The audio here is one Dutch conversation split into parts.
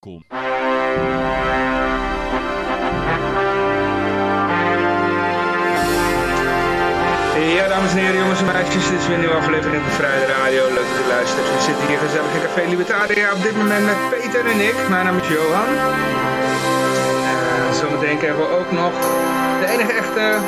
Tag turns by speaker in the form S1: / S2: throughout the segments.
S1: Ja, dames en heren, jongens en meisjes, dit is weer een nieuwe aflevering van Vrijde Radio. Leuk dat u luistert. We zitten hier gezellig in Café Libertaria op dit moment met Peter en ik. Mijn naam is Johan. Uh, zometeen krijgen we ook nog de enige echte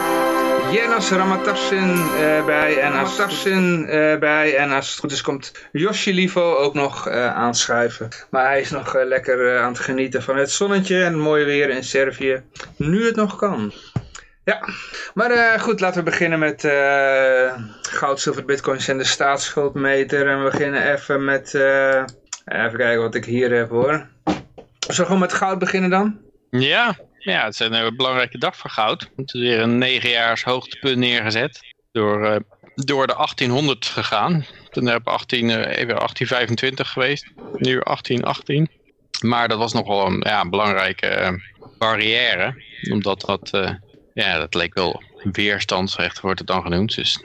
S1: Jenas Ramatassin uh, bij en Astassin uh, bij. En als het goed is komt Yoshi Livo ook nog uh, aanschuiven. Maar hij is nog lekker aan het genieten van het zonnetje en het mooie weer in Servië. Nu het nog kan. Ja, maar uh, goed, laten we beginnen met uh, goud, zilver, bitcoins en de staatsschuldmeter. En we beginnen even met, uh, even kijken wat ik hier heb hoor. Zullen we gewoon met goud beginnen dan?
S2: Ja, ja het is een belangrijke dag voor goud. Het is weer een negenjaars hoogtepunt neergezet door, door de 1800 gegaan. Toen heb 18, even 1825 geweest, nu 1818. Maar dat was nogal een ja, belangrijke barrière, omdat dat... Ja, dat leek wel weerstandsrecht, wordt het dan genoemd. Dus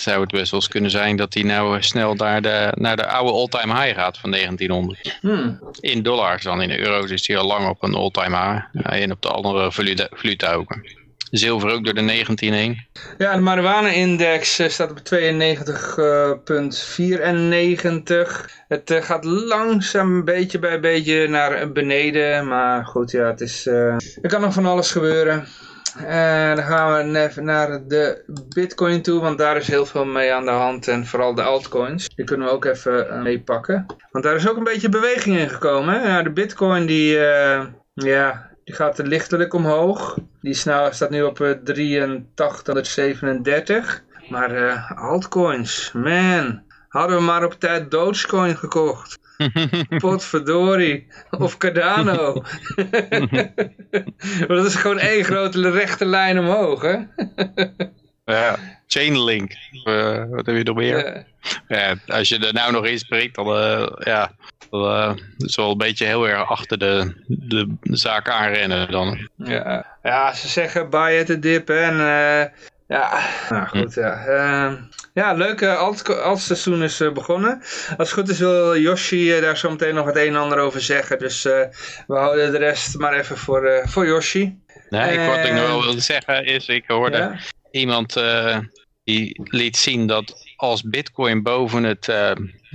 S2: zou het best wel eens kunnen zijn dat hij nou snel naar de, naar de oude all-time high gaat van 1900. Hmm. In dollars dan, in euro's is hij al lang op een all-time high. en op de andere valuta, valuta ook. Zilver ook door de 19 heen.
S1: Ja, de marijuana-index staat op 92,94. Het uh, gaat langzaam beetje bij beetje naar beneden. Maar goed, ja, het is, uh, er kan nog van alles gebeuren. En dan gaan we even naar de bitcoin toe, want daar is heel veel mee aan de hand. En vooral de altcoins, die kunnen we ook even meepakken. Want daar is ook een beetje beweging in gekomen. Hè? de bitcoin die, uh, ja, die gaat lichtelijk omhoog. Die snel, staat nu op uh, 8337. Maar altcoins, man, hadden we maar op tijd Dogecoin gekocht. Potverdorie. Of Cardano. dat is gewoon één grote rechte lijn omhoog, hè?
S2: ja, Chainlink. Uh, wat heb je nog meer? Ja. als je er nou nog in spreekt, dan, uh, ja, dan uh, is wel een beetje heel erg achter de, de, de zaak aanrennen dan.
S1: Ja, ja ze zeggen buy at the dip en ja, nou goed, ja. Uh, ja, leuk. Alt, seizoen is uh, begonnen. Als het goed is wil Yoshi uh, daar zo meteen nog het een en ander over zeggen. Dus we houden de rest maar even voor, voor Yoshi.
S2: Nee, ik, wat ik nog wel wilde zeggen is, ik hoorde ja? iemand die liet zien dat als bitcoin boven het,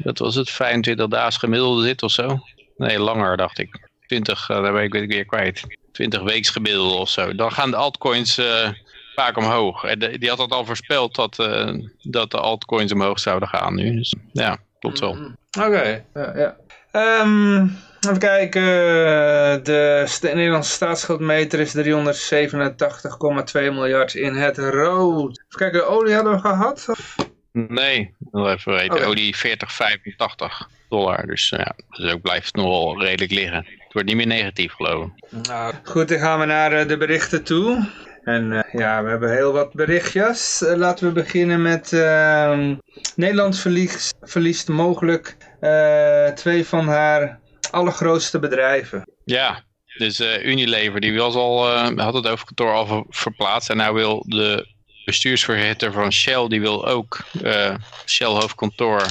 S2: wat was het, 25 daags gemiddelde zit of zo. Nee, langer dacht ik. 20, daar ben ik weer kwijt. 20 weeks gemiddelde of zo. Dan gaan de altcoins vaak omhoog. En die had het al voorspeld dat, uh, dat de altcoins omhoog zouden gaan nu. Dus ja, klopt wel.
S1: Mm-hmm. Oké, okay. ja. ja. Um, even kijken. De, de Nederlandse staatsschuldmeter is 387,2 miljard in het rood. Even kijken, de olie hadden we gehad?
S2: Nee, nog even weten. Okay. Olie 40,85 dollar. Dus ja, dus ook blijft het nog wel redelijk liggen. Het wordt niet meer negatief geloof ik.
S1: Nou, goed, dan gaan we naar de berichten toe. En uh, ja, we hebben heel wat berichtjes. Uh, laten we beginnen met uh, Nederland verliest, verliest mogelijk eh, twee van haar allergrootste bedrijven.
S2: Ja, dus Unilever die was al, had het hoofdkantoor al verplaatst en nou wil de bestuursvoorzitter van Shell, die wil ook Shell hoofdkantoor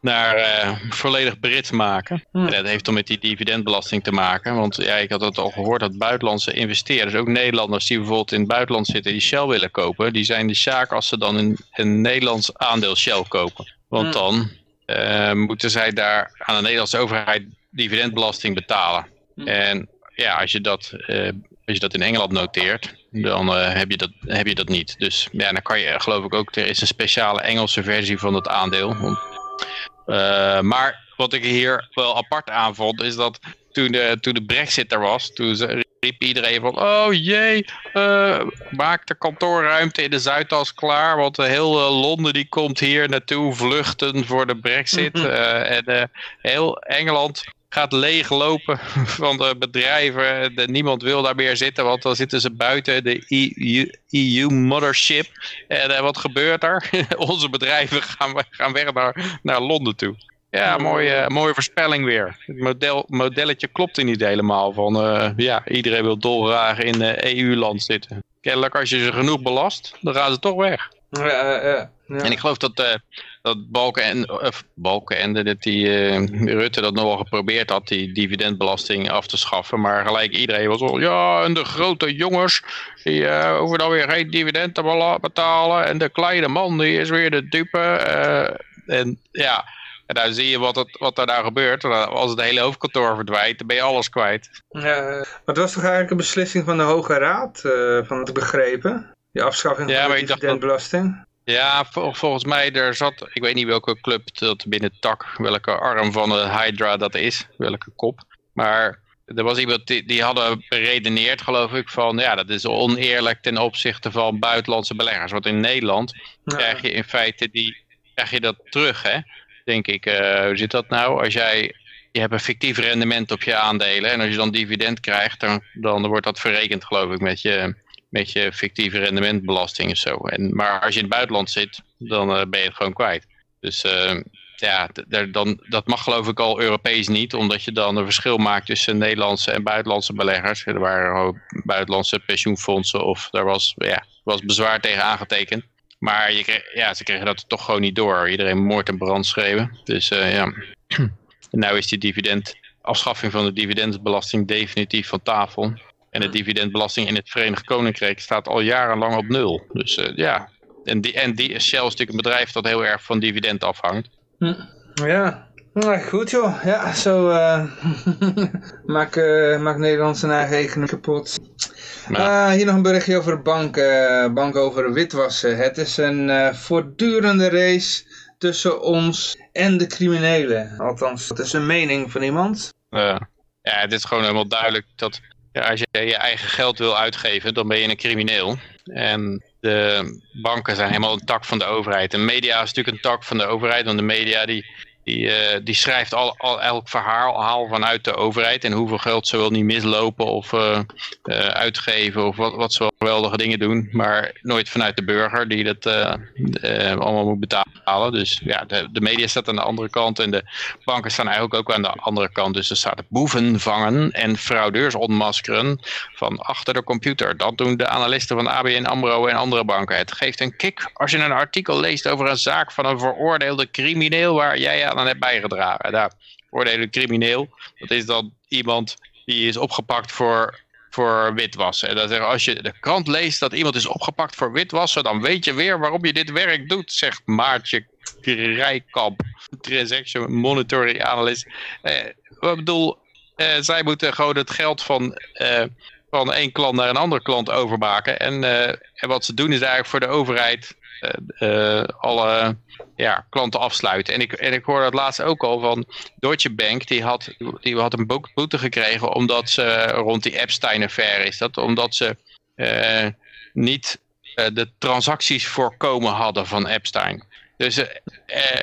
S2: naar uh, volledig Brits maken. Hmm. En dat heeft dan met die dividendbelasting te maken. Want ja, ik had het al gehoord dat buitenlandse investeerders, ook Nederlanders die bijvoorbeeld in het buitenland zitten, die Shell willen kopen, die zijn de zaak als ze dan een, een Nederlands aandeel Shell kopen. Want hmm. dan uh, moeten zij daar aan de Nederlandse overheid dividendbelasting betalen. Hmm. En ja, als je dat... Uh, als je dat in Engeland noteert, dan uh, heb, je dat, heb je dat niet. Dus ja, dan kan je geloof ik ook, er is een speciale Engelse versie van het aandeel. Uh, maar wat ik hier wel apart aan vond, is dat toen de, toen de brexit er was, toen riep iedereen van, oh jee, uh, maak de kantoorruimte in de Zuidas klaar, want heel uh, Londen die komt hier naartoe vluchten voor de brexit. Mhm. en heel Engeland gaat leeglopen van de bedrijven. De, niemand wil daar meer zitten, want dan zitten ze buiten de EU, EU mothership. En wat gebeurt er? Onze bedrijven gaan, gaan weg naar, naar Londen toe. Ja, mooie, mooie voorspelling weer. Het model, modelletje klopt niet helemaal. Van, uh, ja, iedereen wil dolgraag in uh, EU-land zitten. Kennelijk als je ze genoeg belast, dan gaan ze toch weg.
S1: Ja, ja, ja.
S2: En ik geloof dat, uh, dat Balken en, uh, Balken en dat die uh, Rutte dat nog wel geprobeerd had, die dividendbelasting af te schaffen. Maar gelijk iedereen was al, ja, en de grote jongens, die hoeven dan weer geen dividend te betalen. En de kleine man, die is weer de dupe. en ja, en daar zie je wat, het, wat er daar gebeurt. Als het hele hoofdkantoor verdwijnt, dan ben je alles kwijt.
S1: Ja, het was toch eigenlijk een beslissing van de Hoge Raad, van het begrepen? Die afschaffing
S2: ja,
S1: van de dividendbelasting?
S2: Ja, volgens mij, er zat, ik weet niet welke club dat binnen tak, welke arm van de Hydra dat is, welke kop. Maar er was iemand die, die hadden beredeneerd, geloof ik, van ja, dat is oneerlijk ten opzichte van buitenlandse beleggers. Want in Nederland krijg je in feite die, krijg je dat terug, hè? denk ik. Uh, hoe zit dat nou? Als jij, je hebt een fictief rendement op je aandelen en als je dan dividend krijgt, dan, dan wordt dat verrekend, geloof ik, met je met je fictieve rendementbelasting of zo. En, maar als je in het buitenland zit, dan uh, ben je het gewoon kwijt. Dus uh, ja, dan, dat mag geloof ik al Europees niet, omdat je dan een verschil maakt tussen Nederlandse en buitenlandse beleggers. Er waren buitenlandse pensioenfondsen of daar was, ja, was bezwaar tegen aangetekend. Maar je ja, ze kregen dat toch gewoon niet door. Iedereen moord en brand schreven. Dus uh, ja, en nou is die dividend, afschaffing van de dividendbelasting definitief van tafel. En de dividendbelasting in het Verenigd Koninkrijk staat al jarenlang op nul. Dus uh, ja, en, die, en die, Shell is natuurlijk een bedrijf dat heel erg van dividend afhangt.
S1: Hm. Ja, nou, goed joh. Ja, zo uh, maakt uh, maak Nederland zijn eigen economie kapot. Uh, hier nog een berichtje over banken, banken over witwassen. Het is een voortdurende race tussen ons en de criminelen. Althans, dat is een mening van iemand.
S2: ja, het is gewoon helemaal duidelijk dat als je je eigen geld wil uitgeven, dan ben je een crimineel. En de banken zijn helemaal een tak van de overheid. En media is natuurlijk een tak van de overheid, want de media die die, uh, die schrijft al, al elk verhaal vanuit de overheid en hoeveel geld ze wel niet mislopen of uh, uh, uitgeven of wat, wat ze wel geweldige dingen doen. Maar nooit vanuit de burger die dat allemaal moet betalen. Dus ja, de, de, media staat aan de andere kant en de banken staan eigenlijk ook aan de andere kant. Dus er staat boeven vangen en fraudeurs ontmaskeren van achter de computer. Dat doen de analisten van ABN AMRO en andere banken. Het geeft een kick als je een artikel leest over een zaak van een veroordeelde crimineel waar jij aan hebt bijgedragen. Daar veroordeelde crimineel, dat is dan iemand die is opgepakt voor, voor witwassen. En dan zeggen, als je de krant leest dat iemand is opgepakt voor witwassen, dan weet je weer waarom je dit werk doet, zegt Maartje Rijkamp, transaction monitoring analyst. Eh, ik bedoel, eh, zij moeten gewoon het geld van, eh, van één klant naar een andere klant overmaken. En, eh, en wat ze doen is eigenlijk voor de overheid eh, eh, alle ja, klanten afsluiten. En ik, en ik hoorde dat laatst ook al van Deutsche Bank, die had, die had een boete gekregen omdat ze rond die Epstein-affaire is. Dat omdat ze uh, niet uh, de transacties voorkomen hadden van Epstein. Dus uh,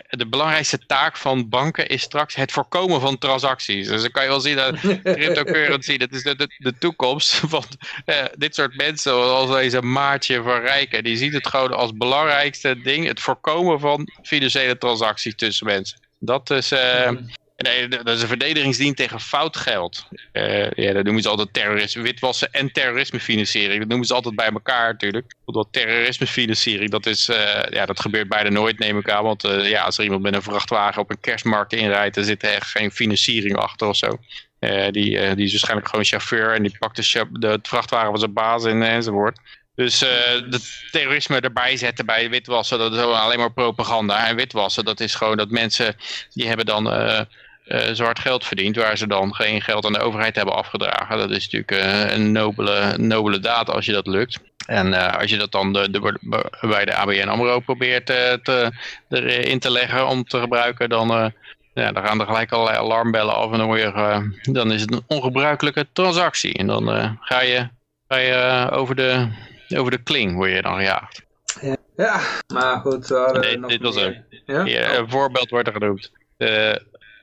S2: de belangrijkste taak van banken is straks het voorkomen van transacties. Dus dan kan je wel zien dat cryptocurrency, dat is de, de, de toekomst. Want uh, dit soort mensen, zoals deze Maartje van Rijken, die ziet het gewoon als belangrijkste ding, het voorkomen van financiële transacties tussen mensen. Dat is, uh, Nee, dat is een verdedigingsdienst tegen fout geld. Uh, ja, dat noemen ze altijd terrorisme, witwassen en terrorismefinanciering. Dat noemen ze altijd bij elkaar natuurlijk. Want terrorismefinanciering, dat, is, uh, ja, dat gebeurt bijna nooit, neem ik aan. Want uh, ja, als er iemand met een vrachtwagen op een kerstmarkt inrijdt, dan zit er echt geen financiering achter of zo. die, die is waarschijnlijk gewoon chauffeur en die pakt de, de, vrachtwagen van zijn baas en, enzovoort. Dus uh, terrorisme erbij zetten bij witwassen, dat is alleen maar propaganda. En witwassen, dat is gewoon dat mensen, die hebben dan uh, zwart geld verdiend, waar ze dan geen geld aan de overheid hebben afgedragen. Dat is natuurlijk uh, een nobele, nobele daad als je dat lukt. En uh, als je dat dan de, de, bij de ABN AMRO probeert te, erin te leggen om te gebruiken, dan, ja, dan gaan er gelijk allerlei alarmbellen af en dan, je, dan is het een ongebruikelijke transactie. En dan ga je, ga je over, de, over de kling word je dan gejaagd.
S1: Ja, maar goed.
S2: Nee, dit was een, ja? een voorbeeld wordt er genoemd.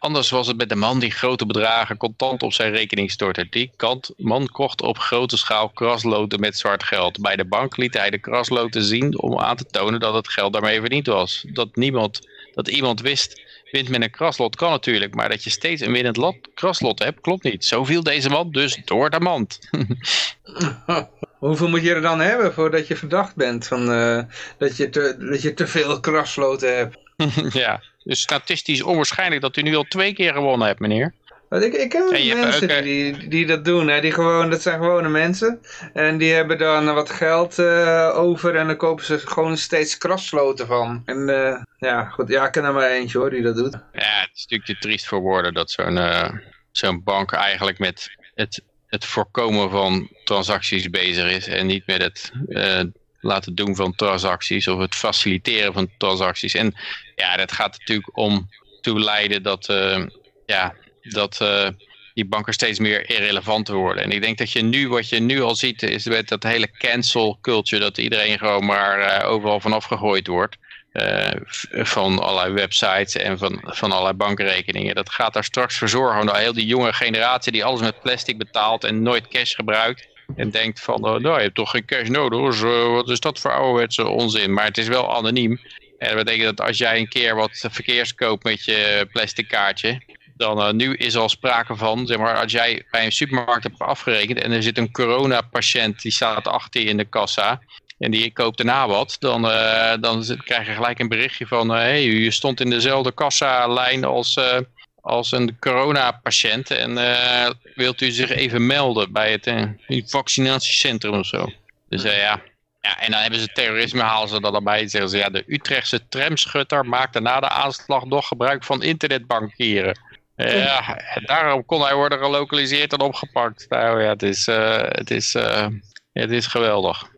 S2: Anders was het met de man die grote bedragen contant op zijn rekening stortte. Die kant, man kocht op grote schaal krasloten met zwart geld. Bij de bank liet hij de krasloten zien om aan te tonen dat het geld daarmee verdiend was. Dat, niemand, dat iemand wist, wint met een kraslot kan natuurlijk, maar dat je steeds een winnend lot, kraslot hebt, klopt niet. Zo viel deze man dus door de mand.
S1: Hoeveel moet je er dan hebben voordat je verdacht bent van dat, je te, dat je te veel krasloten hebt?
S2: ja, dus statistisch onwaarschijnlijk dat u nu al twee keer gewonnen hebt, meneer.
S1: Ik, ik ken mensen ook, die, die dat doen. Hè. Die gewoon, dat zijn gewone mensen. En die hebben dan wat geld uh, over en dan kopen ze gewoon steeds krasloten van. En uh, ja, goed, ja, ik ken er maar eentje hoor die dat doet.
S2: Ja, het is natuurlijk te triest voor woorden dat zo'n zo'n bank eigenlijk met het, het voorkomen van transacties bezig is. En niet met het laten doen van transacties of het faciliteren van transacties. En ja, dat gaat natuurlijk om toe leiden dat, ja, dat uh, die banken steeds meer irrelevant worden. En ik denk dat je nu, wat je nu al ziet, is met dat hele cancel culture, dat iedereen gewoon maar uh, overal vanaf gegooid wordt. Van allerlei websites en van, van allerlei bankrekeningen. Dat gaat daar straks voor zorgen. Nou, heel die jonge generatie die alles met plastic betaalt en nooit cash gebruikt. En denkt van, nou je hebt toch geen cash nodig. Dus, wat is dat voor ouderwetse onzin? Maar het is wel anoniem. En dat betekent dat als jij een keer wat verkeers koopt met je plastic kaartje dan uh, nu is al sprake van, zeg maar, als jij bij een supermarkt hebt afgerekend en er zit een coronapatiënt die staat achter je in de kassa en die koopt daarna wat, dan, uh, dan krijg je gelijk een berichtje van, hé, uh, hey, u stond in dezelfde kassa-lijn als, uh, als een coronapatiënt en wilt u zich even melden bij het vaccinatiecentrum of zo. Dus ja, ja, en dan hebben ze terrorisme, halen ze dat erbij. Zeggen ze, ja, de Utrechtse tramschutter maakte na de aanslag nog gebruik van internetbankieren. Ja, daarom kon hij worden gelokaliseerd en opgepakt. Nou ja, het is, uh, het is, uh, het is geweldig.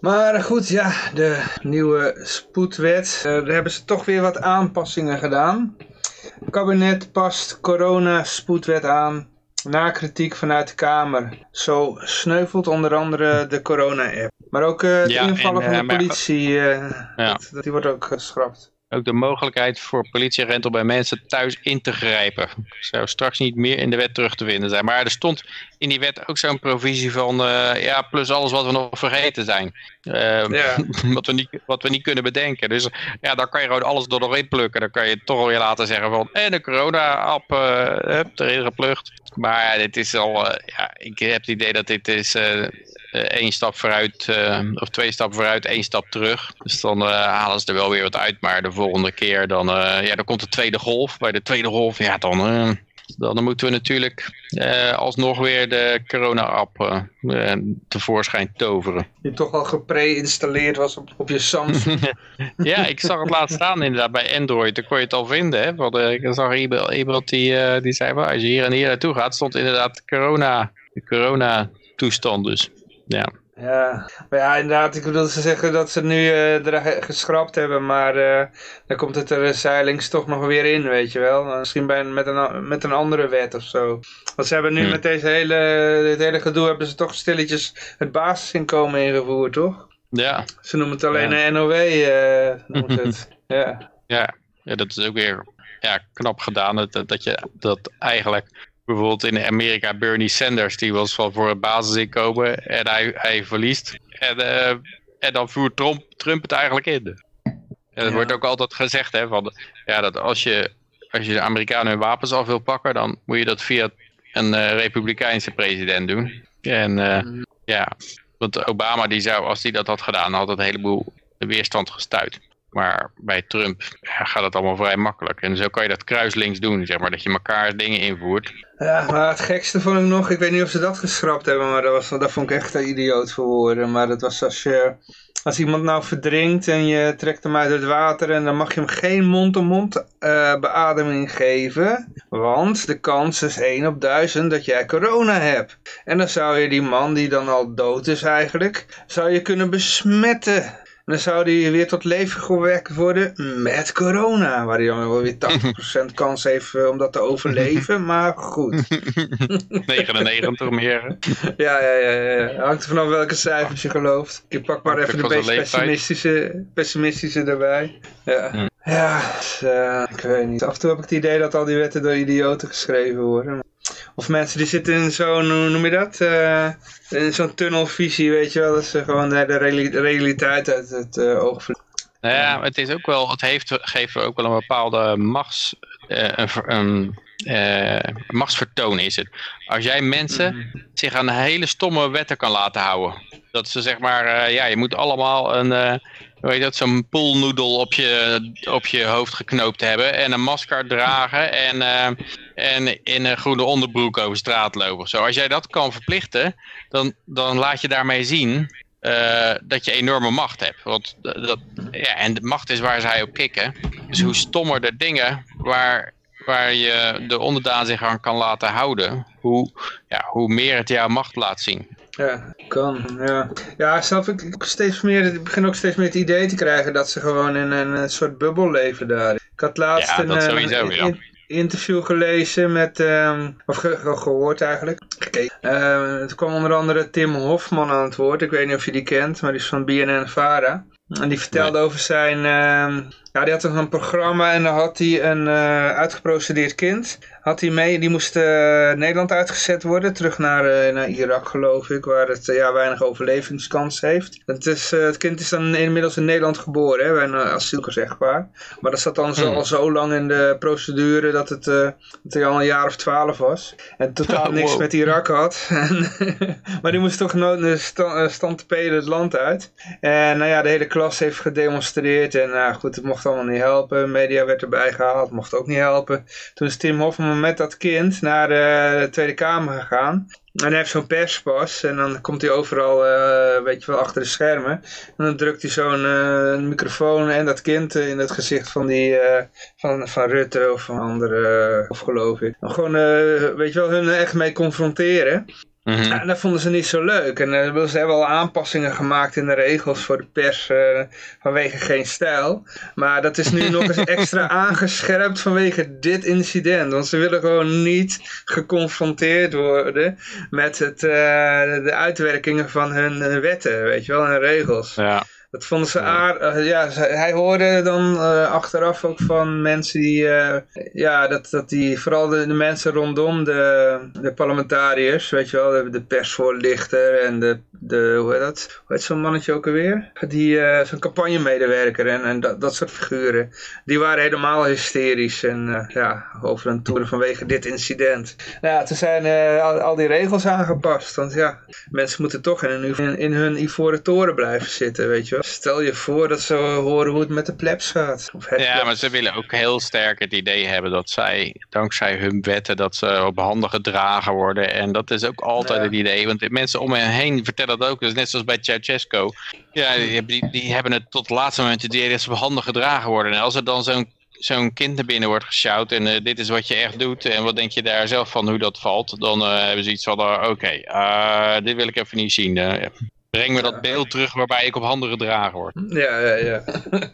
S1: Maar goed, ja, de nieuwe spoedwet, daar hebben ze toch weer wat aanpassingen gedaan. Het kabinet past corona-spoedwet aan na kritiek vanuit de Kamer. Zo sneuvelt onder andere de corona-app. Maar ook het ja, invallen en, van de politie, ja. dat, dat, die wordt ook geschrapt
S2: ook de mogelijkheid voor politieagenten om bij mensen thuis in te grijpen. Zou straks niet meer in de wet terug te vinden zijn. Maar er stond in die wet ook zo'n provisie van, uh, ja, plus alles wat we nog vergeten zijn. Uh, ja. wat, we niet, wat we niet kunnen bedenken. Dus ja, dan kan je gewoon alles door nog plukken. Dan kan je toch weer laten zeggen van, en de corona-app, uh, erin geplukt. Maar dit is al, ja, ik heb het idee dat dit is eh, één stap vooruit, eh, of twee stappen vooruit, één stap terug. Dus dan halen ze er wel weer wat uit. Maar de volgende keer dan, ja, dan komt de tweede golf. Bij de tweede golf, ja, dan, dan moeten we natuurlijk alsnog weer de corona-app tevoorschijn toveren.
S1: Die toch al gepre-installeerd was op, op je Samsung.
S2: ja, ik zag het laatst staan inderdaad bij Android. Daar kon je het al vinden. Hè? Want, ik zag iemand die, die zei, als je hier en hier naartoe gaat, stond inderdaad corona, de corona-toestand dus. Ja.
S1: Ja, maar ja, inderdaad, ik bedoel, ze zeggen dat ze nu uh, er geschrapt hebben, maar uh, dan komt het er zeilings toch nog weer in, weet je wel. Misschien bij met, een, met een andere wet of zo. Want ze hebben nu met deze hele, dit hele gedoe, hebben ze toch stilletjes het basisinkomen ingevoerd, toch?
S2: Ja.
S1: Ze noemen het alleen een NOW, uh, noemt het.
S2: ja. ja. Ja, dat is ook weer ja, knap gedaan, dat, dat je dat eigenlijk bijvoorbeeld in Amerika Bernie Sanders, die was van voor het basisinkomen en hij, hij verliest. En, uh, en dan voert Trump, Trump het eigenlijk in. En er wordt ook altijd gezegd, hè, van, ja, dat als je, als je de Amerikanen hun wapens af wil pakken, dan moet je dat via een uh, republikeinse president doen. En uh, ja, want Obama die zou, als hij dat had gedaan, had het een heleboel weerstand gestuit. Maar bij Trump gaat het allemaal vrij makkelijk. En zo kan je dat kruislinks doen, zeg maar, dat je elkaar dingen invoert.
S1: Ja, maar het gekste vond ik nog, ik weet niet of ze dat geschrapt hebben, maar dat, was, dat vond ik echt een idioot voor woorden. Maar dat was als je, als iemand nou verdrinkt en je trekt hem uit het water en dan mag je hem geen mond-to-mond uh, beademing geven. Want de kans is 1 op 1000 dat jij corona hebt. En dan zou je die man die dan al dood is eigenlijk, zou je kunnen besmetten dan zou die weer tot leven gewekt worden met corona. Waar hij dan wel weer 80% kans heeft eh, om dat te overleven. Maar goed.
S2: 99 meer.
S1: Ja, ja, ja, ja. Hangt er vanaf welke cijfers je gelooft. Ik pak maar even de meest pessimistische, pessimistische erbij. Ja. Ja, dus, uh, ik weet niet. Af en toe heb ik het idee dat al die wetten door idioten geschreven worden. Of mensen die zitten in zo'n, hoe noem je dat? Uh, in zo'n tunnelvisie, weet je wel. Dat ze gewoon de, de realiteit uit het uh, oog verliezen.
S2: Nou ja, het is ook wel, het heeft, geeft ook wel een bepaalde machts, uh, een, een, machtsvertoon is het. Als jij mensen
S1: Mhm.
S2: zich aan hele stomme wetten kan laten houden. Dat ze zeg maar, eh, ja, je moet allemaal een, heet dat, zo'n poolnoedel op je, op je hoofd geknoopt hebben. En een masker dragen en, eh, en in een groene onderbroek over straat lopen. Zo, als jij dat kan verplichten, dan, dan laat je daarmee zien eh, dat je enorme macht hebt. Want dat- ja, en de macht is waar zij op kikken. Dus hoe stommer de dingen waar, waar je de onderdaan zich aan kan laten houden, hoe, ja, hoe meer het jouw macht laat zien.
S1: Ja, kan. Ja, ja zelf ik, ik steeds meer, ik begin ook steeds meer het idee te krijgen dat ze gewoon in een, soort bubbel leven daar. Ik had laatst
S2: Ja,
S1: een, eh,
S2: sowieso,
S1: een interview gelezen met, ehm, of ge- ge- gehoord eigenlijk. Eh, het kwam onder andere Tim Hofman aan het woord. Ik weet niet of je die kent, maar die is van BNN-Vara. En die vertelde over zijn... ehm, ja, die had een programma en dan had hij een eh, uitgeprocedeerd kind. Had hij mee, die moest eh, Nederland uitgezet worden. Terug naar, eh, naar Irak geloof ik, waar het ja, weinig overlevingskans heeft. Het, is, het kind is dan inmiddels in Nederland geboren, hè, bij een uh, asielzegbaar. Maar dat zat dan zo,
S2: Hmm.
S1: al zo lang in de procedure dat het, dat hij al een jaar of twaalf was. En totaal
S2: Oh,
S1: niks
S2: wow.
S1: met Irak had. En- maar die moest toch nooit een stand, stand het land uit. En nou ja, de hele klas heeft gedemonstreerd. En nou goed, het mocht allemaal niet helpen. Media werd erbij gehaald, mocht ook niet helpen. Toen is Tim Hofman met dat kind naar de Tweede Kamer gegaan. En hij heeft zo'n perspas en dan komt hij overal, eh, weet wel, achter de schermen. En dan drukt hij zo'n eh, microfoon en dat kind eh, in het gezicht van die, eh, van, van Rutte of van andere, eh, of geloof ik. Gewoon, eh, weet je wel, hun echt mee confronteren.
S2: Mhm.
S1: Ja, en dat vonden ze niet zo leuk. En eh, ze hebben al aanpassingen gemaakt in de regels voor de pers eh, vanwege geen stijl. Maar dat is nu nog eens extra aangescherpt vanwege dit incident. Want ze willen gewoon niet geconfronteerd worden met het, eh, de uitwerkingen van hun eh, wetten, weet je wel, en regels.
S2: Ja.
S1: Dat vonden ze aardig. ja, ze- hij hoorde dan eh, achteraf ook van mensen die, eh, ja, dat, dat die, vooral de, de mensen rondom de, de parlementariërs, weet je wel, de, de persvoorlichter en de, de, hoe heet dat, hoe heet zo'n mannetje ook alweer? Die, eh, zo'n campagnemedewerker en, en dat, dat soort figuren, die waren helemaal hysterisch en eh, ja, over een toer vanwege dit incident. Nou ja, toen zijn eh, al, al die regels aangepast, want ja, mensen moeten toch in, hun- in, in hun ivoren toren blijven zitten, weet je wel. Stel je voor dat ze horen hoe het met de plebs gaat.
S2: Ja,
S1: plebs.
S2: maar ze willen ook heel sterk het idee hebben dat zij, dankzij hun wetten, dat ze op handen gedragen worden. En dat is ook altijd
S1: Ja.
S2: het idee, want de mensen om hen heen vertellen dat ook. Dus net zoals bij Ceausescu. Ja, die, hebben- die, hebben het tot het laatste moment het idee dat ze op handen gedragen worden. En als er dan zo'n zo'n kind naar binnen wordt gesjouwd en eh, dit is wat je echt doet en wat denk je daar zelf van hoe dat valt, dan eh, hebben ze iets van, eh, oké, dit wil ik even niet zien. eh. Breng me dat beeld terug waarbij ik op handen gedragen word.
S1: Ja, ja, ja.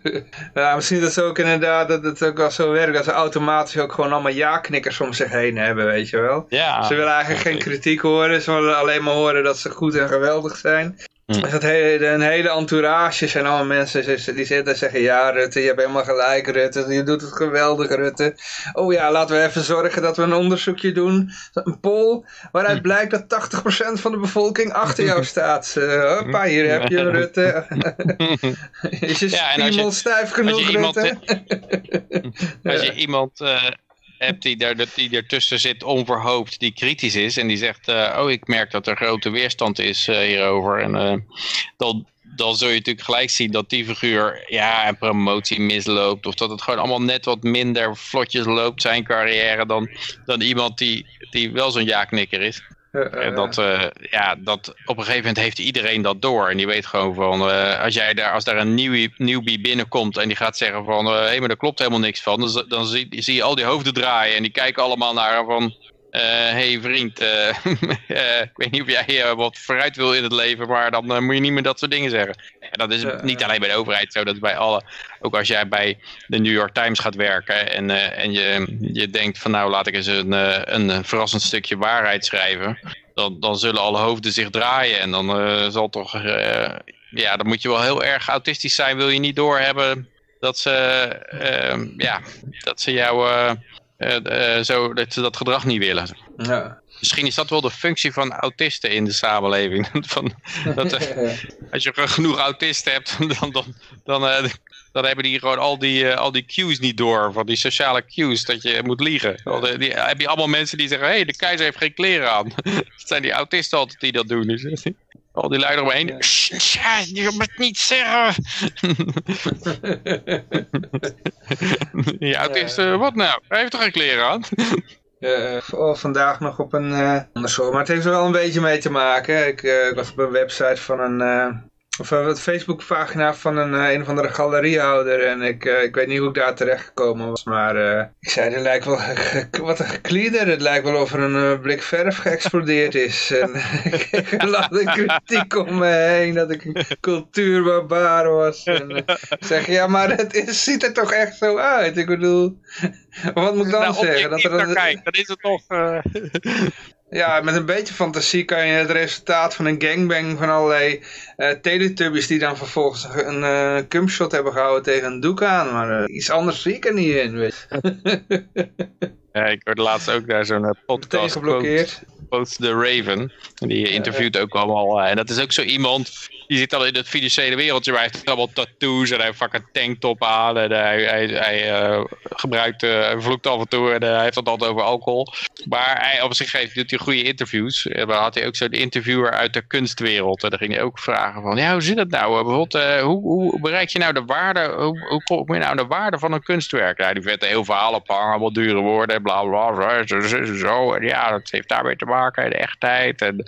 S1: ja, misschien dat ze ook inderdaad, dat het ook wel zo werkt, dat ze automatisch ook gewoon allemaal ja-knikkers om zich heen hebben, weet je wel.
S2: Ja,
S1: Ze willen eigenlijk geen kritiek horen, ze willen alleen maar horen dat ze goed en geweldig zijn. Dus dat hele, een hele entourage zijn allemaal mensen die zitten en zeggen, ja Rutte, je hebt helemaal gelijk Rutte, je doet het geweldig Rutte. Oh ja, laten we even zorgen dat we een onderzoekje doen, een poll, waaruit
S2: Hm.
S1: blijkt dat 80% van de bevolking achter jou staat. Uh, hoppa, hier heb je Rutte. Is je
S2: Ja,
S1: stijf genoeg
S2: als je iemand,
S1: Rutte?
S2: Als je iemand eh, hebt die, daar, die ertussen zit onverhoopt, die kritisch is en die zegt, eh, oh ik merk dat er grote weerstand is eh, hierover. En eh, dan, dan zul je natuurlijk gelijk zien dat die figuur ja, een promotie misloopt. Of dat het gewoon allemaal net wat minder vlotjes loopt, zijn carrière, dan, dan iemand die, die wel zo'n ja-knikker is. En dat, eh, ja, dat, op een gegeven moment heeft iedereen dat door. En die weet gewoon van, eh, als, jij daar, als daar een nieuwie, newbie binnenkomt en die gaat zeggen van, hé, hey, maar daar klopt helemaal niks van. Dan, dan zie, zie je al die hoofden draaien en die kijken allemaal naar van, hé hey, vriend, eh, eh, ik weet niet of jij eh, wat vooruit wil in het leven, maar dan eh, moet je niet meer dat soort dingen zeggen. En dat is niet alleen bij de overheid zo, dat is bij alle, ook als jij bij de New York Times gaat werken en, eh, en je, je denkt van, nou laat ik eens een, eh, een verrassend stukje waarheid schrijven dan, dan zullen alle hoofden zich draaien. En dan eh, zal toch, eh, ja, dan moet je wel heel erg autistisch zijn. Wil je niet doorhebben dat ze, eh, ja, dat ze jou, eh, eh, eh, zo, dat ze dat gedrag niet willen.
S1: Ja.
S2: Misschien is dat wel de functie van autisten in de samenleving. van, dat, als je genoeg autisten hebt, dan, dan, dan, dan hebben die gewoon al die, uh, al die cues niet door. Van die sociale cues, dat je moet liegen. Die, heb je allemaal mensen die zeggen, hé, hey, de keizer heeft geen kleren aan. Het zijn die autisten altijd die dat doen. Al die lui eromheen. Ja. Je moet niet zeggen. ja, het is, uh, wat nou? Hij heeft toch geen kleren aan?
S1: Uh, vandaag nog op een uh, andersom. Maar het heeft er wel een beetje mee te maken. Ik, uh, ik was op een website van een of uh, het Facebookpagina van een, uh, een of andere galeriehouder. En ik, uh, ik weet niet hoe ik daar terecht gekomen was. Maar ik zei, het lijkt wel wat een geklieder. Het lijkt wel of er een blik verf geëxplodeerd is. en ik had de kritiek om me heen dat ik een cultuurbarbaar was. En ik zeg, ja, maar het is, ziet er toch echt zo uit. Ik bedoel, wat moet ik dan nou, zeggen?
S2: Dat er een... Kijk, dan is het toch...
S1: Ja, met een beetje fantasie kan je het resultaat van een gangbang van allerlei uh, teletubbies die dan vervolgens een uh, cumpshot hebben gehouden tegen een doek aan. Maar uh, iets anders zie ik er niet in.
S2: ja, ik hoorde laatst ook daar zo'n podcast.
S1: Geblokkeerd.
S2: Quote The Raven. En die interviewt ook allemaal. en dat is ook zo iemand die zit al in het financiële wereldje, maar hij heeft allemaal tattoos en hij heeft vaak een tanktop aan en hij, hij, hij uh, gebruikt, uh, hij vloekt af en toe en uh, hij heeft het altijd over alcohol. Maar hij, op zich geeft, doet hij goede interviews. En dan had hij ook zo'n interviewer uit de kunstwereld en dan ging hij ook vragen van, ja, hoe zit het nou? Bijvoorbeeld, hoe, hoe bereik je nou de waarde, hoe, hoe kom je nou de waarde van een kunstwerk? Ja, die werd heel verhalen op hangen, allemaal dure woorden, bla bla bla, zo, zo, zo. En ja, dat heeft daarmee te maken, de echtheid en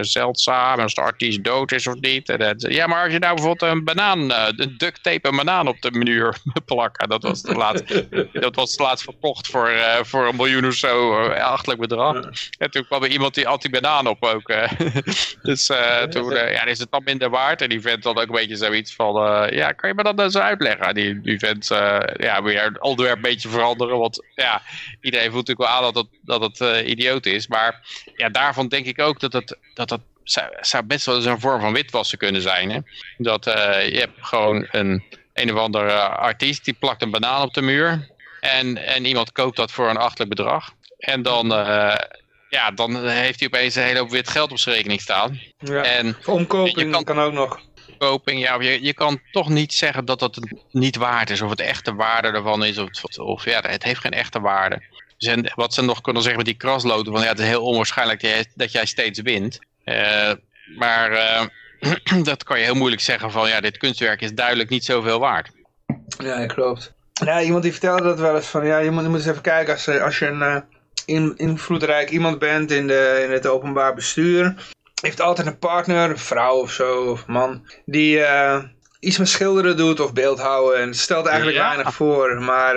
S2: zeldzaam, als de artiest dood is of niet ja, maar als je nou bijvoorbeeld een banaan, uh, duct tape een banaan op de muur plakken. Dat was de laatst, dat was laatst verkocht voor, uh, voor een miljoen of zo, uh, achtelijk bedrag. En toen kwam er iemand die had die banaan op ook. dus toen ja, is het dan minder waard. En die vent dan ook een beetje zoiets van, ja, kan je me dat eens uitleggen? Die, die vent, ja, weer het onderwerp een beetje veranderen. Want ja, iedereen voelt natuurlijk wel aan dat het, dat het idioot is. Maar ja, daarvan denk ik ook dat het, dat het zou, zou best wel eens een vorm van witwassen kunnen zijn. Hè? Dat uh, je hebt gewoon een een of andere artiest die plakt een banaan op de muur. En, en iemand koopt dat voor een achtelijk bedrag. En dan, uh, ja, dan heeft hij opeens een hele hoop wit geld op zijn rekening staan.
S1: Ja, en omkoping kan, kan ook nog.
S2: Omkoping, ja, je, je kan toch niet zeggen dat dat niet waard is. Of het echte waarde ervan is. Of, of ja, het heeft geen echte waarde. Dus wat ze nog kunnen zeggen met die krasloten. Van, ja, het is heel onwaarschijnlijk dat jij, dat jij steeds wint. Uh, maar uh, dat kan je heel moeilijk zeggen van ja, dit kunstwerk is duidelijk niet zoveel waard.
S1: Ja, klopt. Ja, iemand die vertelde dat wel eens van ja, je moet, je moet eens even kijken als, als je een uh, in, invloedrijk iemand bent in, de, in het openbaar bestuur. Heeft altijd een partner, een vrouw of zo, of man, die iets met schilderen doet of beeldhouden. En het stelt eigenlijk weinig voor. Maar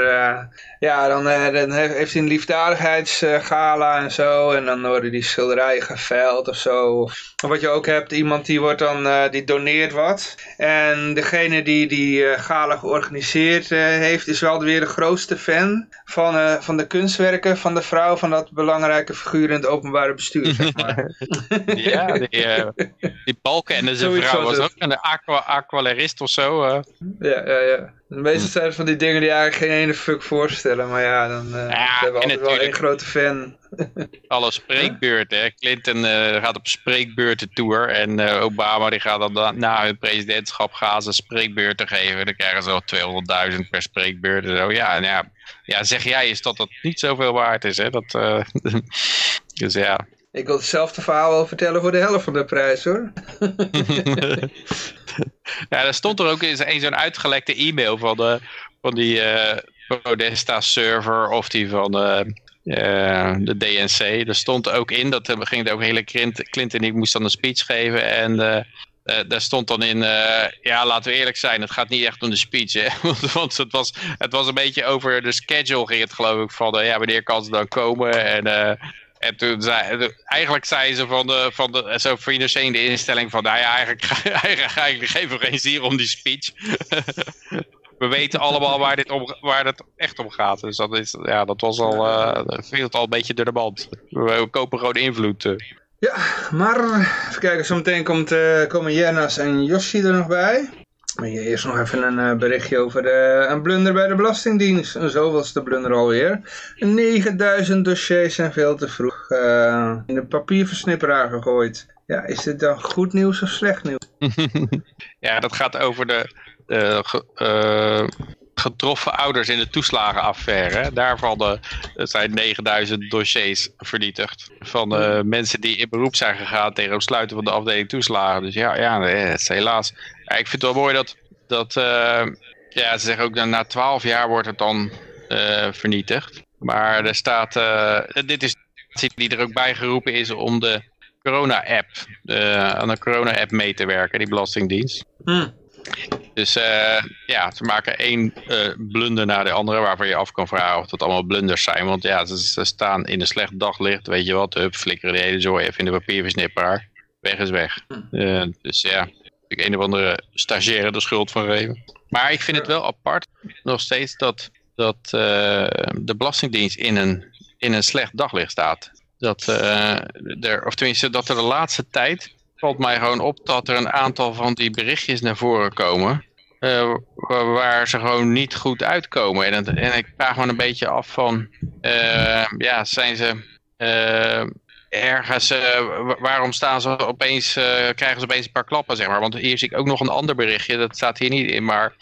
S1: ja, dan, dan, heeft hij een liefdadigheidsgala en zo. En dan worden die schilderijen geveild of zo. Of wat je ook hebt, iemand die, wordt dan, uh, die doneert wat. En degene die die gala georganiseerd heeft, is wel weer de grootste fan van, van de kunstwerken van de vrouw van dat belangrijke figuur in het openbare bestuur, zeg maar.
S2: ja, die, die balken en zijn vrouw was ook een aqua aqualerist of zo.
S1: Ja, ja, ja. De meeste zijn van die dingen die eigenlijk geen ene fuck voorstellen. Maar ja, dan uh, ja, hebben we altijd wel één grote fan.
S2: Alle spreekbeurten. Hè. Clinton uh, gaat op spreekbeurtentour. En uh, Obama die gaat dan na hun presidentschap gaan ze spreekbeurten geven. Dan krijgen ze al 200.000 per spreekbeurt. En zo. Ja, en ja, ja, zeg jij is dat dat niet zoveel waard is. Hè? Dat, dus ja.
S1: Ik wil hetzelfde verhaal vertellen voor de helft van de prijs hoor.
S2: ja, er stond er ook eens zo'n uitgelekte e-mail van, de, van die uh, Podesta server of die van uh, uh, de DNC. Er stond ook in, dat ging ook hele Clinton, die moest dan een speech geven en daar stond dan in, ja laten we eerlijk zijn, het gaat niet echt om de speech. Hè? Want, het, was, het was een beetje over de schedule ging het geloof ik van, ja wanneer kan ze dan komen en... En eigenlijk zei ze van de, van de zo financiële instelling van, nou ja, eigenlijk, eigenlijk, eigenlijk geven we geen zier om die speech. we weten allemaal waar, dit om, waar het echt om gaat. Dus dat, is, ja, dat was al, uh, viel het al een beetje door de band. We, kopen gewoon invloed. Uh.
S1: Ja, maar even kijken, zometeen komt, uh, komen Jennas en Yoshi er nog bij. Eerst nog even een uh, berichtje over de, een blunder bij de Belastingdienst. En zo was de blunder alweer. 9000 dossiers zijn veel te vroeg. in de papierversnipperaar gegooid. Ja, is dit dan goed nieuws of slecht nieuws?
S2: ja, dat gaat over de getroffen ouders in de toeslagenaffaire. Daar vallen, zijn 9000 dossiers vernietigd. Van uh, mensen die in beroep zijn gegaan tegen het sluiten van de afdeling toeslagen. Dus ja, ja het is helaas. Ja, ik vind het wel mooi dat, dat uh, ja, ze zeggen ook dat na 12 jaar wordt het dan uh, vernietigd. Maar er staat, dit is die er ook bij geroepen is om de corona-app, aan de corona-app mee te werken, die belastingdienst. Hmm. Dus uh, ja, ze maken één uh, blunder naar de andere waarvan je af kan vragen of dat allemaal blunders zijn. Want ja, ze, staan in een slecht daglicht, weet je wat, hup, flikkeren de hele zooi even in de papierversnipperaar. Weg is weg. Uh, dus ja, ik een of andere stagiaire de schuld van geven. Maar ik vind het wel apart nog steeds dat, dat de Belastingdienst in een, in een slecht daglicht staat. Dat, er, of tenminste, dat er de laatste tijd valt mij gewoon op dat er een aantal van die berichtjes naar voren komen. Uh, waar ze gewoon niet goed uitkomen. En, en ik vraag me een beetje af van, uh, ja, zijn ze uh, ergens, waarom staan ze opeens, krijgen ze opeens een paar klappen, zeg maar. Want hier zie ik ook nog een ander berichtje, dat staat hier niet in, maar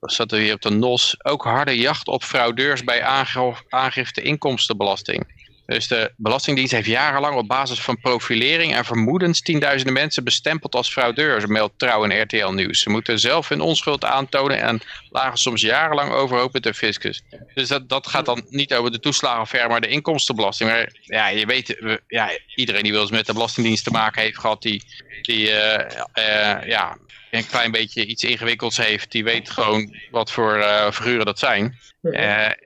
S2: zat er hier op de NOS, ook harde jacht op fraudeurs bij aangifte inkomstenbelasting. Dus de Belastingdienst heeft jarenlang op basis van profilering en vermoedens tienduizenden mensen bestempeld als fraudeurs, meldt Trouw en RTL Nieuws. Ze moeten zelf hun onschuld aantonen en lagen soms jarenlang overhoop met de fiscus. Dus dat, dat gaat dan niet over de toeslagenaffaire, maar de inkomstenbelasting. Maar ja, je weet, ja, iedereen die wel eens met de Belastingdienst te maken heeft gehad, die, die uh, uh, ja, een klein beetje iets ingewikkelds heeft, die weet gewoon wat voor uh, figuren dat zijn.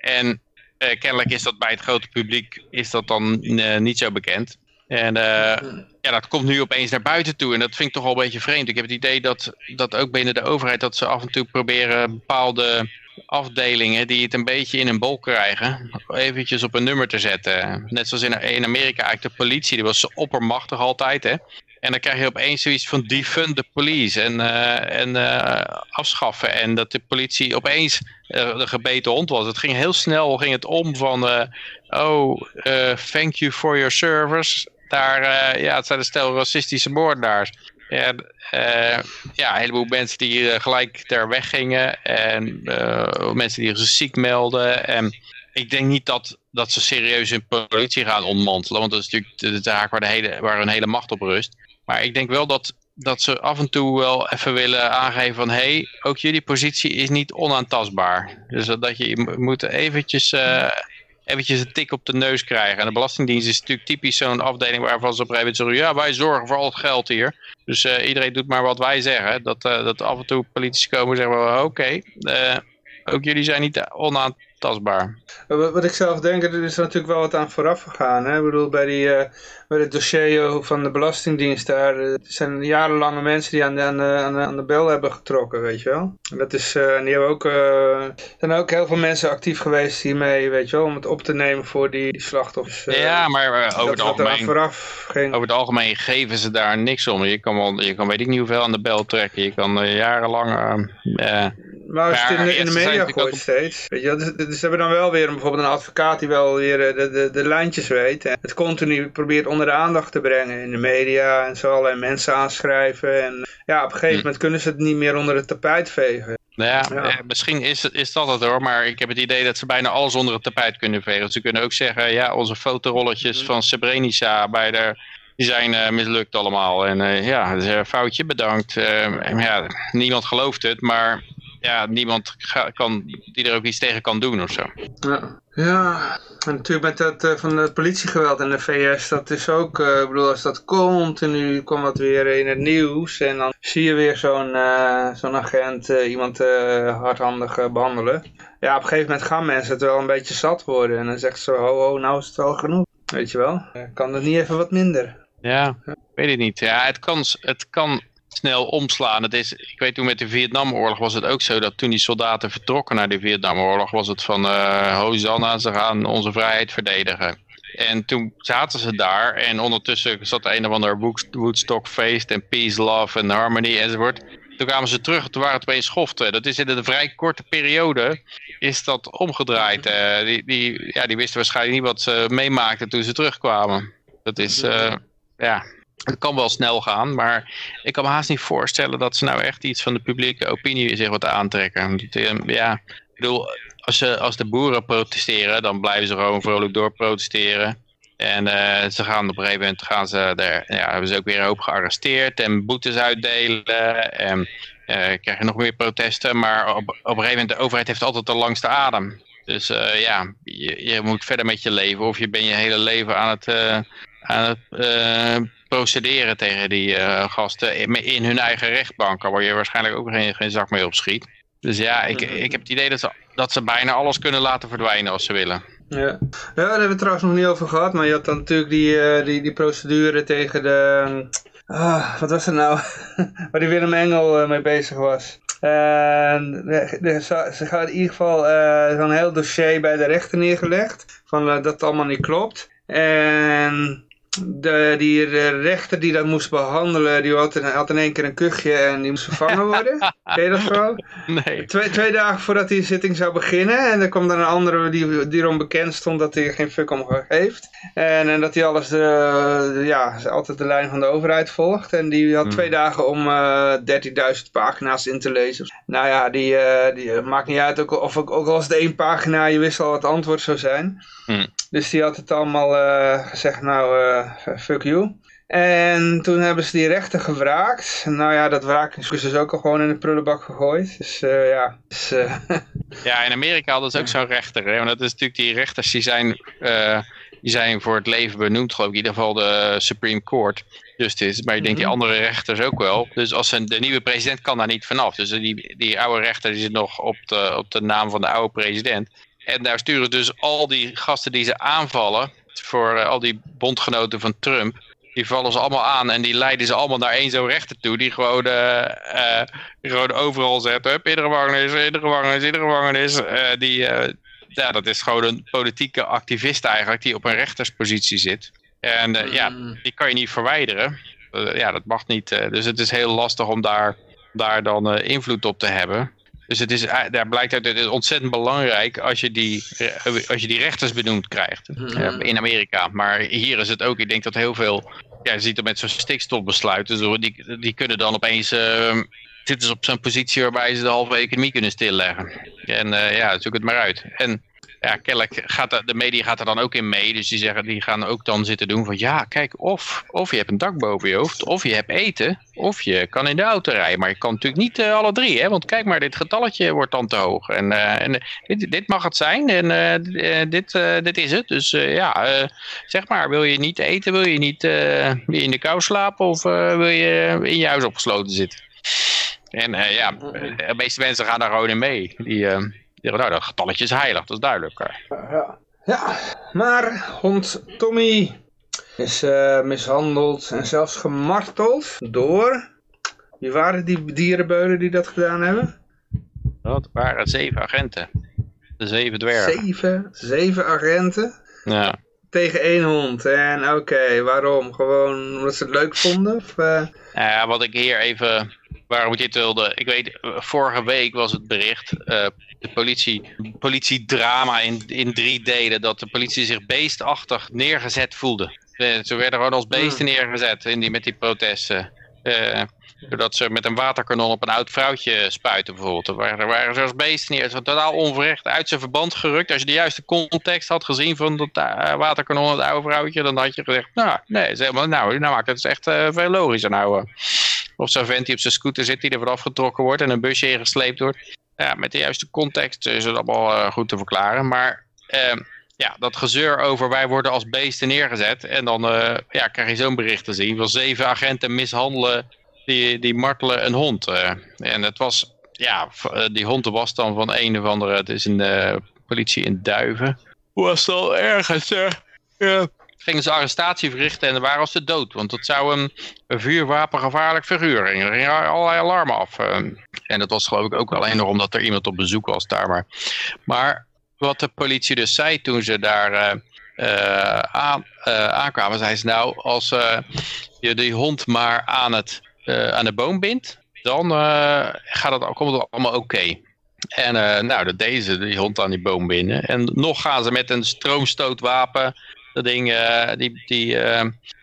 S2: en uh, kennelijk is dat bij het grote publiek is dat dan uh, niet zo bekend. En uh, ja, dat komt nu opeens naar buiten toe. En dat vind ik toch wel een beetje vreemd. Ik heb het idee dat, dat ook binnen de overheid dat ze af en toe proberen bepaalde afdelingen die het een beetje in een bol krijgen, eventjes op een nummer te zetten. Net zoals in, Amerika eigenlijk de politie, die was oppermachtig altijd. Hè? En dan krijg je opeens zoiets van defund the police en, en afschaffen. En dat de politie opeens de gebeten hond was. Het ging heel snel, ging het om van, oh, thank you for your service. Daar, ja, het zijn een stel racistische moordenaars. En ja, een heleboel mensen die gelijk ter weg gingen. En mensen die zich ziek melden. En ik denk niet dat, dat ze serieus hun politie gaan ontmantelen. Want dat is natuurlijk de zaak waar, de hele, waar hun hele macht op rust. Maar ik denk wel dat, dat ze af en toe wel even willen aangeven van... hé, hey, ook jullie positie is niet onaantastbaar. Dus dat je moet eventjes, uh, eventjes een tik op de neus krijgen. En de Belastingdienst is natuurlijk typisch zo'n afdeling waarvan ze op een gegeven moment zeggen... ja, wij zorgen voor al het geld hier. Dus uh, iedereen doet maar wat wij zeggen. Dat, uh, dat af en toe politici komen en zeggen... oké, ook jullie zijn niet onaantastbaar tastbaar.
S1: Wat ik zelf denk, er is natuurlijk wel wat aan vooraf gegaan. Hè? Ik bedoel, bij, die, uh, bij het dossier van de Belastingdienst daar uh, zijn jarenlange mensen die aan de, aan, de, aan, de, bel hebben getrokken, weet je wel. En dat is, uh, en die hebben ook, er zijn ook heel veel mensen actief geweest hiermee, weet je wel, om het op te nemen voor die, die slachtoffers.
S2: ja, maar over het, algemeen, vooraf ging. over het algemeen geven ze daar niks om. Je kan, wel, je kan weet ik niet hoeveel aan de bel trekken. Je kan jarenlang...
S1: maar als je het in, de, in de media gooit steeds, weet je, dus, dus hebben dan wel weer bijvoorbeeld een advocaat die wel weer eh, de, de, de lijntjes weet. En het continu probeert onder de aandacht te brengen in de media en zo allerlei mensen aanschrijven. En ja, op een gegeven hm. moment kunnen ze het niet meer onder het tapijt vegen.
S2: Nou ja, eh, misschien is, is dat het hoor, maar ik heb het idee dat ze bijna alles onder het tapijt kunnen vegen. Ze kunnen ook zeggen, ja, onze fotorolletjes hm. van Srebrenica bij de die zijn uh, mislukt allemaal. En uh, ja, dus, uh, foutje bedankt. ja, niemand gelooft het, maar ja, niemand kan, die er ook iets tegen kan doen of zo.
S1: Ja, ja. en natuurlijk met dat uh, van het politiegeweld in de VS, dat is ook, uh, ik bedoel, als dat komt en nu komt dat weer in het nieuws en dan zie je weer zo'n uh, zo'n agent iemand hardhandig behandelen. Ja, op een gegeven moment gaan mensen het wel een beetje zat worden en dan zegt ze, ho, ho, nou is het wel genoeg. Weet je wel, kan het niet even wat minder?
S2: Ja, weet ik niet. Ja, het kan, het kan snel omslaan. Het is, ik weet toen met de Vietnamoorlog was het ook zo dat toen die soldaten vertrokken naar de Vietnamoorlog was het van uh, Hosanna, ze gaan onze vrijheid verdedigen. En toen zaten ze daar en ondertussen zat een of ander Woodstock feest en peace, love en harmony enzovoort. toen kwamen ze terug, toen waren het opeens schoften. Dat is in een vrij korte periode is dat omgedraaid. die, die, ja, die wisten waarschijnlijk niet wat ze meemaakten toen ze terugkwamen. Dat is, ja, het kan wel snel gaan, maar ik kan me haast niet voorstellen dat ze nou echt iets van de publieke opinie zich wat aantrekken. Ja, ik bedoel, als, ze, als de boeren protesteren, dan blijven ze gewoon vrolijk door protesteren. En uh, ze gaan op een gegeven moment gaan ze er, ja, hebben ze ook weer een hoop gearresteerd en boetes uitdelen. En uh, krijgen nog meer protesten. Maar op, op een gegeven moment, de overheid heeft altijd de langste adem. Dus uh, ja, je, je, moet verder met je leven. Of je ben je hele leven aan het, aan het procederen tegen die gasten in, hun eigen rechtbanken. Waar je waarschijnlijk ook geen, geen zak mee opschiet. Dus ja, ik, ik heb het idee dat ze, dat ze bijna alles kunnen laten verdwijnen als ze willen.
S1: Ja. ja, daar hebben we het trouwens nog niet over gehad, maar je had dan natuurlijk die, uh, die, die procedure tegen de... Uh, wat was het nou? Waar die Willem Engel uh, mee bezig was. En ze gaan in ieder geval zo'n heel dossier bij de rechter neergelegd. Van dat het allemaal niet klopt. En de, die rechter die dat moest behandelen, die had, had in één keer een kuchje en die moest vervangen worden. Ken je dat zo?
S2: Nee.
S1: Twee, twee dagen voordat die zitting zou beginnen. En er kwam dan een andere die, die erom bekend stond dat hij geen fuck om heeft. En, en dat hij alles, de, ja, altijd de lijn van de overheid volgt. En die had twee hmm. dagen om uh, eh, 13.000 pagina's in te lezen. Nou ja, die, uh, die maakt niet uit ook, of ook, ook al was het één pagina, je wist al wat het antwoord zou zijn. Hmm. Dus die had het allemaal uh, gezegd, nou, uh, fuck you. En toen hebben ze die rechter gevraagd. Nou ja, dat wraak is dus ook al gewoon in de prullenbak gegooid. Dus ja. Dus,
S2: ja, in Amerika hadden ze ook zo'n rechter. Hè? Want dat is natuurlijk die rechters die zijn, die zijn voor het leven benoemd, geloof ik. In ieder geval de Supreme Court Justice. Maar ik denk die mhm. andere rechters ook wel. Dus als een, de nieuwe president kan daar niet vanaf. Dus die, die oude rechter die zit nog op de, op de naam van de oude president. En daar sturen dus al die gasten die ze aanvallen, voor uh, al die bondgenoten van Trump, die vallen ze allemaal aan en die leiden ze allemaal naar één zo'n rechter toe, die gewoon, uh, uh, die gewoon overal zet, hup, in de gevangenis, in de gevangenis, in de gevangenis. die, ja, dat is gewoon een politieke activist eigenlijk, die op een rechterspositie zit. En ja, mm. die kan je niet verwijderen. ja, dat mag niet. dus het is heel lastig om daar, daar dan invloed op te hebben. Dus het is, eh, daar blijkt uit, het is ontzettend belangrijk als je die, eh, als je die rechters benoemd krijgt mhm. in Amerika. Maar hier is het ook, ik denk dat heel veel, ja, je ziet het met zo'n stikstofbesluit, dus die, die kunnen dan opeens, uh, zitten ze op zo'n positie waarbij ze de halve economie kunnen stilleggen. En uh, ja, zoek het maar uit. En ja, kennelijk gaat de, de, media gaat er dan ook in mee. Dus die, zeggen, die gaan ook dan zitten doen van ja, kijk, of, of je hebt een dak boven je hoofd, of je hebt eten, of je kan in de auto rijden. Maar je kan natuurlijk niet uh, alle drie, hè? want kijk maar, dit getalletje wordt dan te hoog. En, en dit, dit, mag het zijn en dit, dit is het. Dus ja, zeg maar, wil je niet eten, wil je niet in de kou slapen of wil je in je huis opgesloten zitten? En ja, de meeste mensen gaan daar gewoon in mee. Die ja, nou, dat getalletje is heilig, dat is duidelijk.
S1: Ja, ja. maar hond Tommy is uh, mishandeld en zelfs gemarteld door... Wie waren die dierenbeulen die dat gedaan hebben?
S2: Dat waren zeven agenten. De zeven dwergen.
S1: Zeven, zeven agenten?
S2: Ja.
S1: Tegen één hond. En oké, waarom? Gewoon omdat ze het leuk vonden? Of, uh...
S2: Ja, wat ik hier even waarom ik dit wilde. Ik weet, vorige week was het bericht, uh, de politie, politiedrama in, in drie delen, dat de politie zich beestachtig neergezet voelde. Uh, ze werden gewoon als beesten hmm. neergezet in die, met die protesten. Uh, doordat ze met een waterkanon op een oud vrouwtje spuiten bijvoorbeeld. Er waren, er waren zelfs beesten neer. totaal onverrecht uit zijn verband gerukt. Als je de juiste context had gezien van dat waterkanon het oude vrouwtje, dan had je gezegd, nou, nee, nou, nou maakt het echt veel logischer nou. Of zo'n vent die op zijn scooter zit die er vanaf getrokken wordt en een busje ingesleept wordt. Ja, met de juiste context is het allemaal uh, goed te verklaren. Maar uh, ja, dat gezeur over wij worden als beesten neergezet. En dan uh, ja, krijg je zo'n bericht te zien. Van zeven agenten mishandelen, die, die martelen een hond. Uh, en het was, ja, die hond was dan van een of andere, het is een politie in Duiven. Was al ergens, ja gingen ze arrestatie verrichten en waren ze dood. Want het zou een, een vuurwapengevaarlijk figuur. Er gingen allerlei alarmen af. Ehm. En dat was geloof ik ook alleen nog omdat er iemand op bezoek was daar. Maar, maar wat de politie dus zei toen ze daar uh, uh, aan, aankwamen. Zei ze nou, als je die hond maar aan, het, aan de boom bindt. dan gaat het, komt het allemaal oké. En nou, dat deze die hond aan die boom binnen. En nog gaan ze met een stroomstootwapen dat ding, die, die,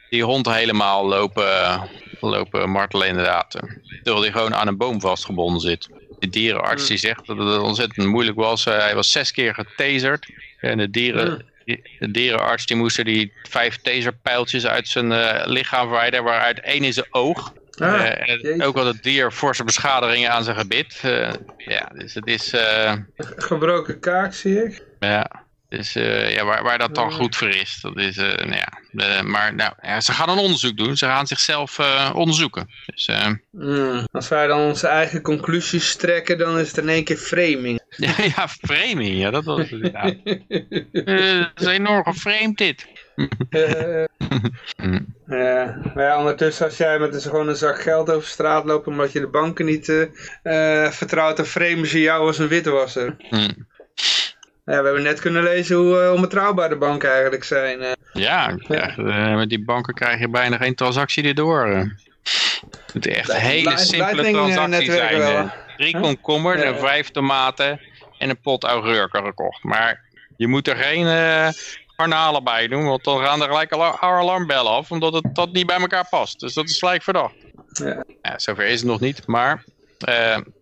S2: die hond helemaal lopen, lopen martelen inderdaad. Terwijl die gewoon aan een boom vastgebonden zit. De dierenarts die zegt dat het ontzettend moeilijk was. hij was zes keer getaserd. En de dieren, de dierenarts die moest er die vijf taserpijltjes uit zijn uh, lichaam verwijderen, waaruit één in zijn oog. Ah, uh, ook al het dier forse beschadigingen aan zijn gebit. Uh, ja, dus het is...
S1: Gebroken kaak zie ik.
S2: Ja. Dus uh, ja, waar, waar dat dan goed voor is. Dat is uh, nou ja, uh, maar nou, ja, ze gaan een onderzoek doen. Ze gaan zichzelf onderzoeken. Dus,
S1: mm, als wij dan onze eigen conclusies trekken, dan is het in één keer framing.
S2: ja, framing. Ja, dat was het. Ja. dat is enorm geframed dit.
S1: ja, maar ja, ondertussen als jij met gewoon een zak geld over straat loopt omdat je de banken niet vertrouwt, dan framen ze jou als een witwasser. Mm. Ja, we hebben net kunnen lezen hoe uh, onbetrouwbaar de banken eigenlijk zijn. Uh.
S2: Ja, ja. Uh, met die banken krijg je bijna geen transactie erdoor. Het is echt hele simpele transacties zijn. Drie komkommers en vijf tomaten en een pot augurken gekocht. Maar je moet er geen garnalen bij doen, want dan gaan er gelijk alarmbellen af, omdat het dat niet bij elkaar past. Dus dat is gelijk verdacht. Ja. ja zover is het nog niet, maar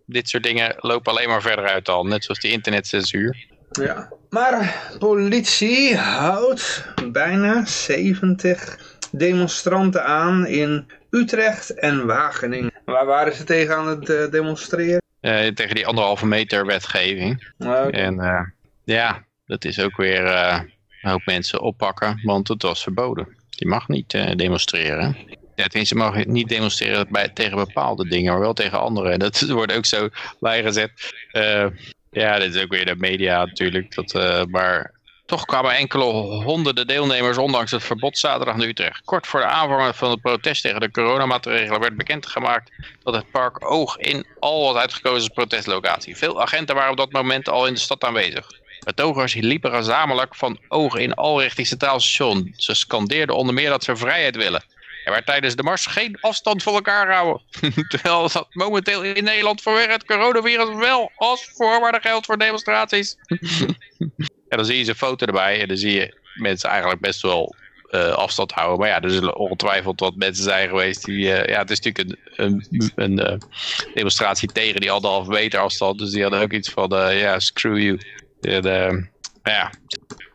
S2: dit soort dingen lopen alleen maar verder uit al. Net zoals die internetcensuur.
S1: Ja. Maar politie houdt bijna 70 demonstranten aan in Utrecht en Wageningen. Waar waren ze tegen aan het uh, demonstreren?
S2: Uh, tegen die anderhalve meter wetgeving. En uh, ja, dat is ook weer een hoop mensen oppakken, want het was verboden. Je mag niet demonstreren. Ja, tenminste, je mag niet demonstreren bij, tegen bepaalde dingen, maar wel tegen andere. Dat wordt ook zo bijgezet. Ja, dit is ook weer de media natuurlijk. Dat, uh, maar toch kwamen enkele honderden deelnemers ondanks het verbod zaterdag naar Utrecht. Kort voor de aanvang van het protest tegen de coronamaatregelen werd bekendgemaakt dat het park Oog in al was uitgekozen als protestlocatie. Veel agenten waren op dat moment al in de stad aanwezig. Betogers liepen gezamenlijk van Oog in al richting Centraal Station. Ze scandeerden onder meer dat ze vrijheid willen. Er werd tijdens de mars geen afstand van elkaar houden. Terwijl dat momenteel in Nederland vanwege het coronavirus wel als voorwaarde geldt voor demonstraties. en dan zie je ze foto erbij en dan zie je mensen eigenlijk best wel uh, afstand houden. Maar ja, er zullen ongetwijfeld wat mensen zijn geweest die... Uh, ja, het is natuurlijk een, een, een uh, demonstratie tegen die anderhalve meter afstand. Dus die hadden ook iets van, ja, screw you. De, de, ja,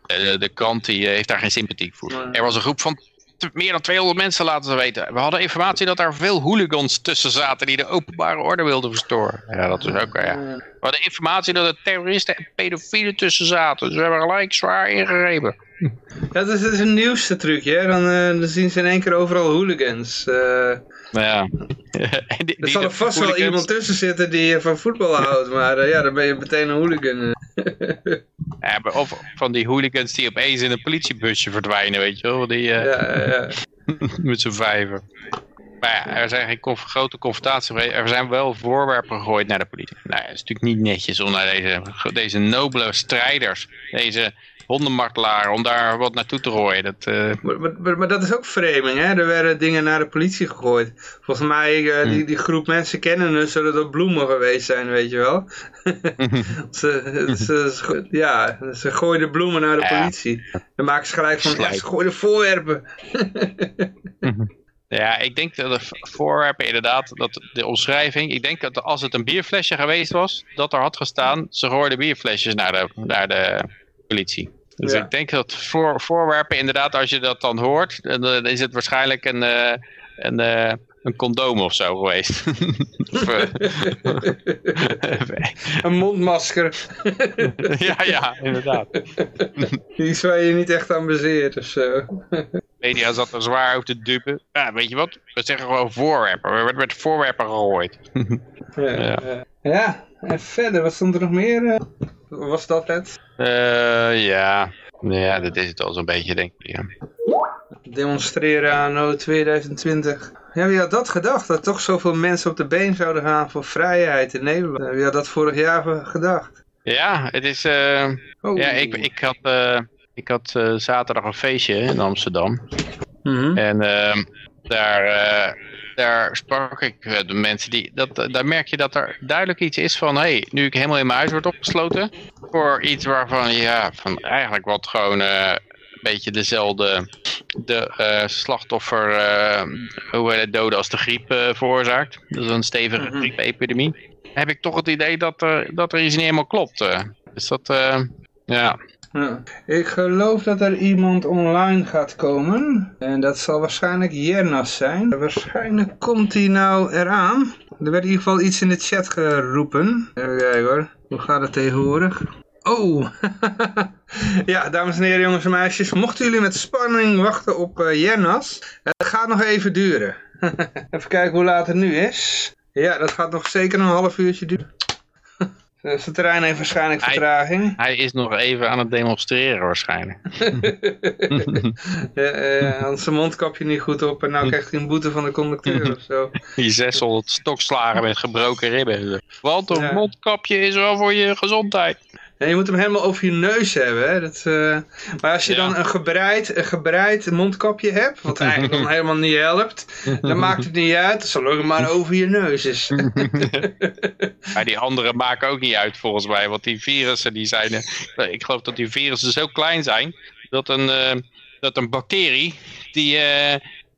S2: de, de krant die heeft daar geen sympathie voor. Er was een groep van meer dan 200 mensen laten ze weten. We hadden informatie dat er veel hooligans tussen zaten die de openbare orde wilden verstoren. Ja, dat is ook, ja. We hadden informatie dat er terroristen en pedofielen tussen zaten. Dus we hebben gelijk zwaar ingegrepen.
S1: Ja, dat is, dat is een nieuwste trucje. Dan, uh, dan zien ze in één keer overal hooligans. Uh,
S2: nou ja.
S1: die, er zal er vast wel iemand tussen zitten die van voetbal houdt, maar uh, ja, dan ben je meteen een hooligan.
S2: ja, of van die hooligans die opeens in een politiebusje verdwijnen, weet je wel. Die, uh, ja, ja. met z'n vijver. Maar ja, er zijn geen grote confrontaties Er zijn wel voorwerpen gegooid naar de politie. Nou, het is natuurlijk niet netjes om naar deze, deze nobele strijders, deze hondenmartelaar om daar wat naartoe te gooien. Dat, uh...
S1: maar, maar, maar, dat is ook framing, hè? Er werden dingen naar de politie gegooid. Volgens mij, uh, die, die groep mensen kennen het, zullen dat bloemen geweest zijn, weet je wel. ze, ze, ja, ze gooiden bloemen naar de politie. Dan maken ze gelijk van, ja, ze gooiden voorwerpen.
S2: Ja, ik denk dat de voorwerpen inderdaad, dat de omschrijving, ik denk dat als het een bierflesje geweest was, dat er had gestaan, ze gooiden bierflesjes naar de, naar de politie. Dus ik denk dat voor, voorwerpen inderdaad, als je dat dan hoort, dan is het waarschijnlijk een, uh, een, uh, een condoom of zo geweest. of,
S1: een mondmasker.
S2: ja, ja, inderdaad.
S1: Die waar je niet echt aan bezeert of zo.
S2: media zat er zwaar op te dupen. Ja, weet je wat? We zeggen gewoon voorwerpen. We werden met voorwerpen gegooid.
S1: ja, ja. ja, en verder, wat stond er nog meer? Was dat het?
S2: Uh, ja. ja, dat is het al zo'n beetje, denk ik. Ja.
S1: Demonstreren aan 2020. Ja, wie had dat gedacht? Dat toch zoveel mensen op de been zouden gaan voor vrijheid in Nederland. Wie had dat vorig jaar gedacht?
S2: Ja, het is... Uh, oh. Ja, ik, ik had, uh, ik had zaterdag een feestje in Amsterdam. Mm -hmm. En ehm, daar daar sprak ik de mensen die, dat, daar merk je dat er duidelijk iets is van, hé, hey, nu ik helemaal in mijn huis word opgesloten, voor iets waarvan, ja, van eigenlijk wat gewoon een beetje dezelfde de, slachtoffer, hoe het, doden als de griep veroorzaakt. Dat is een stevige mm griepepidemie. Heb ik toch het idee dat er, dat er iets niet helemaal klopt. Dus dat, ja...
S1: Ik geloof dat er iemand online gaat komen. En dat zal waarschijnlijk Jernas zijn. Waarschijnlijk komt hij nou eraan. Er werd in ieder geval iets in de chat geroepen. Even kijken hoor. Hoe gaat het tegenwoordig? Oh, ja, dames en heren, jongens en meisjes. Mochten jullie met spanning wachten op uh, Jernas, het gaat nog even duren. even kijken hoe laat het nu is. Ja, dat gaat nog zeker een half uurtje duren. Dus het terrein heeft waarschijnlijk vertraging.
S2: Hij is nog even aan het demonstreren waarschijnlijk.
S1: ja, uh, zijn mondkapje niet goed op en nou krijgt hij een boete van de conducteur of zo.
S2: Die 600 stokslagen met gebroken ribben. Want een mondkapje is wel voor je gezondheid
S1: je moet hem helemaal over je neus hebben. Hè? Dat, uh... Maar als je dan een gebreid, een gebreid mondkapje hebt, wat eigenlijk dan helemaal niet helpt, dan maakt het niet uit, zolang het maar over je neus is.
S2: maar die andere maken ook niet uit volgens mij, want die virussen die zijn, uh, ik geloof dat die virussen zo klein zijn, dat een, uh, dat een bacterie, die,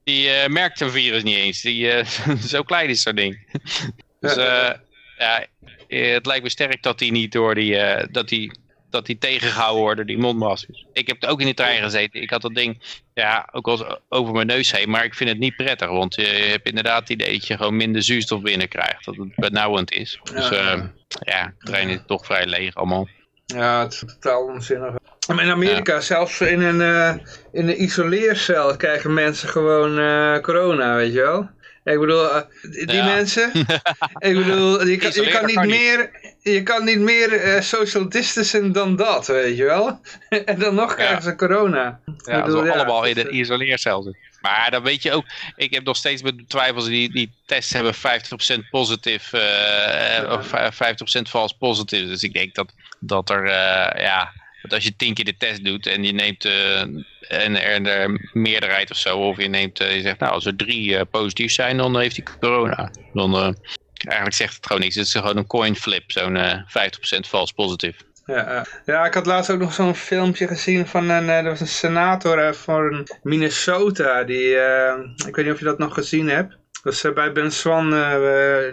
S2: die merkt een virus niet eens. Die, zo klein is zo'n ding. dus ja, eh, het lijkt me sterk dat die niet door die, uh, dat die, dat die tegengehouden worden, die mondmaskers. Ik heb ook in de trein gezeten. Ik had dat ding ja, ook wel over mijn neus heen, maar ik vind het niet prettig. Want je hebt inderdaad het idee dat je gewoon minder zuurstof binnenkrijgt. Dat het benauwend is. Dus uh, ja, de trein is toch vrij leeg allemaal.
S1: Ja, het is totaal onzinnig. In Amerika, zelfs in een, uh, in een isoleercel krijgen mensen gewoon uh, corona, weet je wel. Ik bedoel, uh, die mensen, ik bedoel, je kan, je kan niet meer, je kan niet meer uh, social distancen dan dat, weet je wel. en dan nog krijgen ze corona.
S2: Ja, bedoel, ja, allemaal in de isoleercel zitten. Maar dan weet je ook, ik heb nog steeds met twijfels, die, die tests hebben 50% positief, uh, of 50% vals positief. Dus ik denk dat, dat er, ja, dat als je tien keer de test doet en je neemt en er de meerderheid of zo, of je neemt, eh, je zegt, nou, als er drie eh, positief zijn, dan heeft hij corona. Dan, uh, eigenlijk zegt het gewoon niks. Het is gewoon een coin flip, zo'n 50% vals positief.
S1: Ja, ja, ik had laatst ook nog zo'n filmpje gezien van een, er was een senator van Minnesota, die, ik weet niet of je dat nog gezien hebt. Dus bij Ben Swan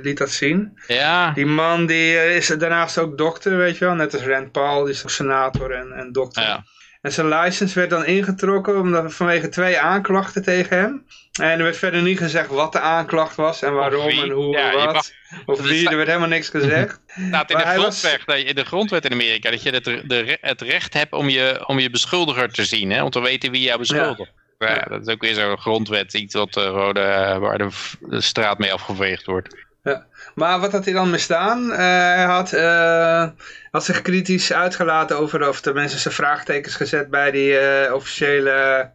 S1: liet dat zien.
S2: Ja.
S1: Die man die is daarnaast ook dokter, weet je wel. Net als Rand Paul, die is ook senator en, en dokter. Ja. En zijn license werd dan ingetrokken omdat, vanwege twee aanklachten tegen hem. En er werd verder niet gezegd wat de aanklacht was en waarom en hoe en wat. Of wie, er werd helemaal niks gezegd.
S2: staat in de, grondwet, was... in de grondwet in Amerika dat je het, de, het recht hebt om je, om je beschuldiger te zien. Hè, om te weten wie jou beschuldigt. Ja. Ja. dat is ook weer zo'n grondwet, iets wat, uh, waar de, de straat mee afgeveegd wordt.
S1: Ja. Maar wat had hij dan misdaan? Uh, hij had, uh, had zich kritisch uitgelaten over, of de mensen zijn vraagtekens gezet bij die officiële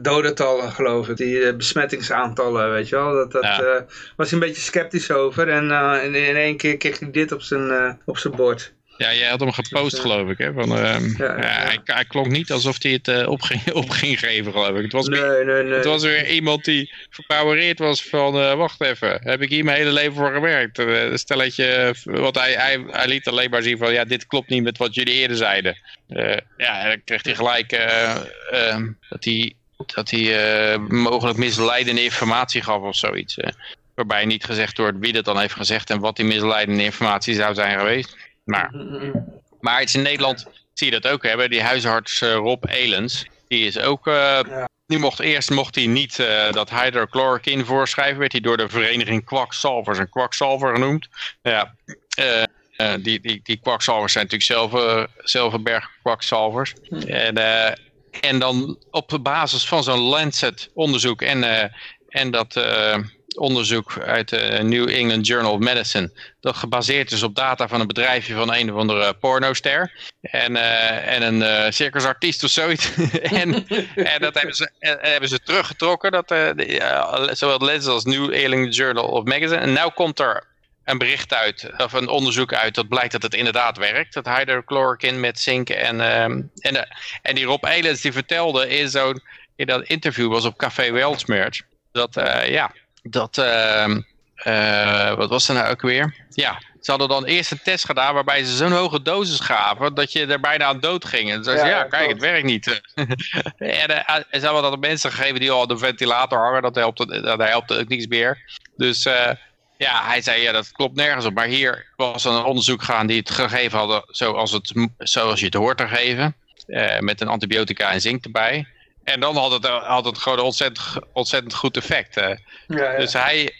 S1: dodentallen, geloof ik. Die besmettingsaantallen, weet je wel. Dat, dat ja. was hij een beetje sceptisch over. En in, in één keer kreeg hij dit op zijn, op zijn bord.
S2: Ja, jij had hem gepost dus, geloof ik. Hè? Van, uh, ja, ja, hij, hij, klonk niet alsof hij het uh, op, ging, op ging geven geloof ik. Het was,
S1: nee, weer, nee, nee.
S2: het was weer iemand die verpowereerd was van uh, wacht even, heb ik hier mijn hele leven voor gewerkt. Uh, stelletje, want hij, hij, hij liet alleen maar zien van ja dit klopt niet met wat jullie eerder zeiden. ja, en dan kreeg hij gelijk ehm, dat hij, dat hij mogelijk misleidende informatie gaf of zoiets. waarbij niet gezegd wordt wie dat dan heeft gezegd en wat die misleidende informatie zou zijn geweest. Maar, maar iets in Nederland zie je dat ook hebben. Die huisarts uh, Rob Elens, die is ook... Uh, die mocht, eerst mocht hij niet uh, dat hydrochloroquine voorschrijven. Werd hij door de vereniging kwakzalvers een kwakzalver genoemd. Ja, die, die, die kwakzalvers zijn natuurlijk zelf, zelf een berg kwakzalvers. En, en dan op basis van zo'n Lancet onderzoek en, en dat onderzoek uit de New England Journal of Medicine. Dat gebaseerd is op data van een bedrijfje van een of andere pornoster. En, uh, en een circusartiest of zoiets. en, en dat hebben ze, en, hebben ze teruggetrokken. Dat, uh, zowel Lens als New England Journal of Medicine. En nu komt er een bericht uit, of een onderzoek uit, dat blijkt dat het inderdaad werkt. Dat hydrochloroquine met zink en, en, en die Rob Elens die vertelde in zo'n in dat interview was op Café Welsmerch. Dat ja, dat, ehm, eh, wat was er nou ook weer? Ja, ze hadden dan eerst een test gedaan waarbij ze zo'n hoge dosis gaven dat je er bijna aan dood ging. En ze zeiden, ja, ja kijk, het werkt niet. en, uh, en ze hadden dat mensen gegeven die al de ventilator hangen, dat helpt, dat helpt ook niets meer. Dus uh, ja, hij zei, ja, dat klopt nergens op. Maar hier was een onderzoek gaan die het gegeven hadden zoals, het, zoals je het hoort te geven. Uh, met een antibiotica en zink erbij. En dan had het, had het gewoon een ontzettend, ontzettend goed effect. Ja, ja. Dus hij,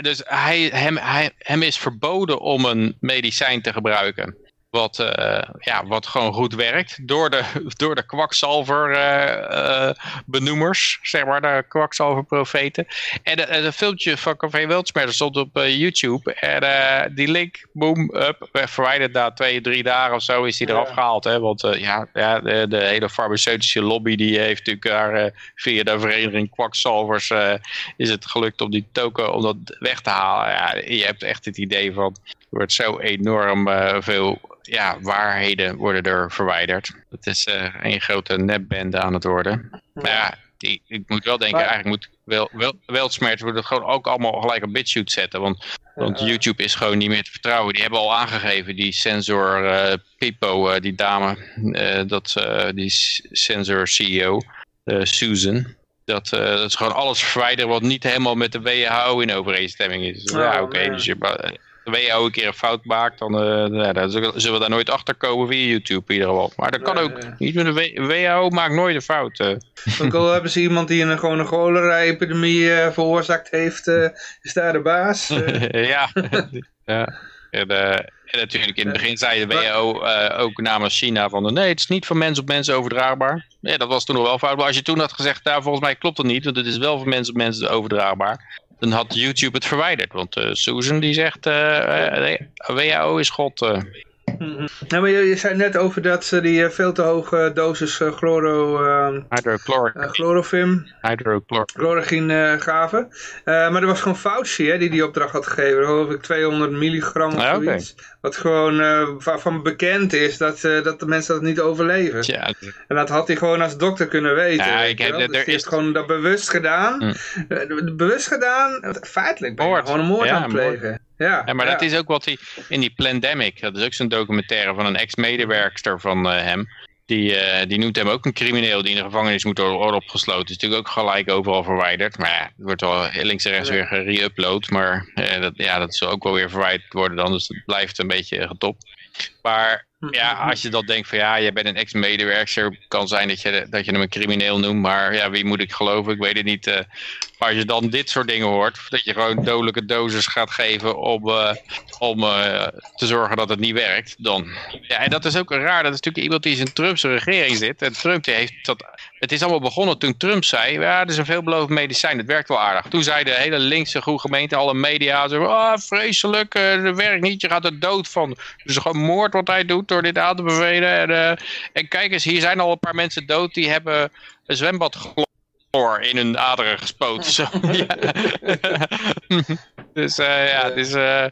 S2: dus hij, hem, hij, hem is verboden om een medicijn te gebruiken. Wat, uh, ja, wat gewoon goed werkt. Door de, door de kwakzalver uh, benoemers, zeg maar, de kwakzalver profeten. En een filmpje van Café Weltsmerder stond op YouTube. En die link, boom, up, verwijderd na twee, drie dagen of zo is die eraf ja. gehaald. Hè? Want ja, ja de, de, hele farmaceutische lobby die heeft natuurlijk daar via de vereniging kwakzalvers is het gelukt om die token om dat weg te halen. Ja, je hebt echt het idee van, er wordt zo enorm veel ja, waarheden worden er verwijderd. Het is uh, een grote nepbende aan het worden. Maar ja, die, ik moet wel denken, eigenlijk moet wel, wel, Weltsmerts het gewoon ook allemaal gelijk op BitChute zetten. Want, want YouTube is gewoon niet meer te vertrouwen. Die hebben al aangegeven, die sensor uh, Pipo, uh, die dame, dat, die sensor CEO, Susan. Dat, dat is gewoon alles verwijderen wat niet helemaal met de WHO in overeenstemming is. Ja, oké, okay, dus je WHO een keer een fout maakt, dan, uh, dan zullen we daar nooit achter komen via YouTube in ieder geval. Maar dat kan ook niet met de WHO maakt nooit een fout. Uh.
S1: Ook al hebben ze iemand die een, gewoon een cholera-epidemie uh, veroorzaakt heeft, is daar de baas.
S2: ja, ja. En, en, natuurlijk in het begin zei de WHO ook namens China van nee, het is niet van mens op mens overdraagbaar. Ja, dat was toen nog wel fout. Maar als je toen had gezegd, nou volgens mij klopt dat niet, want het is wel van mens op mens overdraagbaar dan had YouTube het verwijderd. Want uh, Susan die zegt, uh, WHO is God. Uh.
S1: Mm nou, maar je, je, zei net over dat ze die veel te hoge dosis chloro, chlorofim, chlorogine gaven. maar er was gewoon Fauci hè, die die opdracht had gegeven. geloof ik 200 milligram of ah, zoiets. Wat gewoon uh, waarvan bekend is dat, uh, dat de mensen dat niet overleven. Ja. En dat had hij gewoon als dokter kunnen weten. Ja, ik heb, dus er is gewoon dat bewust gedaan. Hm. Uh, bewust gedaan, feitelijk ben je gewoon een moord ja, aan het plegen.
S2: Ja, ja, maar dat is ook wat hij in die Plandemic, dat is ook zo'n documentaire van een ex-medewerkster van hem. Die, uh, die noemt hem ook een crimineel die in de gevangenis moet worden opgesloten. Is natuurlijk ook gelijk overal verwijderd. Maar ja, het wordt wel links en rechts weer gere-upload. Maar uh, dat, ja, dat zal ook wel weer verwijderd worden dan. Dus het blijft een beetje getopt. Maar ja, als je dat denkt van ja, je bent een ex-medewerker, kan zijn dat je, dat je hem een crimineel noemt, maar ja, wie moet ik geloven? Ik weet het niet. Uh, maar als je dan dit soort dingen hoort, dat je gewoon dodelijke doses gaat geven om, uh, om uh, te zorgen dat het niet werkt, dan... Ja, en dat is ook raar, dat is natuurlijk iemand die in Trumpse regering zit. En Trump die heeft dat... Het is allemaal begonnen toen Trump zei, ja, er is een veelbelovend medicijn, het werkt wel aardig. Toen zei de hele linkse goede gemeente, alle media, ah, vreselijk, het werkt niet, je gaat er dood van. Dus gewoon moord wat hij doet door dit aan te bevelen. En, uh, en kijk eens, hier zijn al een paar mensen dood die hebben een zwembad in hun aderen gespoten. Zo. dus uh, ja, het is, uh,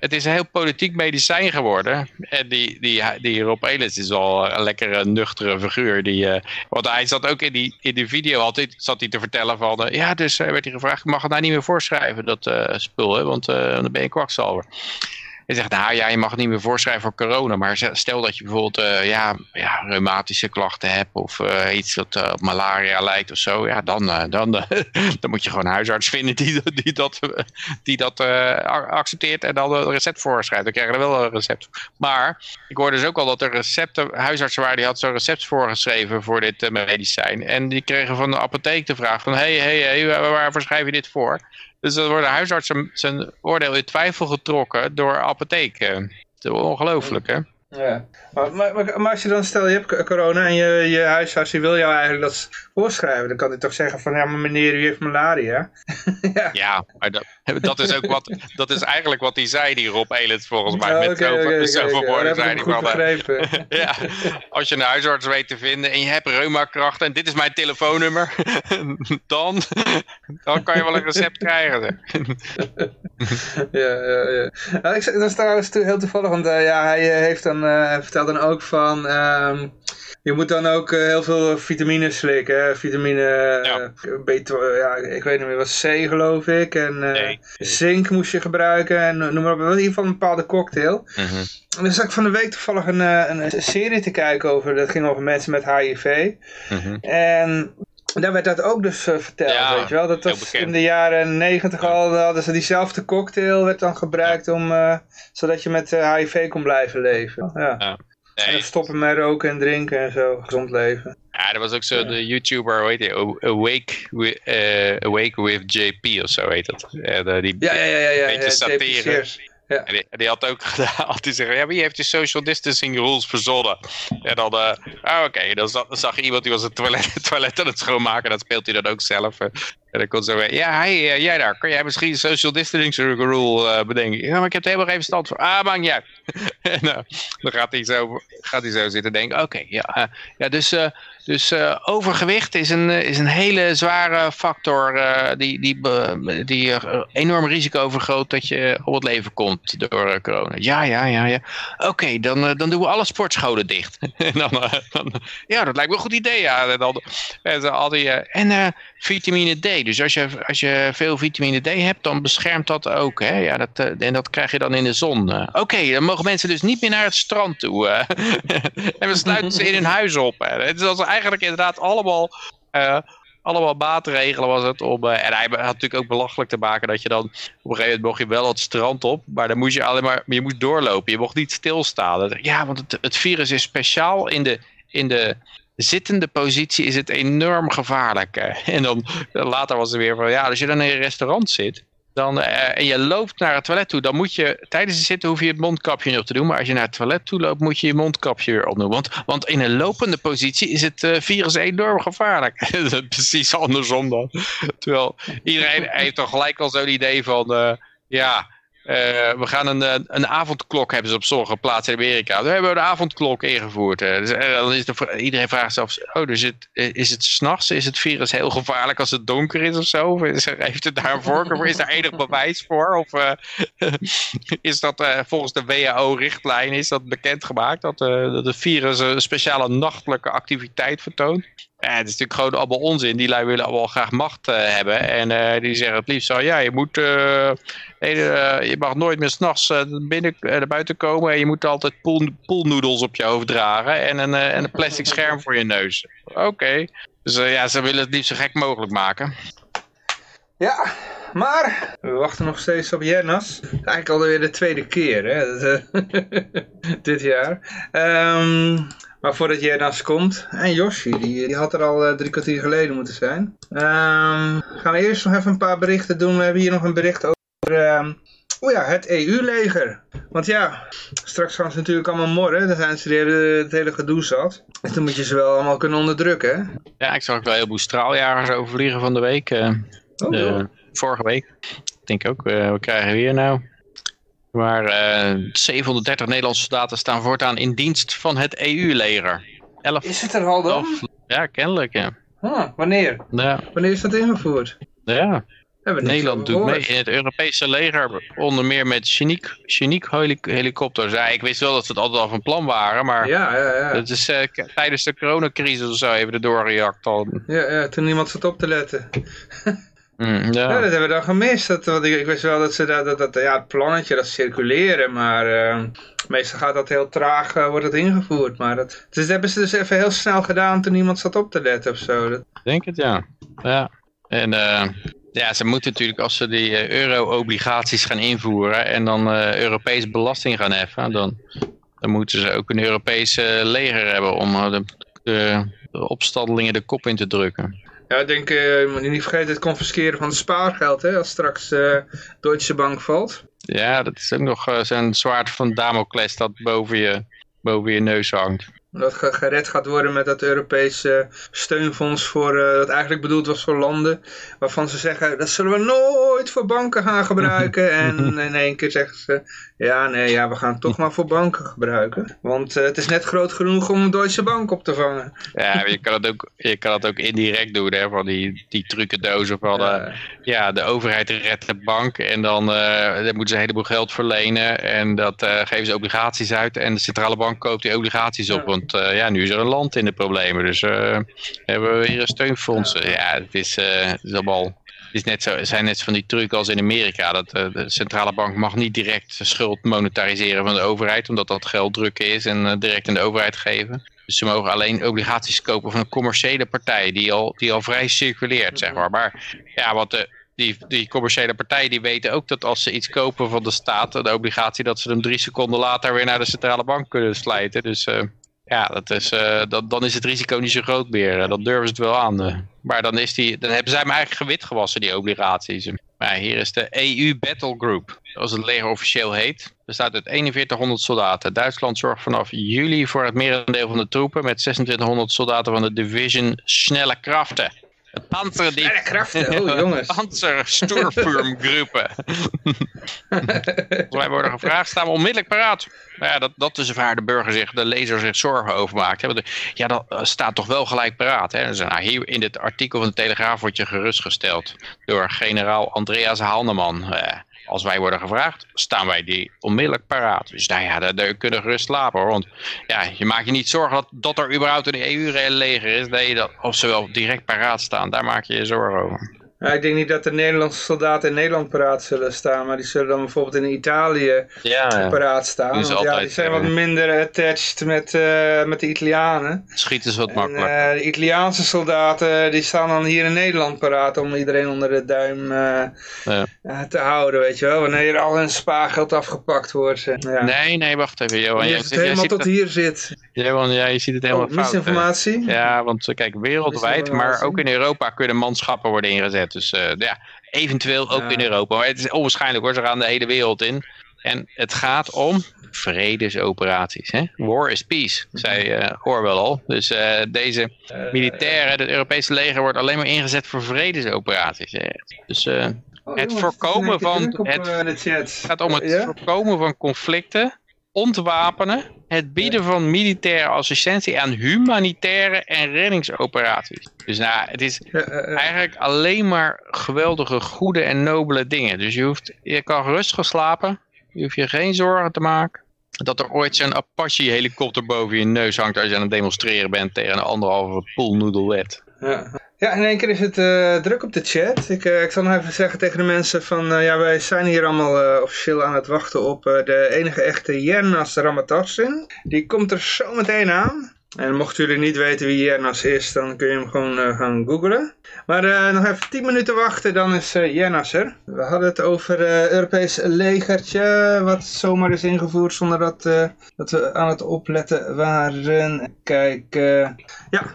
S2: het is een heel politiek medicijn geworden. En die, die, die Rob Ellis is al een lekkere nuchtere figuur. Die, uh, want hij zat ook in die, in die video altijd zat hij te vertellen van... ja, dus werd hij gevraagd, mag het nou niet meer voorschrijven, dat spul, hè, want dan ben je kwakzalver. Je zegt, nou ja, je mag het niet meer voorschrijven voor corona. Maar stel dat je bijvoorbeeld uh, ja, ja, reumatische klachten hebt of uh, iets wat uh, op malaria lijkt of zo. Ja, dan, dan, dan moet je gewoon een huisarts vinden die, die dat, die dat accepteert en dan een recept voorschrijft. Dan krijg je er wel een recept. Maar ik hoorde dus ook al dat er recepten, huisartsen waren, die had zo'n recept voorgeschreven voor dit medicijn. En die kregen van de apotheek de vraag van, hé, hé, hé, waarvoor schrijf je dit voor? Dus dan wordt de huisarts zijn oordeel in twijfel getrokken door apotheken. Is ongelooflijk, hè?
S1: Ja, maar, maar, maar, als je dan stel je hebt corona en je, je huisarts wil jou eigenlijk dat voorschrijven, dan kan hij toch zeggen van ja maar meneer u heeft malaria.
S2: ja. ja, maar dat, dat is ook wat, dat is eigenlijk wat hij zei die Rob Elens volgens mij. met okay, zoveel, okay, zoveel woorden zei hij van, ja, als je een huisarts weet te vinden en je hebt reumakrachten en dit is mijn telefoonnummer, dan, dan kan je wel een recept krijgen.
S1: ja, ja, ja. Nou, ik, dat is trouwens heel toevallig, want uh, ja, hij heeft dan uh, vertelt dan ook van... Um, je moet dan ook heel veel vitamines slikken. Hè? Vitamine
S2: Ja.
S1: B12, ja, ik weet niet meer, wat C geloof ik. En eh,
S2: Nee.
S1: zink moest je gebruiken en noem maar op. In ieder geval een bepaalde cocktail.
S2: Mhm.
S1: En dan ik van de week toevallig een, eh, een, een serie te kijken over, dat ging over mensen met HIV.
S2: Mhm.
S1: En daar werd dat ook dus eh, verteld,
S2: Ja,
S1: weet je wel. Dat was in de jaren negentig al, hadden ze diezelfde cocktail, werd dan gebruikt om, eh, zodat je met eh, HIV kon blijven leven. Ja.
S2: Ja.
S1: En dan stoppen met roken en drinken en zo, gezond leven.
S2: ja, er was ook zo de YouTuber, hoe heet die? Awake with, eh, Awake with JP of zo heet dat. Eh, die,
S1: Ja, ja, ja, ja. ja,
S2: Beetje satire.
S1: Sears.
S2: En die, had ook gedaan, had hij zeggen, ja, wie heeft de social distancing rules verzonnen? En dan, eh, ah, oké, dan, zag- iemand die was het toilet, het toilet aan het schoonmaken, dat speelt hij dan ook zelf. En dan kon zo weer, ja, hey, eh, jij daar, kan jij misschien social distancing rule eh, bedenken? Ja, maar ik heb er helemaal geen stand voor. Ah, niet uit. en eh, dan gaat hij zo, gaat hij zo zitten denken, oké, ja, ja, dus... dus overgewicht is een, is een hele zware factor die, die, die enorm risico vergroot dat je op het leven komt door corona. Ja, ja, ja, ja. Oké, dan, dan doen we alle sportscholen dicht. ja, dat lijkt me een goed idee. Ja. En, dan, en, al en vitamine D. Dus als je, als je veel vitamine D hebt, dan beschermt dat ook. Hè? Ja, dat, eh, en dat krijg je dan in de zon. eh. Oké, dan mogen mensen dus niet meer naar het strand toe. eh. en we sluiten ze in hun huis op. Hè. Het als eigenlijk inderdaad allemaal... eh, allemaal maatregelen was het om... en hij had natuurlijk ook belachelijk te maken dat je dan... Op een gegeven moment mocht je wel het strand op, maar dan moest je alleen maar... Je moest doorlopen, je mocht niet stilstaan. Ja, want het, het virus is speciaal in de... In de zittende positie is het enorm gevaarlijk. En dan later was er weer van, ja, als je dan in een restaurant zit, dan, eh, en je loopt naar het toilet toe, dan moet je, tijdens het zitten hoef je het mondkapje nog te doen, maar als je naar het toilet toe loopt, moet je je mondkapje weer opdoen. Want, want in een lopende positie is het eh, virus enorm gevaarlijk. Precies andersom dan. Terwijl iedereen heeft toch gelijk al zo'n idee van, eh, ja, we gaan een, eh, een avondklok hebben ze op sommige plaatsen in Amerika. Daar hebben we een avondklok ingevoerd. eh. Dus, eh, dan is de, iedereen vraagt af, oh, dus het, eh, is het s'nachts? Is het virus heel gevaarlijk als het donker is of zo? Of is heeft het daar een voorkeur voor? Is daar enig bewijs voor? Of eh, is dat eh, volgens de WHO-richtlijn is dat bekendgemaakt? Eh, dat het virus een speciale nachtelijke activiteit vertoont? Ja, het is natuurlijk gewoon allemaal onzin. Die lui willen allemaal graag macht eh, hebben. En eh, die zeggen het liefst zo, ja, je moet... eh, je mag nooit meer s'nachts binnen naar buiten komen. En je moet altijd pool, poolnoedels op je hoofd dragen. En een, en een plastic scherm voor je neus. Oké. Dus ja, ze willen het liefst zo gek mogelijk maken.
S1: Ja, maar we wachten nog steeds op Jennas. Eigenlijk alweer de tweede keer, hè? Dit jaar. Ehm, maar voordat Jennas komt, en Yoshi, die, die had er al eh, drie kwartier geleden moeten zijn. Ehm, gaan we eerst nog even een paar berichten doen. We hebben hier nog een bericht over... ehm, Oh ja, het EU-leger. Want ja, straks gaan ze natuurlijk allemaal morren. Dan zijn ze weer eh, het hele gedoe zat. En dan moet je ze wel allemaal kunnen onderdrukken, hè?
S2: Ja, ik zag ook wel een heleboel straaljagers overvliegen van de week. eh,
S1: Oh,
S2: de-
S1: joh.
S2: vorige week. Ik denk ook, eh, we krijgen weer nou. Maar eh 730 Nederlandse soldaten staan voortaan in dienst van het EU-leger. Elf,
S1: Is het er al dan?
S2: elf- ja, kennelijk, ja.
S1: Huh, wanneer?
S2: Ja,
S1: Wanneer is dat ingevoerd?
S2: ja. Nederland doet mee in het Europese leger, onder meer met heli- helikopters. Ja, ik wist wel dat ze het altijd al van plan waren, maar
S1: Ja, ja, ja.
S2: dat is eh, tijdens de coronacrisis of zo even er doorgejakt al.
S1: ja, ja. Toen niemand zat op te letten.
S2: Mm,
S1: Ja,
S2: ja.
S1: dat hebben we dan gemist. Dat, want ik, ik wist wel dat ze dat, dat, dat ja, het plannetje, dat circuleren, maar eh, meestal gaat dat heel traag, eh, wordt het ingevoerd. Maar dat, dus dat hebben ze dus even heel snel gedaan toen niemand zat op te letten of zo. Dat,
S2: Ik denk het, ja. ja. En eh, ja, ze moeten natuurlijk als ze die eh, euro-obligaties gaan invoeren en dan Europees belasting gaan heffen, dan, dan moeten ze ook een Europese leger hebben om de, de opstandelingen de kop in te drukken.
S1: Ja, ik denk, eh, je moet niet vergeten het confisceren van spaargeld, hè, als straks eh Deutsche Bank valt.
S2: Ja, dat is ook nog eh, zo'n zwaard van Damocles dat boven je, boven je neus hangt.
S1: Dat ge- gered gaat worden met dat Europese steunfonds voor, eh, dat eigenlijk bedoeld was voor landen. Waarvan ze zeggen, dat zullen we nooit voor banken gaan gebruiken. en in één keer zeggen ze, ja nee, ja, we gaan het toch maar voor banken gebruiken. Want het is net groot genoeg om een Deutsche Bank op te vangen.
S2: Ja, je kan het ook, je kan het ook indirect doen, hè, van die, die trucendozen van ja. ja, de overheid redt de bank en dan, dan moeten ze een heleboel geld verlenen en dat geven ze obligaties uit en de centrale bank koopt die obligaties op, want ja, nu is er een land in de problemen, dus hebben we hier een steunfondsen. Ja, het is, het is het is net zo, zijn net van die truc als in Amerika. Dat de centrale bank mag niet direct schuld monetariseren van de overheid. Omdat dat geld drukken is en direct in de overheid geven. Dus ze mogen alleen obligaties kopen van een commerciële partij. Die al, die al vrij circuleert, zeg maar. Maar ja, wat de, die, die commerciële partijen die weten ook dat als ze iets kopen van de staat, de obligatie, dat ze hem drie seconden later weer naar de centrale bank kunnen slijten. Dus ja, dat is, uh, dan is het risico niet zo groot meer. Dan durven ze het wel aan. Uh. Maar dan, is die, dan hebben zij me eigenlijk gewit gewassen, die obligaties. Maar hier is de EU Battle Group, zoals het leger officieel heet. Bestaat uit 4100 soldaten. Duitsland zorgt vanaf juli voor het merendeel van de troepen... met 2600 soldaten van de Division Snelle Krachten. Panzerdief.
S1: krachten, oh jongens.
S2: Panzersturmgroepen. Wij worden gevraagd, staan we onmiddellijk paraat. Nou ja, dat, dat is waar de burger zich, de lezer zich zorgen over maakt. Ja, dat eh, staat toch wel gelijk paraat. Hè? Dus, nou, hier in dit artikel van de Telegraaf wordt je gerustgesteld door generaal Andreas Halneman. Eh, als wij worden gevraagd, staan wij die onmiddellijk paraat. Dus nou ja, daar, daar kunnen gerust slapen. Want ja, je maakt je niet zorgen dat, dat er überhaupt een EU-leger is. Je dat, of ze wel direct paraat staan, daar maak je je zorgen over.
S1: Ja, ik denk niet dat de Nederlandse soldaten in Nederland paraat zullen staan, maar die zullen dan bijvoorbeeld in Italië ja, paraat staan. want, ja, die zijn wat minder attached met, uh, met de Italianen.
S2: Schieten is wat makkelijker. Uh,
S1: de Italiaanse soldaten die staan dan hier in Nederland paraat om iedereen onder de duim uh, ja. te houden, weet je wel. Wanneer al hun spaargeld afgepakt wordt.
S2: Ja. Nee, nee, wacht even Johan.
S1: Je het helemaal tot hier zit.
S2: Johan, ja, je ziet het helemaal oh, fout.
S1: Misinformatie?
S2: Ja, want kijk, wereldwijd, maar ook in Europa kunnen manschappen worden ingezet. Dus uh, ja, eventueel ook in Europa. Maar het is onwaarschijnlijk hoor, ze gaan de hele wereld in. En het gaat om vredesoperaties. Hè? War is peace, zei uh, Orwell al. Dus uh, deze militairen, het Europese leger wordt alleen maar ingezet voor vredesoperaties. Hè? Dus uh, oh, het voorkomen van... Het, gaat om het ja? voorkomen van conflicten ontwapenen, het bieden van militaire assistentie aan humanitaire en reddingsoperaties. Dus nou, het is eigenlijk alleen maar geweldige, goede en nobele dingen. Dus je, hoeft, je kan gaan slapen, je hoeft je geen zorgen te maken. Dat er ooit zo'n Apache-helikopter boven je neus hangt als je aan het demonstreren bent tegen een anderhalve poolnoedelwet.
S1: Ja. Ja, in één keer is het uh, druk op de chat. Ik, uh, ik zal nog even zeggen tegen de mensen van... Uh, ja, wij zijn hier allemaal officieel aan het wachten op de enige echte Jernas Ramatarsin. Die komt er zo meteen aan. En mochten jullie niet weten wie Jernas is, dan kun je hem gewoon gaan googlen. Maar nog even 10 minuten wachten, dan is Jernas er. We hadden het over Europees legertje, wat zomaar is ingevoerd zonder dat, dat we aan het opletten waren. Kijk, ja,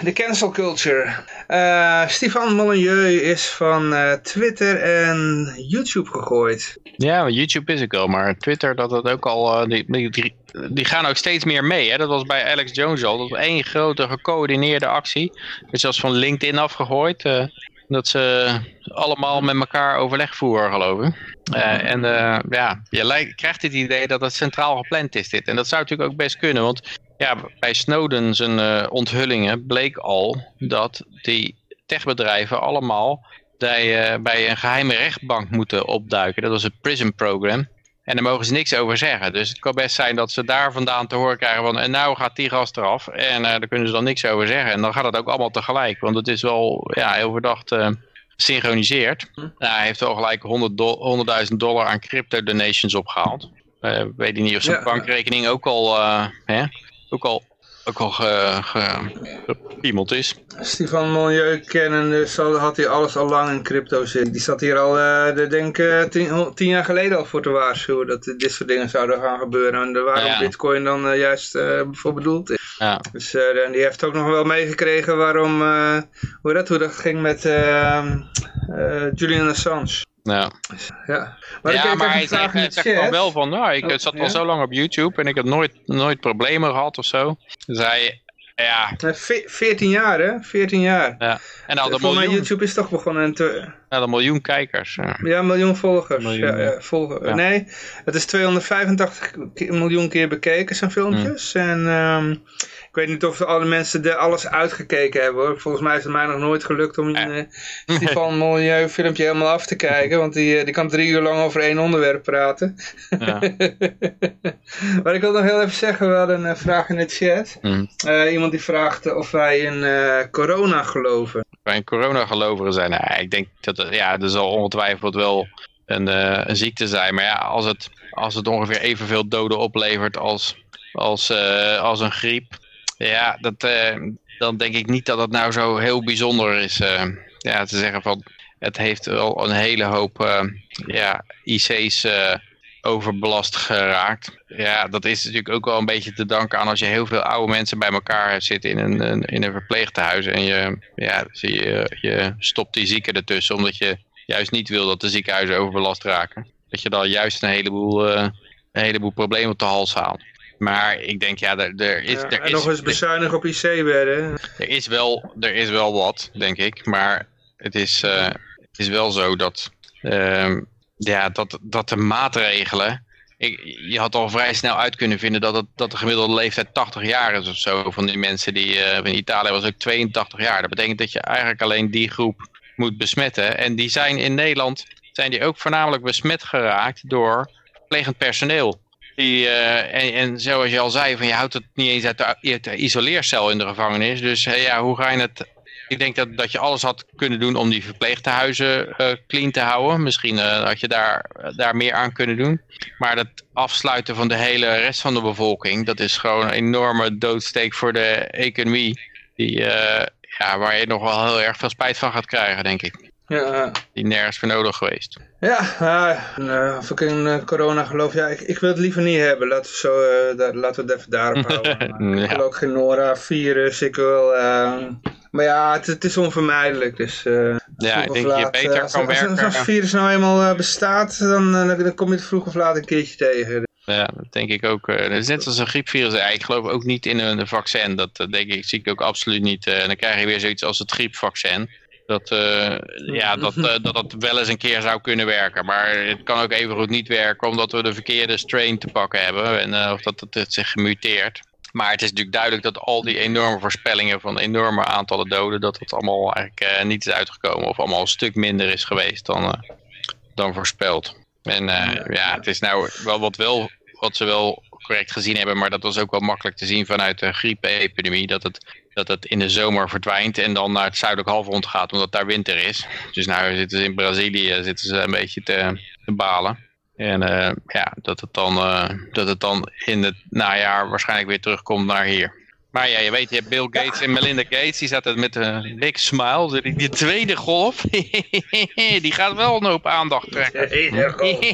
S1: de cancel culture. Uh, Stefan Molyneux is van uh, Twitter en YouTube gegooid.
S2: Ja, YouTube is ik al, maar Twitter dat dat ook al, die, die, die, gaan ook steeds meer mee. Hè? Dat was bij Alex Jones al, dat was één grote gecoördineerde actie. Dus is van LinkedIn afgegooid. dat ze allemaal met elkaar overleg voeren, geloof ik. En ja, je krijgt het idee dat het centraal gepland is dit. En dat zou natuurlijk ook best kunnen, want ja, bij Snowden zijn uh, onthullingen bleek al dat die techbedrijven allemaal bij, bij een geheime rechtbank moeten opduiken. Dat was het PRISM program. En daar mogen ze niks over zeggen. Dus het kan best zijn dat ze daar vandaan te horen krijgen van... en nou gaat die gast eraf. En daar kunnen ze dan niks over zeggen. En dan gaat het ook allemaal tegelijk. Want het is wel ja, heel verdacht gesynchroniseerd. Hm. Nou, hij heeft wel gelijk 100.000 100 dollar aan crypto donations opgehaald. weet ik niet of zijn bankrekening ook al... hè? ook al, ook al gepiemeld is.
S1: Stefan Milieu kennen, dus had hij alles al lang in crypto zitten. Die zat hier al, uh, denk uh, tien, jaar geleden al voor te waarschuwen dat dit soort dingen zouden gaan gebeuren. En waarom bitcoin dan uh, juist voor bedoeld. Ja. Dus die heeft ook nog wel meegekregen waarom, hoe, dat, hoe dat ging met Julian Assange.
S2: Ja,
S1: ja.
S2: maar, ja, maar hij zegt, zegt wel van, nou, ik oh, zat al zo lang op YouTube en ik heb nooit, nooit problemen gehad of zo. Dus hij, ja.
S1: 14 jaar, hè? 14 jaar.
S2: Ja.
S1: En al de miljoen... YouTube is toch begonnen in... Te...
S2: Ja, een miljoen kijkers. Ja,
S1: Ja, een miljoen volgers.
S2: Miljoen,
S1: ja,
S2: ja.
S1: ja, volgers. Nee, het is 285 ke- miljoen keer bekeken, zijn filmpjes.
S2: Hmm.
S1: En ehm, ik weet niet of alle mensen er alles uitgekeken hebben hoor. Volgens mij is het mij nog nooit gelukt om een uh, Stefan Milieu filmpje helemaal af te kijken. Want die, eh, die kan drie uur lang over één onderwerp praten.
S2: ja.
S1: maar ik wil nog heel even zeggen, we hadden een eh, vraag in de chat.
S2: Mm.
S1: Iemand die vraagt of wij in corona geloven.
S2: Bij een corona-gelovigen zijn. Nou, ik denk dat ja, er zal ongetwijfeld wel een, een ziekte zijn. Maar ja, als het, als het ongeveer evenveel doden oplevert als, als, als een griep. Ja, dat, eh, dan denk ik niet dat het nou zo heel bijzonder is. eh, ja, te zeggen van het heeft wel een hele hoop eh, ja, IC's overbelast geraakt. Ja, dat is natuurlijk ook wel een beetje te danken aan als je heel veel oude mensen bij elkaar hebt zitten in een, in een verpleegtehuis. En je, ja, zie je, je stopt die zieken ertussen omdat je juist niet wil dat de ziekenhuizen overbelast raken. Dat je dan juist een heleboel, een heleboel problemen op de hals haalt. Maar ik denk, ja, er, er is...
S1: Ja,
S2: er
S1: en
S2: is
S1: nog eens bezuinigen op IC-bedden.
S2: er is, wel, er is wel wat, denk ik. Maar het is, eh, het is wel zo dat, ehm, ja, dat, dat de maatregelen... Ik, je had al vrij snel uit kunnen vinden dat, het, dat de gemiddelde leeftijd 80 jaar is of zo. Van die mensen die eh, in Italië was ook 82 jaar. Dat betekent dat je eigenlijk alleen die groep moet besmetten. En die zijn in Nederland zijn die ook voornamelijk besmet geraakt door verplegend personeel. Die, eh, en, en zoals je al zei, van, je houdt het niet eens uit de, isoleercel in de gevangenis. Dus eh, ja, hoe ga je het... Ik denk dat, dat je alles had kunnen doen om die verpleegtehuizen eh clean te houden. Misschien had je daar, daar meer aan kunnen doen. Maar dat afsluiten van de hele rest van de bevolking, dat is gewoon een enorme doodsteek voor de economie. Die, ja, waar je nog wel heel erg veel spijt van gaat krijgen, denk ik.
S1: Ja,
S2: Die nergens voor nodig geweest.
S1: ja uh, of ik in uh, corona geloof, ja, ik, ik wil het liever niet hebben. Laten we, zo, uh, daar, laten we het even daarop houden.
S2: Ja.
S1: Ik wil ook geen Nora-virus, ik wil... uh, maar ja, het, het is onvermijdelijk, dus...
S2: Ja, ik denk dat je beter
S1: als,
S2: kan
S1: als,
S2: werken.
S1: Als, als virus nou eenmaal bestaat, dan, dan, kom je het vroeg of laat een keertje tegen.
S2: Ja, dat denk ik ook. Is net als een griepvirus. Ja, ik geloof ook niet in een vaccin. Dat denk ik, zie ik ook absoluut niet. Uh, dan krijg je weer zoiets als het griepvaccin. Dat, uh, ja, dat, uh, dat dat wel eens een keer zou kunnen werken. Maar het kan ook even goed niet werken omdat we de verkeerde strain te pakken hebben. En, uh, of dat het, het zich gemuteerd. Maar het is natuurlijk duidelijk dat al die enorme voorspellingen van enorme aantallen doden, dat dat allemaal eigenlijk niet is uitgekomen. Of allemaal een stuk minder is geweest dan, dan voorspeld. En ja, het is nou wel wat, wel wat ze wel correct gezien hebben, maar dat was ook wel makkelijk te zien vanuit de griepepidemie, dat het, dat het in de zomer verdwijnt en dan naar het zuidelijk halfrond gaat, omdat daar winter is. Dus nou zitten ze in Brazilië zitten ze een beetje te, te balen. En uh, ja, dat het, dan, uh, dat het dan in het najaar waarschijnlijk weer terugkomt naar hier. Maar ja, je weet, je hebt Bill Gates en Melinda Gates, die zaten met een big smile. Die, die tweede golf, die gaat wel een hoop aandacht trekken.
S1: Tweede golf.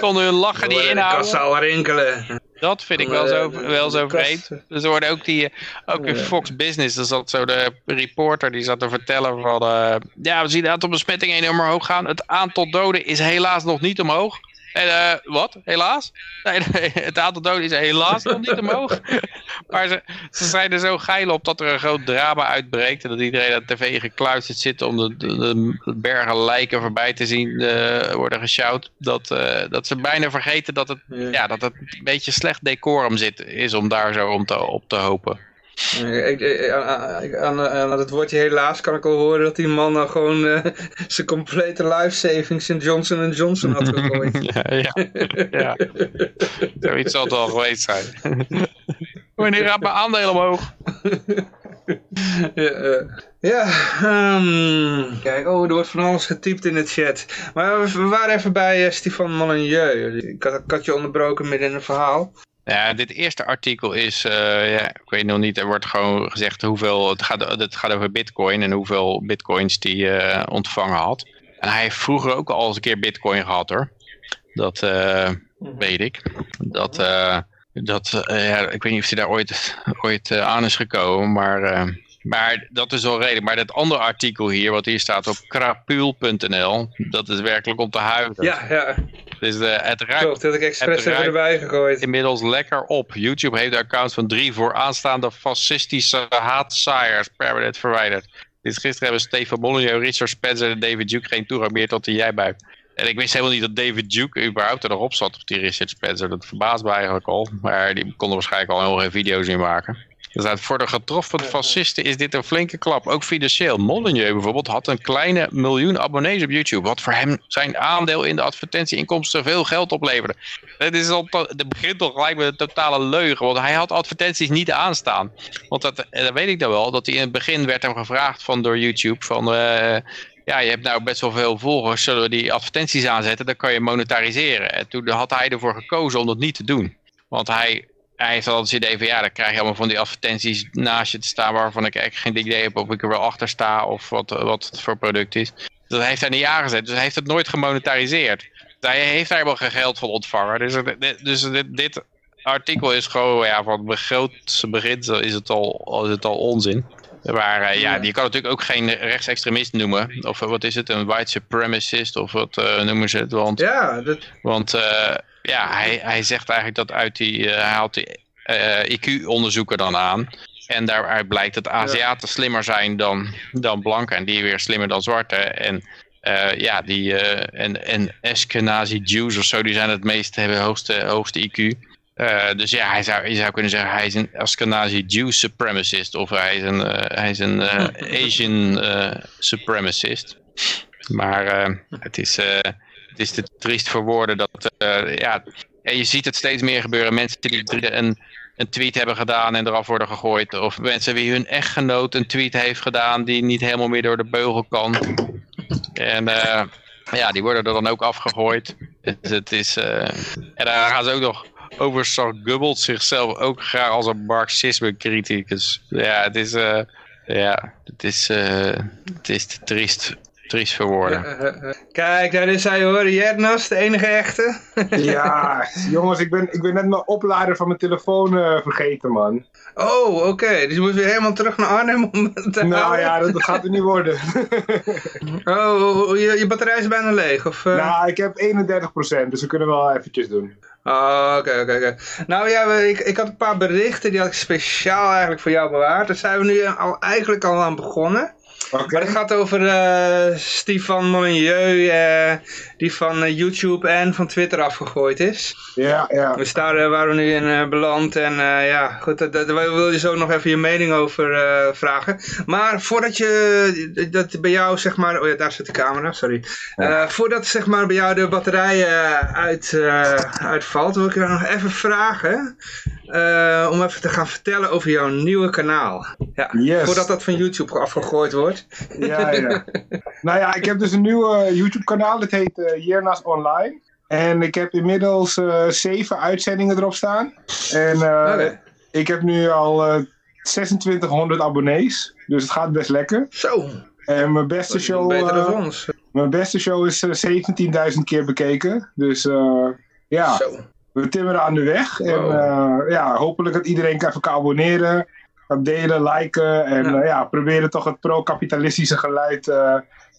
S2: Konden hun lachen die inhouden.
S1: al rinkelen.
S2: Dat vind ik wel zo, wel zo vreemd. Dus er worden ook die, ook in Fox Business, er zat zo de reporter die zat te vertellen van, uh, ja we zien het aantal besmettingen enorm omhoog gaan. Het aantal doden is helaas nog niet omhoog. En uh, wat? Helaas? Nee, nee, het aantal doden is helaas nog niet omhoog. maar ze, ze zijn er zo geil op dat er een groot drama uitbreekt. En dat iedereen aan de tv gekluisterd zit om de, de, de bergen lijken voorbij te zien uh, worden geshout. Dat, uh, dat ze bijna vergeten dat het, ja. ja. dat het een beetje slecht decorum zit, is om daar zo om te, op te hopen.
S1: Ik, ik, aan, aan, aan, het woordje helaas kan ik al horen dat die man nou gewoon uh, zijn complete life savings in Johnson Johnson had gegooid.
S2: ja, ja, ja. Zoiets zal het wel geweest zijn. Wanneer gaat mijn aandeel omhoog?
S1: ja, uh, ja um, kijk, oh, er wordt van alles getypt in de chat. Maar we, we waren even bij uh, Stefan Molyneux. Ik had, ik had je onderbroken midden in een verhaal.
S2: Ja, dit eerste artikel is, uh, ja, ik weet nog niet, er wordt gewoon gezegd hoeveel, het gaat, het gaat over bitcoin en hoeveel bitcoins die uh, ontvangen had. En hij heeft vroeger ook al eens een keer bitcoin gehad hoor. Dat uh, weet ik. Dat, dat ja, ik weet niet of hij daar ooit, ooit aan is gekomen, maar... Maar dat is wel redelijk. Maar dat andere artikel hier, wat hier staat op krapul.nl, dat is werkelijk om te huilen.
S1: Ja, ja.
S2: Dus de, het ruikt,
S1: Klopt, dat ik expres even erbij gegooid.
S2: Inmiddels lekker op. YouTube heeft de accounts van drie vooraanstaande fascistische haatzaaiers permanent verwijderd. Dit gisteren hebben Stefan Molyneux, Richard Spencer en David Duke geen toegang meer tot de jijbui. En ik wist helemaal niet dat David Duke überhaupt erop zat, of die Richard Spencer. Dat verbaast me eigenlijk al. Maar die konden waarschijnlijk al heel veel video's in maken. Dus voor de getroffen fascisten is dit een flinke klap, ook financieel. Molyneux bijvoorbeeld had een kleine miljoen abonnees op YouTube, wat voor hem zijn aandeel in de advertentieinkomsten veel geld opleverde. Het, is al het begint toch gelijk met een totale leugen, want hij had advertenties niet aanstaan. Want dat, dat weet ik dan wel, dat hij in het begin werd hem gevraagd van door YouTube van... Uh, ja, je hebt nou best wel veel volgers, zullen we die advertenties aanzetten, dan kan je monetariseren. En toen had hij ervoor gekozen om dat niet te doen. Want hij hij heeft altijd het idee van ja, dan krijg je allemaal van die advertenties naast je te staan waarvan ik echt geen idee heb of ik er wel achter sta of wat, wat het voor product is. Dat heeft hij niet aangezet, dus hij heeft het nooit gemonetariseerd. Hij heeft daar wel geen geld voor ontvangen. Dus, dus dit, dit, artikel is gewoon ja, van het grootste begin is het al, is het al onzin. Maar uh, ja, je kan natuurlijk ook geen rechtsextremist noemen. Of wat is het, een white supremacist of wat uh, noemen ze het. Want,
S1: ja, dat...
S2: want ja, hij, hij zegt eigenlijk dat uit die, hij haalt die IQ-onderzoeken dan aan. En daaruit blijkt dat Aziaten slimmer zijn dan, dan blanken en die weer slimmer dan zwarte. En uh, ja, die en, en Eskenazi Jews of zo, die zijn het meest, hebben hoogste, hoogste IQ. Dus ja, hij zou, je zou kunnen zeggen hij is een Ashkenazi Jew supremacist of hij is een, hij is een Asian supremacist. Maar het is het is te triest voor woorden dat, ja, je ziet het steeds meer gebeuren. Mensen die een, een tweet hebben gedaan en eraf worden gegooid. Of mensen wie hun echtgenoot een tweet heeft gedaan die niet helemaal meer door de beugel kan. En ja, die worden er dan ook afgegooid. Dus het is, en daar gaan ze ook nog over Goebbels zichzelf ook graag als een marxisme-criticus. Ja, het is, uh, ja, het is, het is te triest triest voor woorden.
S1: Kijk, daar is hij hoor, Jernas, de enige echte.
S3: ja, jongens, ik ben, ik ben net mijn oplader van mijn telefoon uh, vergeten, man.
S1: Oh, oké. Dus je moet weer helemaal terug naar Arnhem om te
S3: Nou ja, dat, gaat er niet worden.
S1: oh, je, je batterij is bijna leeg? Of, uh...
S3: Nou, ik heb 31%, dus we kunnen wel eventjes doen.
S1: Oh, oké, oké, oké. Nou ja, ik, ik had een paar berichten, die had ik speciaal eigenlijk voor jou bewaard. Daar zijn we nu al, eigenlijk al aan begonnen. Maar het gaat over uh, Stefan Molyneux, uh, die van uh, YouTube en van Twitter afgegooid is.
S3: Ja, ja.
S1: Dus daar waren we nu in beland en ja, goed, daar wil je zo nog even je mening over vragen. Maar voordat je, dat bij jou zeg maar, oh ja, daar zit de camera, sorry. Ja. voordat zeg maar bij jou de batterij uit, uitvalt, wil ik je nog even vragen. om even te gaan vertellen over jouw nieuwe kanaal. Ja,
S3: yes.
S1: Voordat dat van YouTube afgegooid wordt.
S3: Ja, ja. nou ja, ik heb dus een nieuw YouTube kanaal. Dat heet uh, Jernas Online. En ik heb inmiddels uh, zeven uitzendingen erop staan. En uh, ik heb nu al 2600 abonnees. Dus het gaat best lekker.
S1: Zo.
S3: En mijn beste show...
S1: Beter dan ons.
S3: Mijn beste show is 17.000 keer bekeken. Dus ja... Zo. We timmeren aan de weg. En ja, hopelijk dat iedereen kan even abonneren delen, liken en ja. Uh, ja proberen toch het pro-kapitalistische geluid uh,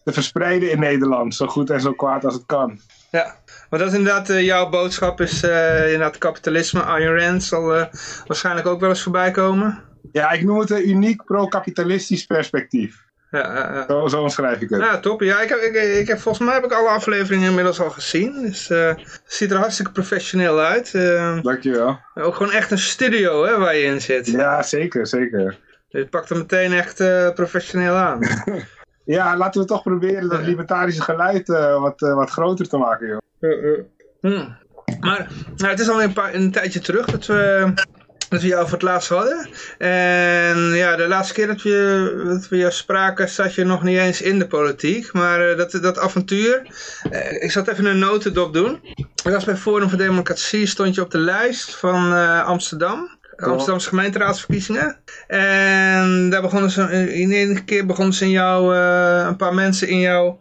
S3: te verspreiden in Nederland. Zo goed en zo kwaad als het kan.
S1: Ja, maar dat is inderdaad, uh, jouw boodschap is inderdaad kapitalisme. Iron Rand zal waarschijnlijk ook wel eens voorbij komen.
S3: Ja, ik noem het een uniek pro-kapitalistisch perspectief.
S1: Ja, uh,
S3: zo, zo omschrijf ik het.
S1: Ja, top. Ja, ik heb, ik, ik heb, volgens mij heb ik alle afleveringen inmiddels al gezien. Dus uh, het ziet er hartstikke professioneel uit. Uh,
S3: Dankjewel.
S1: Ook gewoon echt een studio hè, waar je in zit.
S3: Ja, zeker, zeker.
S1: Je pakt er meteen echt uh, professioneel aan.
S3: ja, laten we toch proberen dat libertarische geluid wat, wat groter te maken, joh.
S1: Hmm. Maar nou, het is alweer een, paar, een tijdje terug dat we dat we jou voor het laatst hadden. En ja, de laatste keer dat we, dat we jou spraken, zat je nog niet eens in de politiek. Maar dat, dat avontuur, ik zat even een notendop doen. Ik was bij Forum voor Democratie, stond je op de lijst van Amsterdam. Amsterdamse gemeenteraadsverkiezingen. En daar begonnen ze, in één keer begonnen ze in jou, een paar mensen in jouw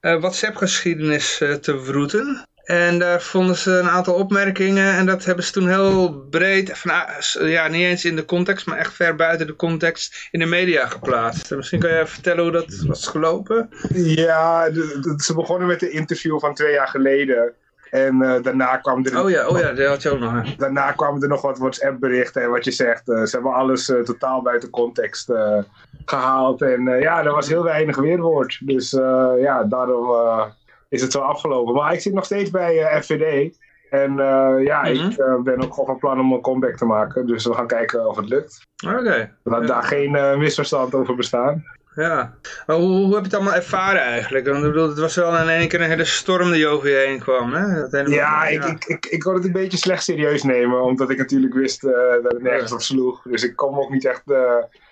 S1: WhatsApp-geschiedenis te wroeten. En daar vonden ze een aantal opmerkingen en dat hebben ze toen heel breed, van, ja, niet eens in de context, maar echt ver buiten de context in de media geplaatst. misschien kan je vertellen hoe dat was gelopen?
S3: Ja, de, de, ze begonnen met de interview van twee jaar geleden. En daarna kwam er...
S1: Oh ja, oh ja, dat had je ook nog.
S3: Daarna kwamen er nog wat WhatsApp berichten en wat je zegt. ze hebben alles totaal buiten context gehaald. En ja, er was heel weinig weerwoord. Dus ja, daarom is het zo afgelopen. Maar ik zit nog steeds bij FVD. En ja, ik uh, ben ook gewoon van plan om een comeback te maken. Dus we gaan kijken of het lukt.
S1: Oké. Okay.
S3: Laat daar geen misverstand over bestaan.
S1: Ja, maar hoe, hoe, heb je het allemaal ervaren eigenlijk? Want ik bedoel, het was wel in één keer een hele storm die over je heen kwam, hè?
S3: Dat ja, ja. Ik, ik, ik, ik kon het een beetje slecht serieus nemen, omdat ik natuurlijk wist dat het nergens op sloeg. Dus ik kon me ook niet echt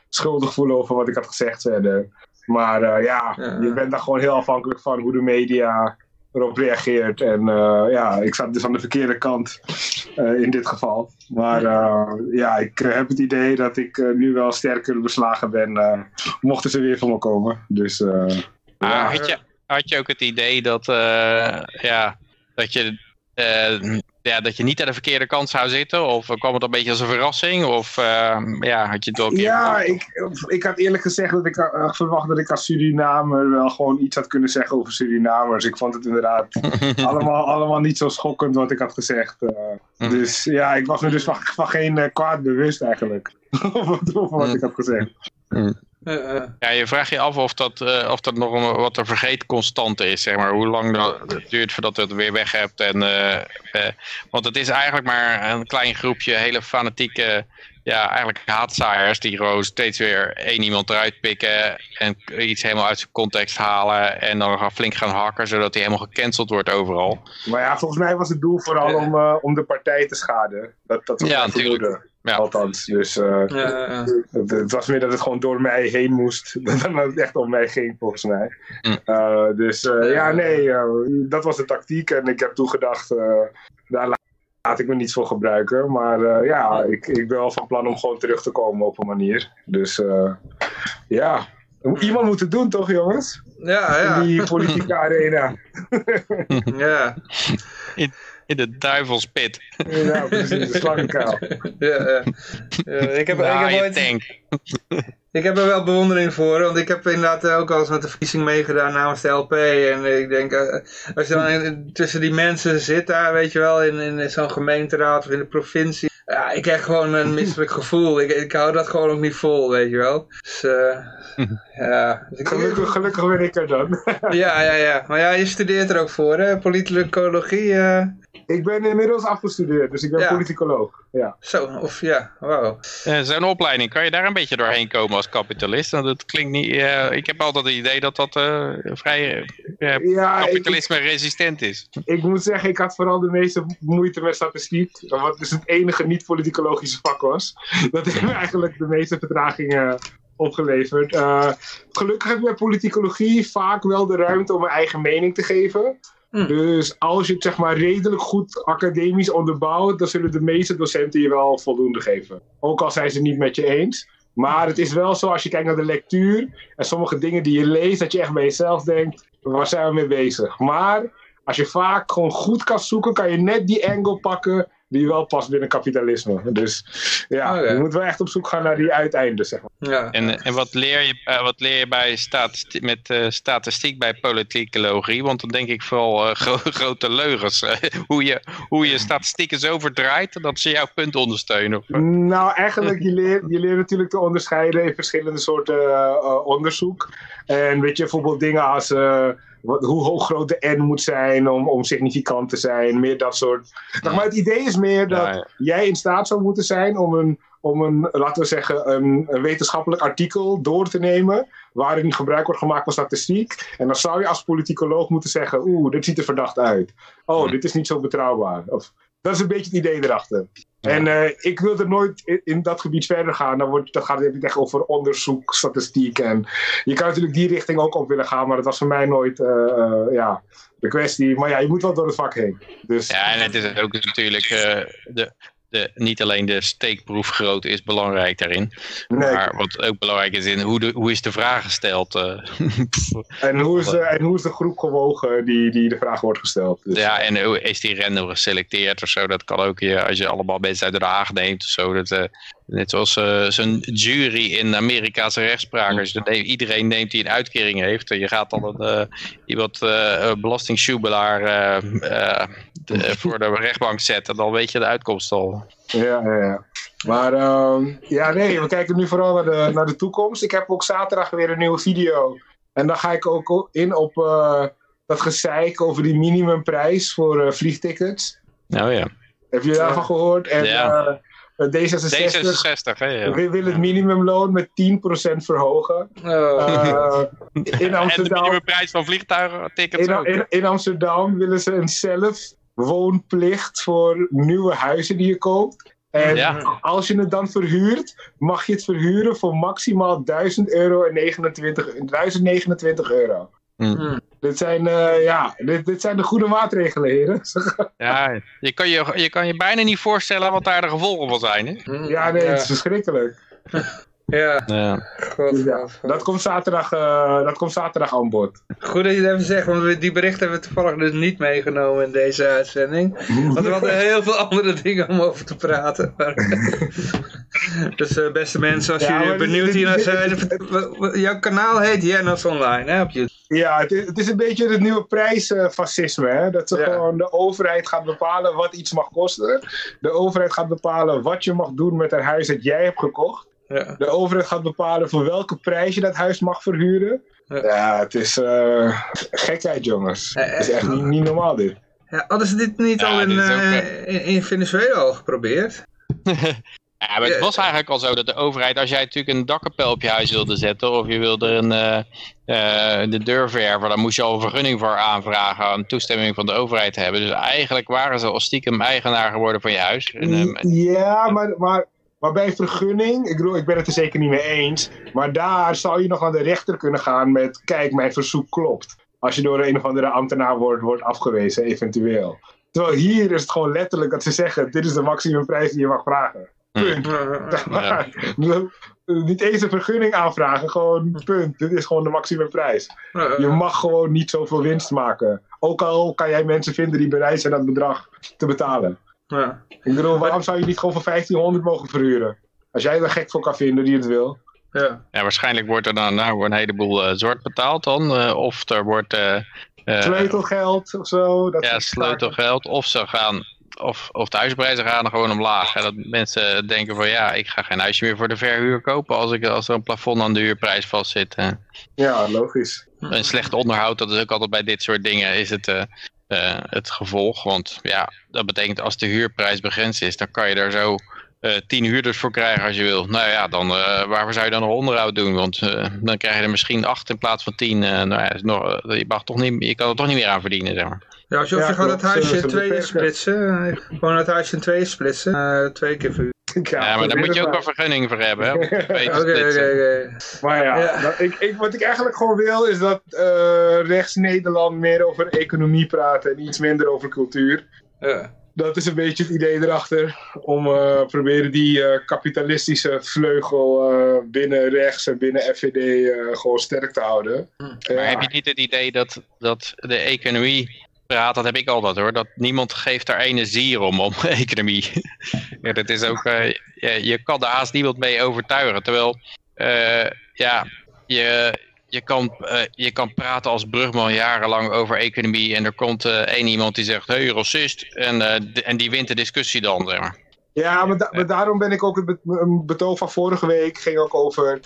S3: schuldig voelen over wat ik had gezegd verder. Maar ja, ja, je bent daar gewoon heel afhankelijk van hoe de media erop reageert. En uh, ja, ik zat dus aan de verkeerde kant uh, in dit geval. Maar uh, ja, ik heb het idee dat ik nu wel sterker beslagen ben, mochten ze weer van me komen. Dus,
S2: ja. had, je, had je ook het idee dat, ja, dat je ja, dat je niet aan de verkeerde kant zou zitten? Of kwam het een beetje als een verrassing? Of uh, ja, had je het ook...
S3: Ja, ik, ik had eerlijk gezegd dat ik uh, verwacht dat ik als Surinamer wel gewoon iets had kunnen zeggen over Surinamers. Ik vond het inderdaad allemaal, allemaal niet zo schokkend wat ik had gezegd. Uh, Dus ja, ik was me dus van, van geen kwaad bewust eigenlijk. over wat ik had gezegd.
S2: Uh, ja, je vraagt je af of dat, uh, of dat nog een, wat een vergeetconstante is, zeg maar. Hoe lang dat duurt voordat je het weer weg hebt. En, uh, want het is eigenlijk maar een klein groepje hele fanatieke, ja, eigenlijk haatzaaiers die gewoon steeds weer één iemand eruit pikken en iets helemaal uit zijn context halen en dan gaan flink gaan hakken, zodat hij helemaal gecanceld wordt overal.
S3: Maar ja, volgens mij was het doel vooral om, om de partij te schaden. Dat, dat
S2: ja, natuurlijk.
S3: Ja. Althans, dus uh, ja, het, het, was meer dat het gewoon door mij heen moest. Dan dat het echt om mij ging, volgens mij. Mm. Uh, dus uh, ja, nee, dat was de tactiek. En ik heb toegedacht, daar laat ik me niet voor gebruiken. Maar ja, ik, ik ben wel van plan om gewoon terug te komen op een manier. Dus ja, iemand moet het doen toch, jongens?
S1: Ja, ja.
S3: In die politieke arena.
S1: ja
S2: in de duivelspit.
S3: Ja, precies, de slangenkuil.
S1: Ja, ja. ik heb, nou, ik heb ooit... tank. Ik heb er wel bewondering voor, want ik heb inderdaad ook al eens met de verkiezing meegedaan namens de LP. En ik denk, eh, als je dan tussen die mensen zit daar, weet je wel, in, in zo'n gemeenteraad of in de provincie. Ja, ik heb gewoon een misselijk gevoel. Ik, ik hou dat gewoon ook niet vol, weet je wel. Dus, uh, ja. Dus
S3: ik, gelukkig, gelukkig ben ik er dan.
S1: ja, ja, ja. Maar ja, je studeert er ook voor, hè? Politicologie. Uh,
S3: ik ben inmiddels afgestudeerd, dus ik ben politicoloog. Ja.
S1: Zo, of ja, wauw.
S2: Uh, Zo'n opleiding, kan je daar een beetje doorheen komen als kapitalist? Want het klinkt niet, uh, ik heb altijd het idee dat dat uh, vrij ja, kapitalisme-resistent is.
S3: Ik moet zeggen, ik had vooral de meeste moeite met statistiek, wat dus het enige niet-politicologische vak was. Dat heeft me eigenlijk de meeste vertragingen opgeleverd. gelukkig heb ik bij politicologie vaak wel de ruimte om mijn eigen mening te geven. Hm. Dus als je het zeg maar redelijk goed academisch onderbouwt, dan zullen de meeste docenten je wel voldoende geven. Ook al zijn ze niet met je eens. Maar het is wel zo als je kijkt naar de lectuur en sommige dingen die je leest, dat je echt bij jezelf denkt, waar zijn we mee bezig? Maar als je vaak gewoon goed kan zoeken, kan je net die angle pakken die wel past binnen kapitalisme. Dus ja, je moet wel echt op zoek gaan naar die uiteinden, zeg maar.
S2: Ja. En, en wat, leer je, uh, wat leer je bij statistiek, met uh, statistiek bij politicologie? Want dan denk ik vooral uh, gro grote leugens. hoe, je, hoe je statistieken zo verdraait dat ze jouw punt ondersteunen.
S3: Nou, eigenlijk, je leert, je leert natuurlijk te onderscheiden in verschillende soorten onderzoek. En weet je, bijvoorbeeld dingen als wat, hoe hoog groot de N moet zijn om, om significant te zijn. Meer dat soort. Maar het idee is meer dat jij in staat zou moeten zijn om een, om een laten we zeggen, een, een, wetenschappelijk artikel door te nemen. waarin gebruik wordt gemaakt van statistiek. En dan zou je als politicoloog moeten zeggen: Oeh, dit ziet er verdacht uit. Oh, dit is niet zo betrouwbaar. Of, dat is een beetje het idee erachter. En uh, ik wil er nooit in, dat gebied verder gaan. Dan, wordt, dan gaat het echt over onderzoek, statistiek. En je kan natuurlijk die richting ook op willen gaan, maar dat was voor mij nooit uh, uh, ja, de kwestie. Maar ja, je moet wel door het vak heen. Dus...
S2: Ja, en het is ook natuurlijk de, de, niet alleen de steekproef is belangrijk daarin. Maar wat ook belangrijk is in hoe, de, hoe is de vraag gesteld. Uh,
S3: en, hoe is de, en hoe is de groep gewogen die, die de vraag wordt gesteld.
S2: Dus. Ja, en hoe is die random geselecteerd of zo. Dat kan ook je, als je allemaal mensen uit Den Haag neemt of zo. Dat, uh, Net zoals uh, zo'n jury in Amerikaanse rechtspraak. Dus iedereen neemt die een uitkering heeft. Je gaat dan een, uh, iemand uh, voor de rechtbank zetten. Dan weet je de uitkomst al.
S3: Ja, ja, ja. Maar uh, ja, nee, we kijken nu vooral naar de, naar de toekomst. Ik heb ook zaterdag weer een nieuwe video. En dan ga ik ook in op dat gezeik over die minimumprijs voor vliegtickets.
S2: Oh ja.
S3: Heb je daarvan gehoord? En,
S2: ja.
S3: Uh, D66,
S2: D66 hè, ja.
S3: wil het minimumloon met 10% verhogen.
S1: Oh.
S3: in Amsterdam,
S2: en de minimumprijs van vliegtuigtickets
S3: in,
S2: ook.
S3: in, in Amsterdam willen ze een zelfwoonplicht voor nieuwe huizen die je koopt. En
S2: Ja.
S3: als je het dan verhuurt, mag je het verhuren voor maximaal 1000 euro en 29, 1029 euro.
S2: Hm.
S3: Dit zijn, eh, ja, dit, dit zijn de goede maatregelen, heren.
S2: Ja, je kan je, je kan je bijna niet voorstellen wat daar de gevolgen van zijn. Hè?
S3: ja, nee, het is verschrikkelijk.
S1: Ja,
S2: Ja.
S1: god,
S3: Dus ja,
S1: god, god.
S3: dat komt zaterdag, eh, dat komt zaterdag aan bod.
S1: Goed dat je het even zegt, want we- die berichten hebben we toevallig dus niet meegenomen in deze uitzending. Want we hadden heel veel andere dingen om over te praten. Dus eh, beste mensen, als
S3: Ja,
S1: jullie benieuwd hier naar zijn, jouw kanaal heet Jennos Online, hè, op YouTube.
S3: Ja, het is, het is een beetje het nieuwe prijsfascisme. hè? Dat ze
S1: Ja.
S3: gewoon de overheid gaat bepalen wat iets mag kosten. De overheid gaat bepalen wat je mag doen met een huis dat jij hebt gekocht.
S1: Ja.
S3: De overheid gaat bepalen voor welke prijs je dat huis mag verhuren.
S1: Ja.
S3: Ja, het is eh, gekheid, jongens.
S1: Eh,
S3: Het is echt niet, niet normaal, dit.
S1: Ja, hadden ze dit niet
S2: Ja,
S1: al in,
S2: dit is ook,
S1: eh, in, in Venezuela al geprobeerd?
S2: Ja, maar het was eigenlijk al zo dat de overheid, als jij natuurlijk een dakkapel op je huis wilde zetten, of je wilde een, eh, eh, de deur verven, dan moest je al een vergunning voor aanvragen, een toestemming van de overheid te hebben. Dus eigenlijk waren ze al stiekem eigenaar geworden van je huis. En, ehm,
S3: Ja, maar, maar, maar bij vergunning, ik bedoel, ik ben het er zeker niet mee eens. Maar daar zou je nog aan de rechter kunnen gaan met, kijk, mijn verzoek klopt. Als je door een of andere ambtenaar wordt, wordt afgewezen, eventueel. Terwijl hier is het gewoon letterlijk dat ze zeggen, dit is de maximumprijs die je mag vragen. Punt.
S1: Ja.
S3: Niet eens een vergunning aanvragen, gewoon punt. Dit is gewoon de maximumprijs. Je mag gewoon niet zoveel winst maken. Ook al kan jij mensen vinden die bereid zijn dat bedrag te betalen.
S1: Ja.
S3: Ik bedoel, waarom zou je niet gewoon voor 1500 mogen verhuren? Als jij er gek voor kan vinden die het wil.
S1: Ja.
S2: ja, waarschijnlijk wordt er dan nou, een heleboel eh, zwart betaald dan, eh, of er wordt... eh,
S3: Sleutelgeld of zo. Dat
S2: Ja, sleutelgeld. Of ze gaan, of, of de huisprijzen gaan gewoon omlaag. En dat mensen denken van ja, ik ga geen huisje meer voor de verhuur kopen als, ik, als er een plafond aan de huurprijs vastzit. Eh,
S3: zaken. Ja, logisch.
S2: Een slecht onderhoud, dat is ook altijd bij dit soort dingen, is het, eh, eh, het gevolg. Want ja, dat betekent als de huurprijs begrensd is, dan kan je daar zo eh, tien huurders voor krijgen als je wil. Nou ja, dan, eh, waarvoor zou je dan nog onderhoud doen? Want eh, dan krijg je er misschien acht in plaats van tien. Eh, nou ja, is nog, je, mag toch niet, je kan er toch niet meer aan verdienen, zeg maar.
S1: Ja, als je,
S3: Ja,
S1: gewoon het huisje in tweeën splitsen. Gewoon het huisje in tweeën splitsen. eh, twee keer.
S3: Ja,
S2: Ja, maar daar moet je ook een vergunning voor hebben.
S1: Oké,
S2: splitsen.
S1: oké, oké.
S3: Maar ja,
S1: Ja.
S3: dat- ik, ik, wat ik eigenlijk gewoon wil is dat eh, rechts-Nederland meer over economie praat en iets minder over cultuur.
S1: Ja.
S3: Dat is een beetje het idee erachter. Om eh proberen die eh, kapitalistische vleugel eh, binnen rechts en binnen FVD eh, gewoon sterk te houden.
S2: Maar
S3: Ja.
S2: heb je niet het idee dat, dat de economie praat, dat heb ik altijd hoor, dat niemand geeft daar ene zier om, om economie. ja, dat is ook, eh, je, je kan daar haast niemand mee overtuigen. Terwijl, eh, ja, je, je, kan, eh, je kan praten als Brugman jarenlang over economie en er komt één iemand die zegt, hey, racist, en, en die wint de discussie dan, zeg maar.
S3: Ja, maar, da- maar daarom ben ik ook het een betoog van vorige week ging ook over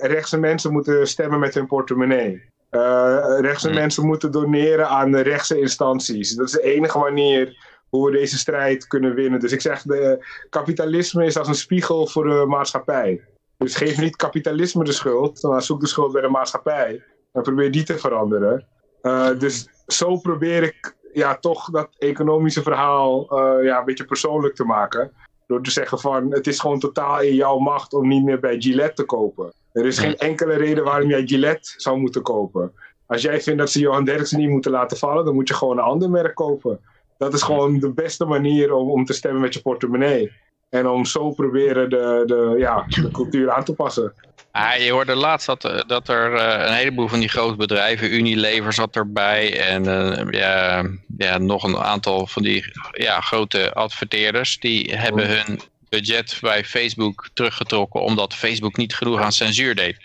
S3: rechtse mensen moeten stemmen met hun portemonnee. Eh, rechtse
S2: Hmm.
S3: mensen moeten doneren aan de rechtse instanties. Dat is de enige manier hoe we deze strijd kunnen winnen. Dus ik zeg, de kapitalisme is als een spiegel voor de maatschappij. Dus geef niet kapitalisme de schuld, maar zoek de schuld bij de maatschappij. En probeer die te veranderen. Eh, dus zo probeer ik ja, toch dat economische verhaal eh, ja, een beetje persoonlijk te maken. Door te zeggen van het is gewoon totaal in jouw macht om niet meer bij Gillette te kopen. Er is geen enkele reden waarom jij Gillette zou moeten kopen. Als jij vindt dat ze Johan Derksen niet moeten laten vallen, dan moet je gewoon een ander merk kopen. Dat is gewoon de beste manier om, om te stemmen met je portemonnee. En om zo proberen de, de, ja, de cultuur aan te passen.
S2: Ah, je hoorde laatst dat, eh, dat er eh, een heleboel van die grote bedrijven, Unilever zat erbij en eh, ja, ja, nog een aantal van die ja, grote adverteerders, die hebben hun budget bij Facebook teruggetrokken omdat Facebook niet genoeg aan censuur deed.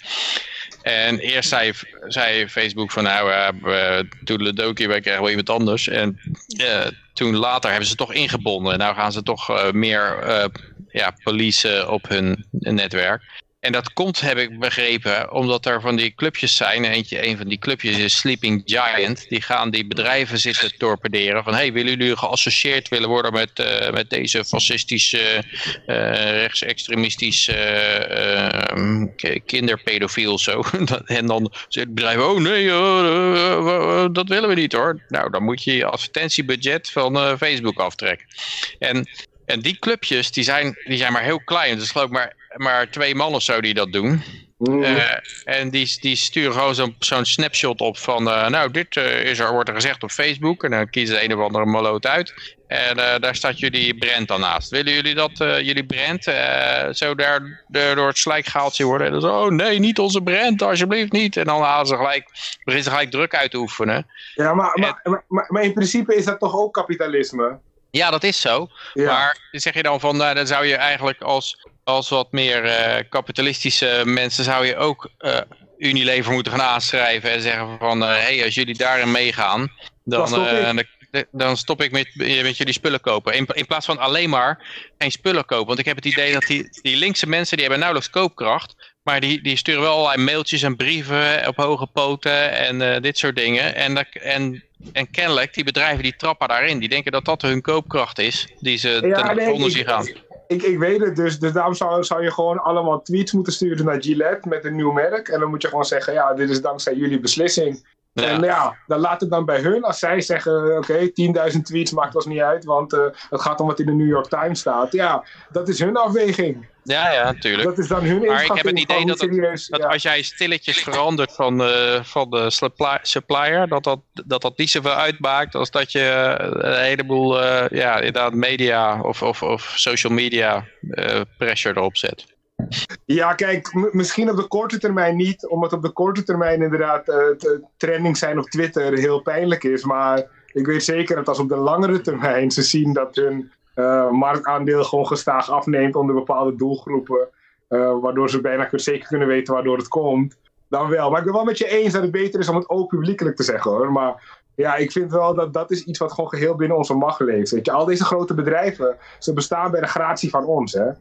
S2: En eerst zei, zei Facebook van nou, uh, we toedeledokie, wij krijgen wel iemand anders. En uh, toen later hebben ze toch ingebonden. En nou gaan ze toch uh, meer uh, ja, policen op hun netwerk. En dat komt, heb ik begrepen, omdat er van die clubjes zijn. Eentje, een van die clubjes is Sleeping Giant. Die gaan die bedrijven zitten torpederen. Van, hey, willen jullie geassocieerd willen worden met, uh, met deze fascistische, uh, rechtsextremistische uh, kinderpedofiel zo. en dan zegt het bedrijf, oh nee, dat willen we niet hoor. Nou, dan moet je je advertentiebudget van Facebook aftrekken. En en die clubjes, die zijn, die zijn maar heel klein. Dus geloof ik maar, maar twee man of zo die dat doen. Mm. Uh, en die, die sturen gewoon zo'n snapshot op van, uh, nou dit uh, is er, wordt er gezegd op Facebook. En dan kiezen ze een of andere maloot uit. En daar staat jullie brand dan naast. Willen jullie dat jullie brand zo daar de, door het slijk gehaald zien worden? En dan zo, oh nee, niet onze brand, alsjeblieft niet. En dan halen ze gelijk, beginnen ze gelijk druk uit te oefenen.
S3: Ja, maar, en, maar, maar, maar in principe is dat toch ook kapitalisme?
S2: Ja, dat is zo. Ja. Maar zeg je dan van, nou, dan zou je eigenlijk als, als wat meer uh, kapitalistische mensen, zou je ook uh, Unilever moeten gaan aanschrijven en zeggen van, hé, uh, hey, als jullie daarin meegaan, dan, stop dan, stop ik met, met jullie spullen kopen. In, in plaats van alleen maar geen spullen kopen. Want ik heb het idee dat die, die linkse mensen, die hebben nauwelijks koopkracht. Maar die, die sturen wel allerlei mailtjes en brieven op hoge poten en dit soort dingen. En, dat, en, en kennelijk, die bedrijven die trappen daarin. Die denken dat dat hun koopkracht is, die ze ja, ten onder zien gaan.
S3: Ik, ik weet het dus, dus daarom zou, zou je gewoon allemaal tweets moeten sturen naar Gillette met een nieuw merk. En dan moet je gewoon zeggen, ja, dit is dankzij jullie beslissing. Ja. En ja, dan laat het dan bij hun. Als zij zeggen, oké, okay, 10.000 tweets maakt ons niet uit, want uh, het gaat om wat in de New York Times staat. Ja, dat is hun afweging.
S2: Ja, ja, natuurlijk.
S3: Dat is dan hun
S2: Maar ik heb het idee dat, het, serieus, dat ja. als jij stilletjes verandert van, uh, van de supplier, dat dat, dat dat niet zoveel uitmaakt als dat je een heleboel uh, ja, inderdaad media of, of, of social media pressure erop zet.
S3: Ja, kijk, misschien op de korte termijn niet, omdat op de korte termijn inderdaad uh, trending zijn op Twitter heel pijnlijk is. Maar ik weet zeker dat als op de langere termijn ze zien dat hun uh, marktaandeel gewoon gestaag afneemt onder bepaalde doelgroepen, uh, waardoor ze bijna zeker kunnen weten waardoor het komt, dan wel. Maar ik ben wel met je eens dat het beter is om het ook publiekelijk te zeggen hoor. Maar ja, ik vind wel dat dat is iets wat gewoon geheel binnen onze macht leeft. Weet je, al deze grote bedrijven, ze bestaan bij de gratie van ons hè.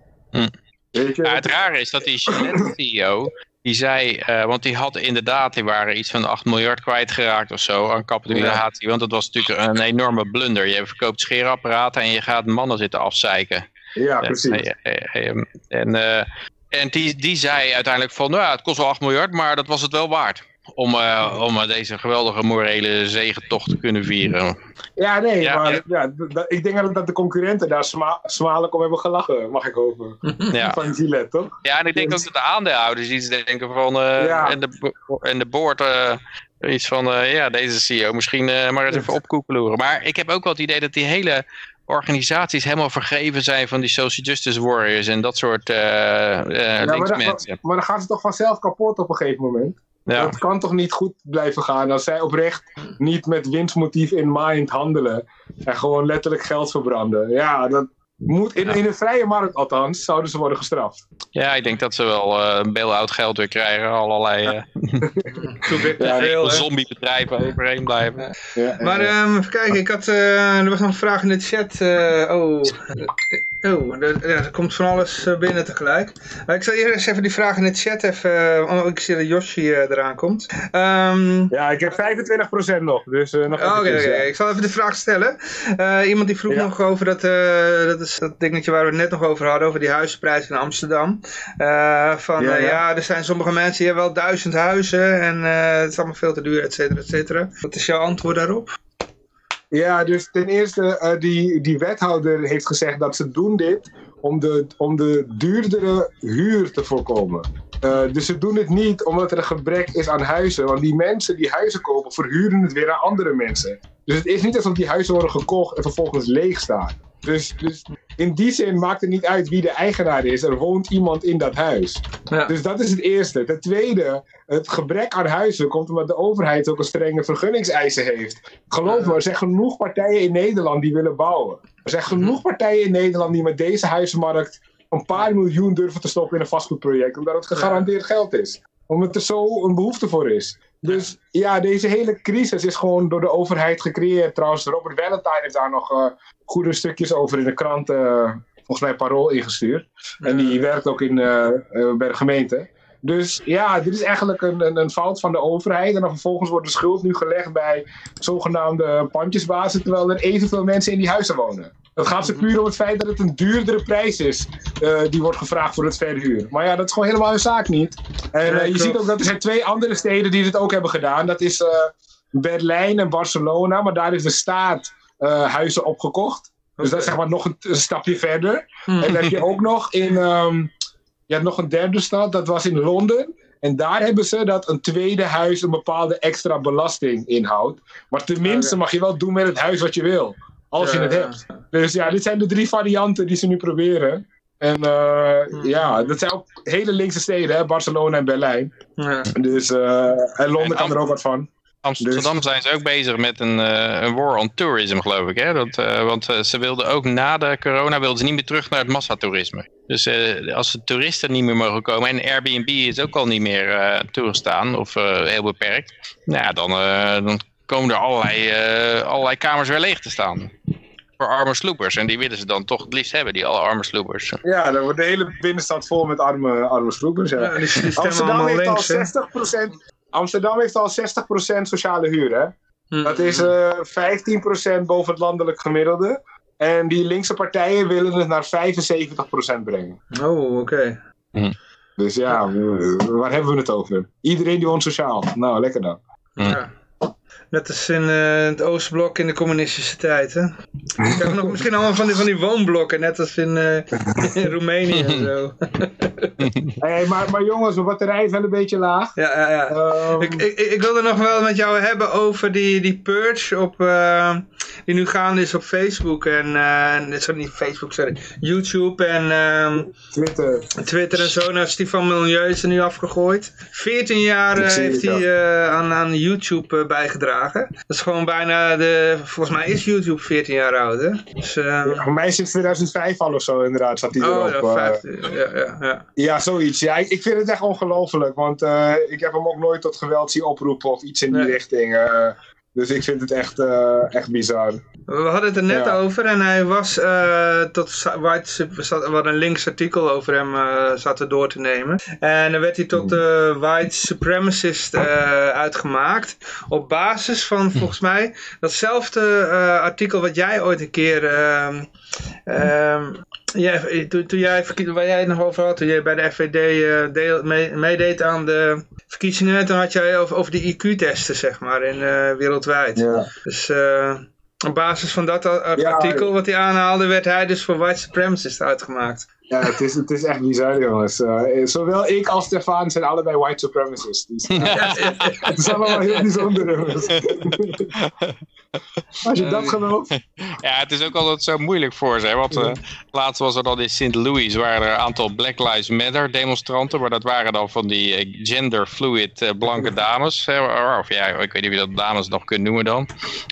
S2: Het rare is dat die Gillette-CEO, die zei, uh, want die had inderdaad, die waren iets van 8 miljard kwijtgeraakt of zo aan capitalisatie. Ja. Want dat was natuurlijk een enorme blunder. Je verkoopt scheerapparaten en je gaat mannen zitten afzeiken.
S3: Ja, precies.
S2: En, en, uh, en die, die zei uiteindelijk van, nou ja, het kost wel 8 miljard, maar dat was het wel waard om, uh, om deze geweldige morele zegentocht te kunnen vieren.
S3: Ja, nee, ja, maar ja. ik denk dat, dat de concurrenten daar sma smalijk om hebben gelachen, mag ik hopen. Ja. Van Gillette, toch?
S2: Ja, en ik denk ook dat de aandeelhouders iets denken van, uh, ja. en, de, en de board... Uh, iets van, ja, deze CEO misschien maar eens even opkoekeloeren. Maar ik heb ook wel het idee dat die hele organisaties helemaal vergeven zijn van die social justice warriors en dat soort uh, uh, ja,
S3: maar, maar, maar, dan gaan ze toch vanzelf kapot op een gegeven moment? Ja. Dat kan toch niet goed blijven gaan als zij oprecht niet met winstmotief in mind handelen en gewoon letterlijk geld verbranden. Ja, dat moet in, in een vrije markt althans, zouden ze worden gestraft.
S2: Ja, ik denk dat ze wel uh, een bail-out geld weer krijgen, allerlei uh, ja, zombiebedrijven overheen blijven.
S1: Ja, maar um, even kijken, ik had, uh, er was nog een vraag in de chat. oh, Oh, er, er komt van alles eh, binnen tegelijk. Maar ik zal eerst even die vraag in de chat even... Oh, ik zie dat Yoshi eraan komt. Um,
S3: ja, ik heb 25% nog. Dus uh, nog
S1: Oké, okay, okay. ik zal even de vraag stellen. Uh, iemand die vroeg ja. nog over dat, dat, is dat dingetje waar we het net nog over hadden. Over die huizenprijs in Amsterdam. van ja, ja, er zijn sommige mensen die hebben wel duizend huizen. En het is allemaal veel te duur, et cetera, et cetera. Wat is jouw antwoord daarop?
S3: Ja, dus ten eerste, uh, die, die wethouder heeft gezegd dat ze doen dit om de, om de duurdere huur te voorkomen. Uh, dus ze doen het niet omdat er een gebrek is aan huizen. Want die mensen die huizen kopen, verhuren het weer aan andere mensen. Dus het is niet alsof die huizen worden gekocht en vervolgens leeg staan. Dus, dus in die zin maakt het niet uit wie de eigenaar is. Er woont iemand in dat huis. Ja. Dus dat is het eerste. Ten tweede, het gebrek aan huizen komt omdat de overheid ook een strenge vergunningseisen heeft. Geloof me, er zijn genoeg partijen in Nederland die willen bouwen. Er zijn genoeg partijen in Nederland die met deze huizenmarkt een paar miljoen durven te stoppen in een vastgoedproject. Omdat het gegarandeerd geld is. Omdat er zo een behoefte voor is. Dus ja, deze hele crisis is gewoon door de overheid gecreëerd. Trouwens, Robert Valentine heeft daar nog uh, goede stukjes over in de krant, uh, volgens mij Parool, ingestuurd. En die werkt ook in, uh, bij de gemeente. Dus ja, dit is eigenlijk een, een, een, fout van de overheid. En dan vervolgens wordt de schuld nu gelegd bij zogenaamde pandjesbazen, terwijl er evenveel mensen in die huizen wonen. Het gaat ze puur om het feit dat het een duurdere prijs is uh, die wordt gevraagd voor het verhuur. Maar ja, dat is gewoon helemaal hun zaak niet. En uh, je ziet ook dat er zijn twee andere steden die dit ook hebben gedaan. Dat is uh, Berlijn en Barcelona, maar daar is de staat huizen opgekocht. Dus dat is zeg maar nog een, een stapje verder. En dan heb je ook nog in... Um, je hebt nog een derde stad, dat was in Londen. En daar hebben ze dat een tweede huis een bepaalde extra belasting inhoudt. Maar tenminste mag je wel doen met het huis wat je wil. Als je het hebt. Dus ja, dit zijn de drie varianten die ze nu proberen. En uh, ja, dat zijn ook hele linkse steden, hè? Barcelona en Berlijn. Ja. Dus, uh, en Londen en kan er ook wat van.
S2: Amsterdam dus. zijn ze ook bezig met een, uh, een war on tourism, geloof ik. Hè? Dat, uh, want uh, ze wilden ook na de corona wilden ze niet meer terug naar het massatoerisme. Dus als de toeristen niet meer mogen komen en Airbnb is ook al niet meer toegestaan of heel beperkt. Nou ja, dan, dan komen er allerlei, allerlei kamers weer leeg te staan voor arme sloepers. En die willen ze dan toch het liefst hebben, die alle arme sloepers.
S3: Ja, dan wordt de hele binnenstad vol met arme, arme sloepers. Ja. Amsterdam heeft links, al 60%, Amsterdam heeft al 60% sociale huur, hè? Hmm. Dat is uh, eh, 15% boven het landelijk gemiddelde. En die linkse partijen willen het naar 75% brengen.
S1: Oh, oké.
S2: Hmm.
S3: Dus ja, waar hebben we het over? Iedereen die woont sociaal. Nou, lekker dan.
S2: Hmm.
S1: Ja. Net als in uh, het Oostblok in de communistische tijd, hè? Je krijgt nog misschien allemaal van die, van die woonblokken, net als in, uh, in Roemenië en zo.
S3: hey, maar, maar jongens, mijn batterij is wel een beetje laag.
S1: Ja, ja, ja. Um... Ik, ik, ik wilde nog wel met jou hebben over die, die purge op, uh, die nu gaande is op Facebook en, sorry, niet Facebook, sorry, YouTube en um,
S3: Twitter.
S1: Twitter en zo. Nou, Stefan Milieu is er nu afgegooid. 14 jaar heeft hij aan, aan YouTube bijgedragen. Dat is gewoon bijna de... Volgens mij is YouTube 14 jaar oud, hè? Dus,
S3: ja, voor mij is het 2005 al of zo, inderdaad. Zat hij oh, erop.
S1: Ja, uh... ja, ja, ja.
S3: ja, zoiets. Ja, ik, ik vind het echt ongelooflijk. Want uh, ik heb hem ook nooit tot geweld zien oproepen of iets in die nee. richting. Dus ik vind het echt, uh, echt bizar.
S1: We hadden het er net ja. over en hij was uh, tot White we hadden een links artikel over hem uh, zaten door te nemen. En dan werd hij tot de White Supremacist uitgemaakt. Op basis van volgens mij datzelfde artikel wat jij ooit een keer ja, toen, toen jij, waar jij het nog over had, toen jij bij de FVD uh, deel, mee, meedeed aan de verkiezingen, toen had jij over, over de IQ-testen, zeg maar, in, uh, wereldwijd.
S3: Ja.
S1: Dus uh, op basis van dat artikel ja, wat hij aanhaalde, werd hij dus voor white supremacist uitgemaakt.
S3: Ja, het is, het is echt bizar, jongens. Uh, zowel ik als Stefan zijn allebei white supremacists. Dus, uh, het is allemaal heel bijzonder, jongens. Als je dat gelooft.
S2: Ja, het is ook altijd zo moeilijk voor ze. Want uh, laatst was er dan in St. Louis, waren er een aantal Black Lives Matter demonstranten. Maar dat waren dan van die gender fluid blanke dames. Of ja, ik weet niet wie dat dames nog kunnen noemen dan.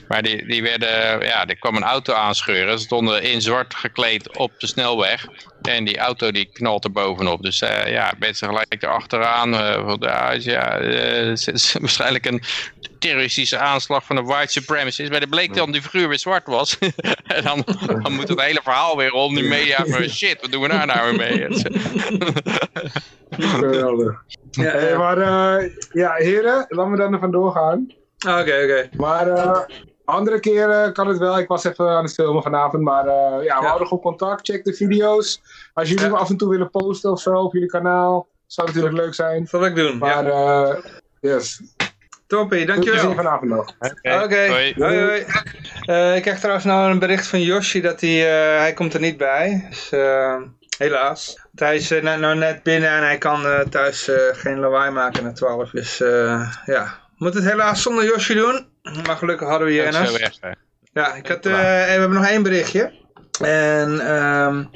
S2: Maar die, die werden, ja, er kwam een auto aanscheuren. Ze stonden in zwart gekleed op de snelweg. En die auto die knalt er bovenop. Dus uh, ja, mensen gelijk erachteraan. Uh, ja, ja uh, het is waarschijnlijk een terroristische aanslag van de white supremacists. Maar de bleek dan die figuur weer zwart was. en dan, dan moet het hele verhaal weer om die media van shit, wat doen we daar nou weer mee?
S3: Geweldig. Ja, hey, maar ja, heren, laten we dan er vandoor gaan.
S1: Oké, okay, oké. Okay.
S3: Maar andere keren kan het wel. Ik was even aan het filmen vanavond. Maar uh, ja, we ja. houden goed contact. Check de video's. Als jullie ja. me af en toe willen posten of zo op jullie kanaal. Zou natuurlijk leuk zijn.
S1: Zal ik doen.
S3: Maar ja. uh, yes.
S1: Toppie, dankjewel.
S3: Tot vanavond nog.
S1: Oké, okay. hoi. hoi, hoi. Uh, ik krijg trouwens nou een bericht van Yoshi dat hij, uh, hij komt er niet bij. Dus uh, helaas. Want hij is nou, nou net binnen en hij kan thuis geen lawaai maken na 12. Dus ja, moet het helaas zonder Yoshi doen. Maar gelukkig hadden we hier. Ja, ik had, uh, we hebben nog één berichtje. En um,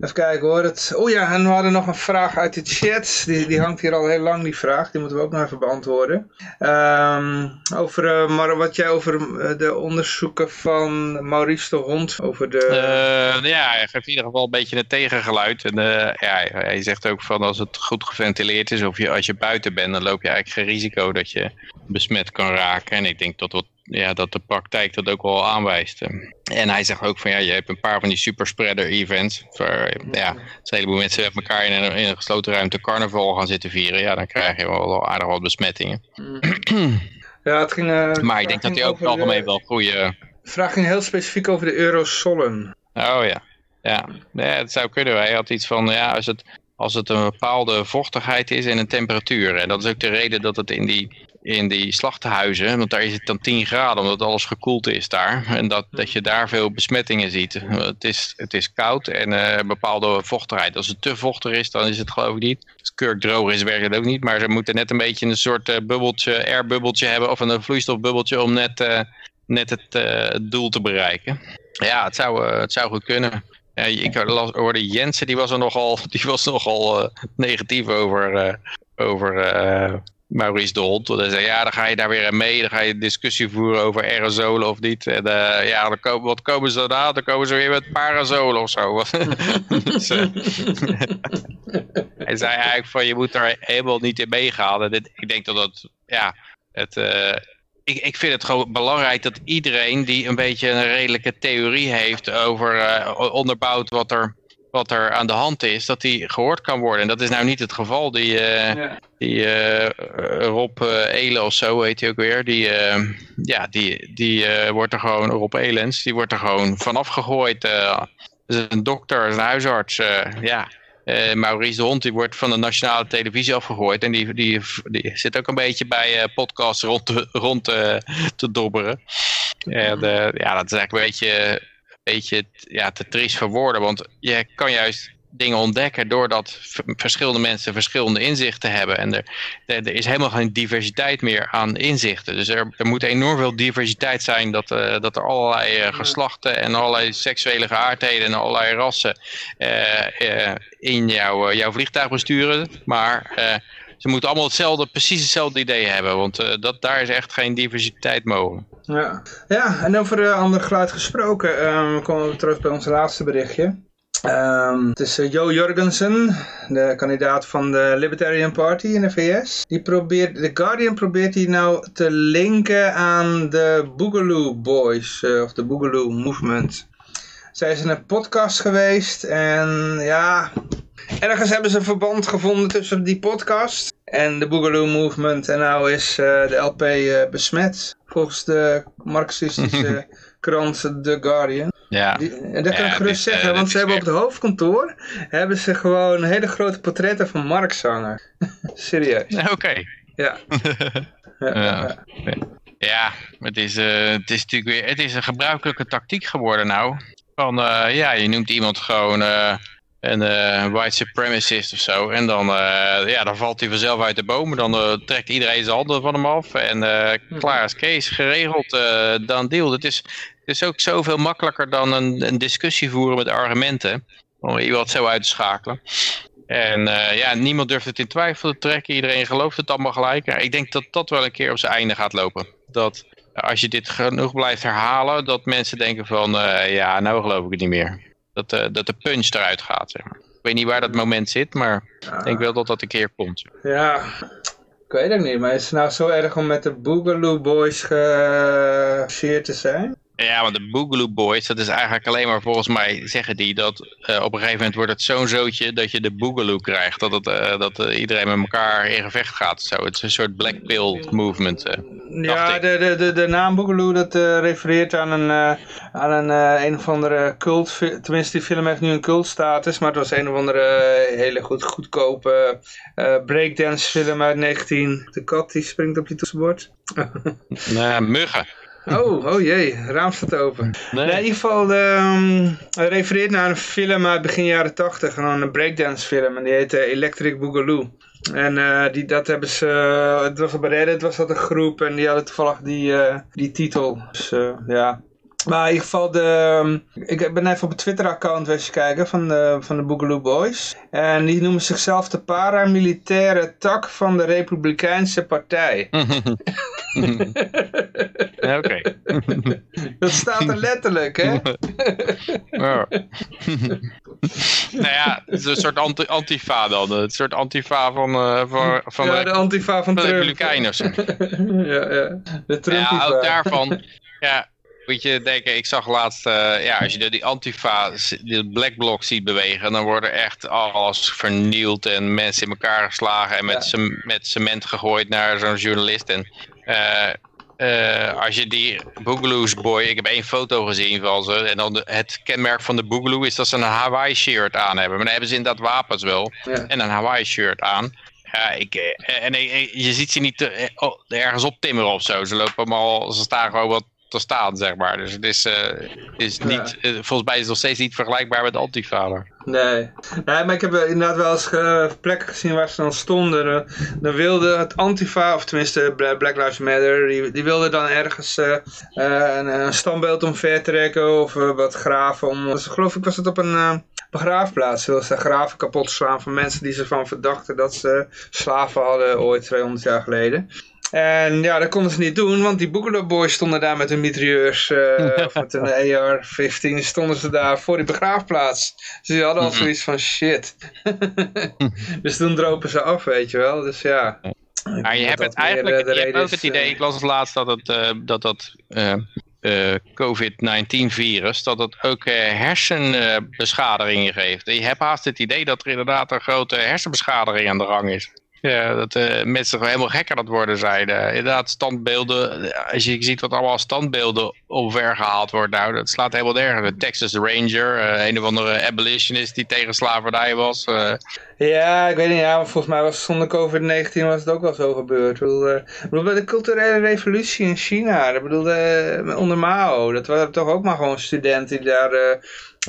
S1: even kijken hoor. Het, oh ja, en we hadden nog een vraag uit de chat. Die, die hangt hier al heel lang, die vraag. Die moeten we ook nog even beantwoorden. Um, over, maar wat jij over uh, de onderzoeken van Maurice de Hond. Over de...
S2: Uh, ja, hij geeft in ieder geval een beetje een tegengeluid. En ja, hij zegt ook van als het goed geventileerd is. Of je, als je buiten bent, dan loop je eigenlijk geen risico dat je besmet kan raken. En ik denk dat wat ja, dat de praktijk dat ook wel aanwijst. En hij zegt ook van ja, je hebt een paar van die superspreader events. Waar ja, een heleboel mensen met elkaar in een, in een gesloten ruimte carnaval gaan zitten vieren. Ja, dan krijg je wel, aardig wat besmettingen.
S1: Ja, het ging, uh,
S2: maar ik denk dat hij ook algemeen wel goede...
S1: De vraag ging heel specifiek over de eurosollen.
S2: Oh ja, ja. ja het zou kunnen. Hij had iets van, ja, als het, als het een bepaalde vochtigheid is en een temperatuur. En dat is ook de reden dat het in die in die slachtenhuizen, want daar is het dan 10 graden omdat alles gekoeld is daar. En dat, dat je daar veel besmettingen ziet. Het is, het is koud en uh, bepaalde vochtigheid. Als het te vochtig is, dan is het geloof ik niet. Als het droog is, werkt het ook niet. Maar ze moeten net een beetje een soort uh, bubbeltje, airbubbeltje hebben of een vloeistofbubbeltje om net, uh, net het, het, doel te bereiken. Ja, het zou, het zou goed kunnen. ik hoorde Jensen, die was er nogal, die was nogal negatief over, over Maurice de Hond. hij zei, ja, dan ga je daar weer mee. Dan ga je discussie voeren over aerosolen of niet. En uh, ja, komen, wat komen ze daarna? Dan komen ze weer met parasolen of zo. dus, uh, hij zei eigenlijk van, je moet er helemaal niet in meegaan. Ik denk dat dat, ja, het... Uh, ik, ik vind het gewoon belangrijk dat iedereen die een beetje een redelijke theorie heeft over onderbouwd wat er wat er aan de hand is, dat die gehoord kan worden. En dat is nou niet het geval. Die, uh, die uh, Rob uh, Elen of zo heet hij ook weer, die, ja, die, die wordt er gewoon, Rob Elens, die wordt er gewoon vanaf gegooid. is een dokter, een huisarts, ja. Maurice de Hond die wordt van de nationale televisie afgegooid. En die, die, die zit ook een beetje bij podcasts rond, te, rond te dobberen. En, ja, dat is eigenlijk een beetje beetje ja, te triest voor woorden. Want je kan juist dingen ontdekken doordat verschillende mensen verschillende inzichten hebben. En er, er, is helemaal geen diversiteit meer aan inzichten. Dus er, er moet enorm veel diversiteit zijn dat, uh, dat er allerlei uh, geslachten en allerlei seksuele geaardheden en allerlei rassen uh, in jouw, jouw vliegtuig besturen. Maar ze moeten allemaal hetzelfde, precies hetzelfde idee hebben. Want dat, daar is echt geen diversiteit mogelijk.
S1: Ja, ja en over uh, ander geluid gesproken, um, komen we terug bij ons laatste berichtje. Um, het is uh, Joe Jorgensen, de kandidaat van de Libertarian Party in de VS. Die probeert, The Guardian probeert hij nou te linken aan de Boogaloo Boys, uh, of de Boogaloo Movement. Zij is in een podcast geweest en ja, ergens hebben ze een verband gevonden tussen die podcast en de Boogaloo Movement. En nou is uh, de LP besmet volgens de marxistische krant The Guardian.
S2: Ja.
S1: Die, en dat kan ik gerust zeggen, uh, want ze hebben op het hoofdkantoor hebben ze gewoon hele grote portretten van Marx hangen. Serieus.
S2: Oké.
S1: Ja.
S2: ja, ja. ja. het is, het is natuurlijk weer, het is een gebruikelijke tactiek geworden nou. Van, ja, je noemt iemand gewoon een uh, white supremacist of zo. En dan, uh, ja, dan valt hij vanzelf uit de bomen. Dan uh, trekt iedereen zijn handen van hem af. En klaar is Kees, geregeld, dan deal. Het is, is ook zoveel makkelijker dan een, een discussie voeren met argumenten. Om iemand zo uit te schakelen. En ja, niemand durft het in twijfel te trekken. Iedereen gelooft het allemaal gelijk. ik denk dat dat wel een keer op zijn einde gaat lopen. Dat als je dit genoeg blijft herhalen, dat mensen denken van, ja, nou geloof ik het niet meer dat, uh, dat de punch eruit gaat. Zeg maar. Ik weet niet waar dat moment zit, maar ik denk wel dat dat een keer komt.
S1: Ja, ik weet het niet, maar is het nou zo erg om met de Boogaloo Boys gescheerd te zijn?
S2: Ja, want de Boogaloo Boys, dat is eigenlijk alleen maar volgens mij zeggen die dat uh, op een gegeven moment wordt het zo'n zootje dat je de Boogaloo krijgt. Dat, het, uh, dat uh, iedereen met elkaar in gevecht gaat. Zo. Het is een soort black pill movement.
S1: Ja, de, de, de, de naam Boogaloo dat refereert aan een, aan een, een of andere cult. Tenminste, die film heeft nu een cultstatus, maar het was een of andere hele goed, goedkope breakdance film uit 19. De kat die springt op je toetsenbord.
S2: nou, muggen.
S1: Oh, oh jee, raam staat open. Nee. in ieder geval, um, hij refereert naar een film uit begin jaren 80, een breakdance film, en die heette Electric Boogaloo. En uh, die, dat hebben ze, het was op Reddit was dat een groep en die hadden toevallig die, uh, die titel. Dus ja, Maar in ieder geval, de, ik ben even op het Twitter-account eens kijken van de, van de Boogaloo Boys. En die noemen zichzelf de paramilitaire tak van de Republikeinse Partij.
S2: Oké.
S1: Dat staat er letterlijk, hè?
S2: ja. nou ja, het is een soort anti antifa dan. Een soort antifa van, uh, van, van
S1: ja, de, antifa van,
S2: de
S1: Trump.
S2: Republikeinen of zo.
S1: ja, ja. De Trump
S2: ja, ook daarvan. Ja, moet je denken, ik zag laatst, uh, ja, als je die Antifa, de Black Bloc ziet bewegen, dan wordt er echt alles vernield en mensen in elkaar geslagen en met, ja. met cement gegooid naar zo'n journalist. En uh, uh, als je die Boogaloo's boy, ik heb één foto gezien van ze, en dan de, het kenmerk van de Boogaloo is dat ze een Hawaii shirt aan hebben. Maar dan hebben ze inderdaad wapens wel ja. en een Hawaii shirt aan. Ja, ik, en, en je ziet ze niet oh, ergens op timmeren of zo. Ze lopen allemaal, ze staan gewoon wat te staan, zeg maar. Dus het is, uh, is niet, ja. uh, volgens mij is het nog steeds niet vergelijkbaar met Antifa.
S1: Nee. nee, maar ik heb inderdaad wel eens uh, plekken gezien waar ze dan stonden. Dan wilde het Antifa, of tenminste Black Lives Matter, die, die wilde dan ergens een, een standbeeld omver trekken of wat graven. Om, dus geloof ik was het op een begraafplaats. Wilden ze graven kapot slaan van mensen die ze van verdachten dat ze slaven hadden ooit 200 jaar geleden. En ja, dat konden ze niet doen, want die Boogaloo Boys stonden daar met hun mitrailleurs, uh, of met een AR-15, stonden ze daar voor die begraafplaats. Dus die hadden al zoiets van shit. dus toen dropen ze af, weet je wel. Dus ja.
S2: Maar je hebt het eigenlijk, je hebt ook het idee, ik las het laatst dat het, uh, dat, dat uh, uh, COVID-19 virus, dat het ook hersenbeschadigingen geeft. En je hebt haast het idee dat er inderdaad een grote hersenbeschadiging aan de gang is. Ja, dat uh, mensen gewoon helemaal gekker het worden zijn. Uh, inderdaad, standbeelden, als je ziet wat allemaal standbeelden omver gehaald wordt, nou, dat slaat helemaal nergens. De Texas Ranger, een of andere abolitionist die tegen slavernij was.
S1: Ja, ik weet niet, ja, maar volgens mij was zonder COVID-19 was het ook wel zo gebeurd. Ik bedoel, bij de culturele revolutie in China, ik bedoel, onder Mao, dat waren toch ook maar gewoon studenten die daar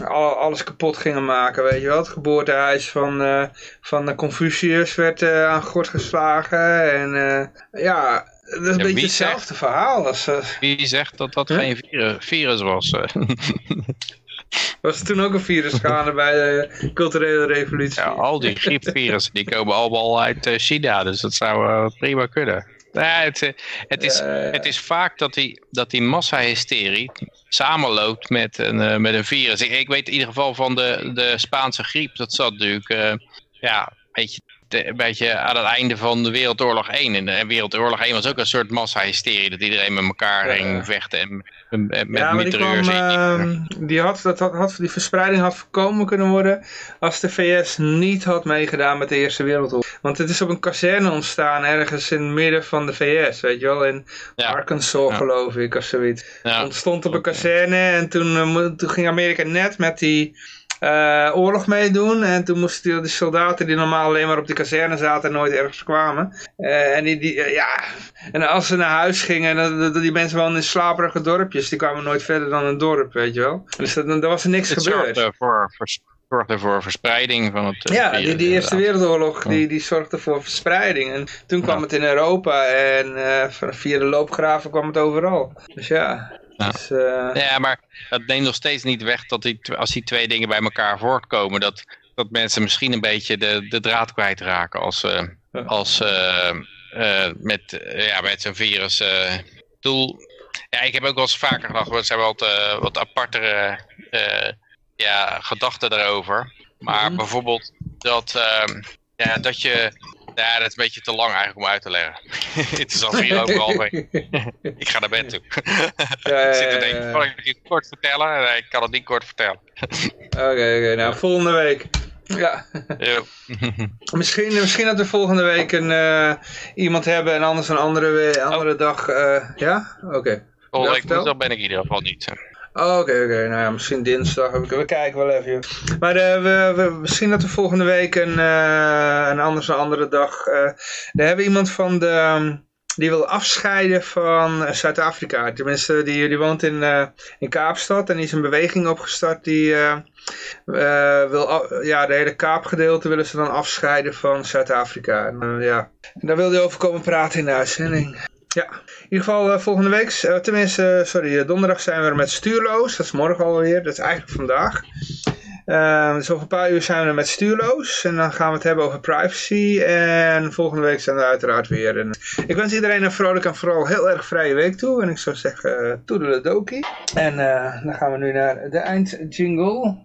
S1: alles kapot gingen maken, weet je wel. Het geboortehuis van, uh, van Confucius werd uh, aan gort geslagen. En uh, ja, dat is een ja, beetje hetzelfde zegt, verhaal. Als,
S2: wie zegt dat dat huh? geen virus, was?
S1: was er toen ook een virus gaande bij de culturele revolutie?
S2: Ja, al die griepvirussen die komen allemaal uit China, dus dat zou prima kunnen. Ja, het, het, is, het is vaak dat die, dat die massahysterie samenloopt met een, uh, met een virus. Ik, ik, weet in ieder geval van de, de Spaanse griep. Dat zat natuurlijk ja, een beetje, een beetje aan het einde van de Wereldoorlog 1. En de Wereldoorlog 1 was ook een soort massahysterie. Dat iedereen met elkaar ja. ging vechten en met
S1: ja, maar die, kwam, uh, die, had, dat had, had, die verspreiding had voorkomen kunnen worden als de VS niet had meegedaan met de Eerste Wereldoorlog. Want het is op een kazerne ontstaan ergens in het midden van de VS, weet je wel, in ja. Arkansas ja. geloof ik of zoiets. Ontstond op een kazerne en toen, toen ging Amerika net met die uh, oorlog meedoen. En toen moesten die, die, soldaten die normaal alleen maar op de kazerne zaten en nooit ergens kwamen. Uh, en, die, die, uh, ja. en als ze naar huis gingen, dan, die mensen woonden in slaperige dorpjes. Die kwamen nooit verder dan een dorp, weet je wel. Dus dat, dan was er niks gebeurd.
S2: Zorgde voor, voor, zorgde voor verspreiding van het...
S1: ja, die, die Eerste Wereldoorlog die, die zorgde voor verspreiding. En toen kwam ja. het in Europa en via de loopgraven kwam het overal. Dus ja...
S2: Ja. Dus, uh... ja, maar dat neemt nog steeds niet weg dat die, als die twee dingen bij elkaar voortkomen, dat, dat mensen misschien een beetje de, de draad kwijtraken als, uh, als uh, met, ja, met zo'n virus doel. Ja, ik heb ook wel eens vaker gedacht, we zijn wat, wat apartere ja, gedachten daarover. Maar mm -hmm. bijvoorbeeld dat, ja, dat je ja, dat is een beetje te lang eigenlijk om uit te leggen. het is al vier over half Ik ga naar bed toe. ik zit te denken, kan ik het kort vertellen? Nee, ik kan het niet kort vertellen.
S1: Oké, oké. Okay, nou, volgende week. Ja. misschien, misschien dat we volgende week een, uh, iemand hebben en anders een andere, andere oh. dag. Uh, ja? Oké. Okay.
S2: Volgende week woensdag ben ik in ieder geval niet.
S1: Oké, oh, oké. Okay. Nou ja, misschien dinsdag. We kijken wel even. Maar uh, we, we, misschien dat we volgende week een, uh, een, anders, andere dag... Uh, daar hebben we iemand van de... Um, die wil afscheiden van Zuid-Afrika. Tenminste, die, die woont in, in Kaapstad en die is een beweging opgestart die wil, ja, de hele Kaapgedeelte willen ze dan afscheiden van Zuid-Afrika. Ja. en daar wil hij over komen praten in de uitzending. Ja, in ieder geval volgende week, tenminste, sorry, donderdag zijn we er met stuurloos. Dat is morgen alweer, dat is eigenlijk vandaag. Uh, dus over een paar uur zijn we er met stuurloos. En dan gaan we het hebben over privacy. En volgende week zijn we uiteraard weer. Ik wens iedereen een vrolijk en vooral heel erg vrije week toe. En ik zou zeggen, toedeledokie. En dan gaan we nu naar de eindjingle.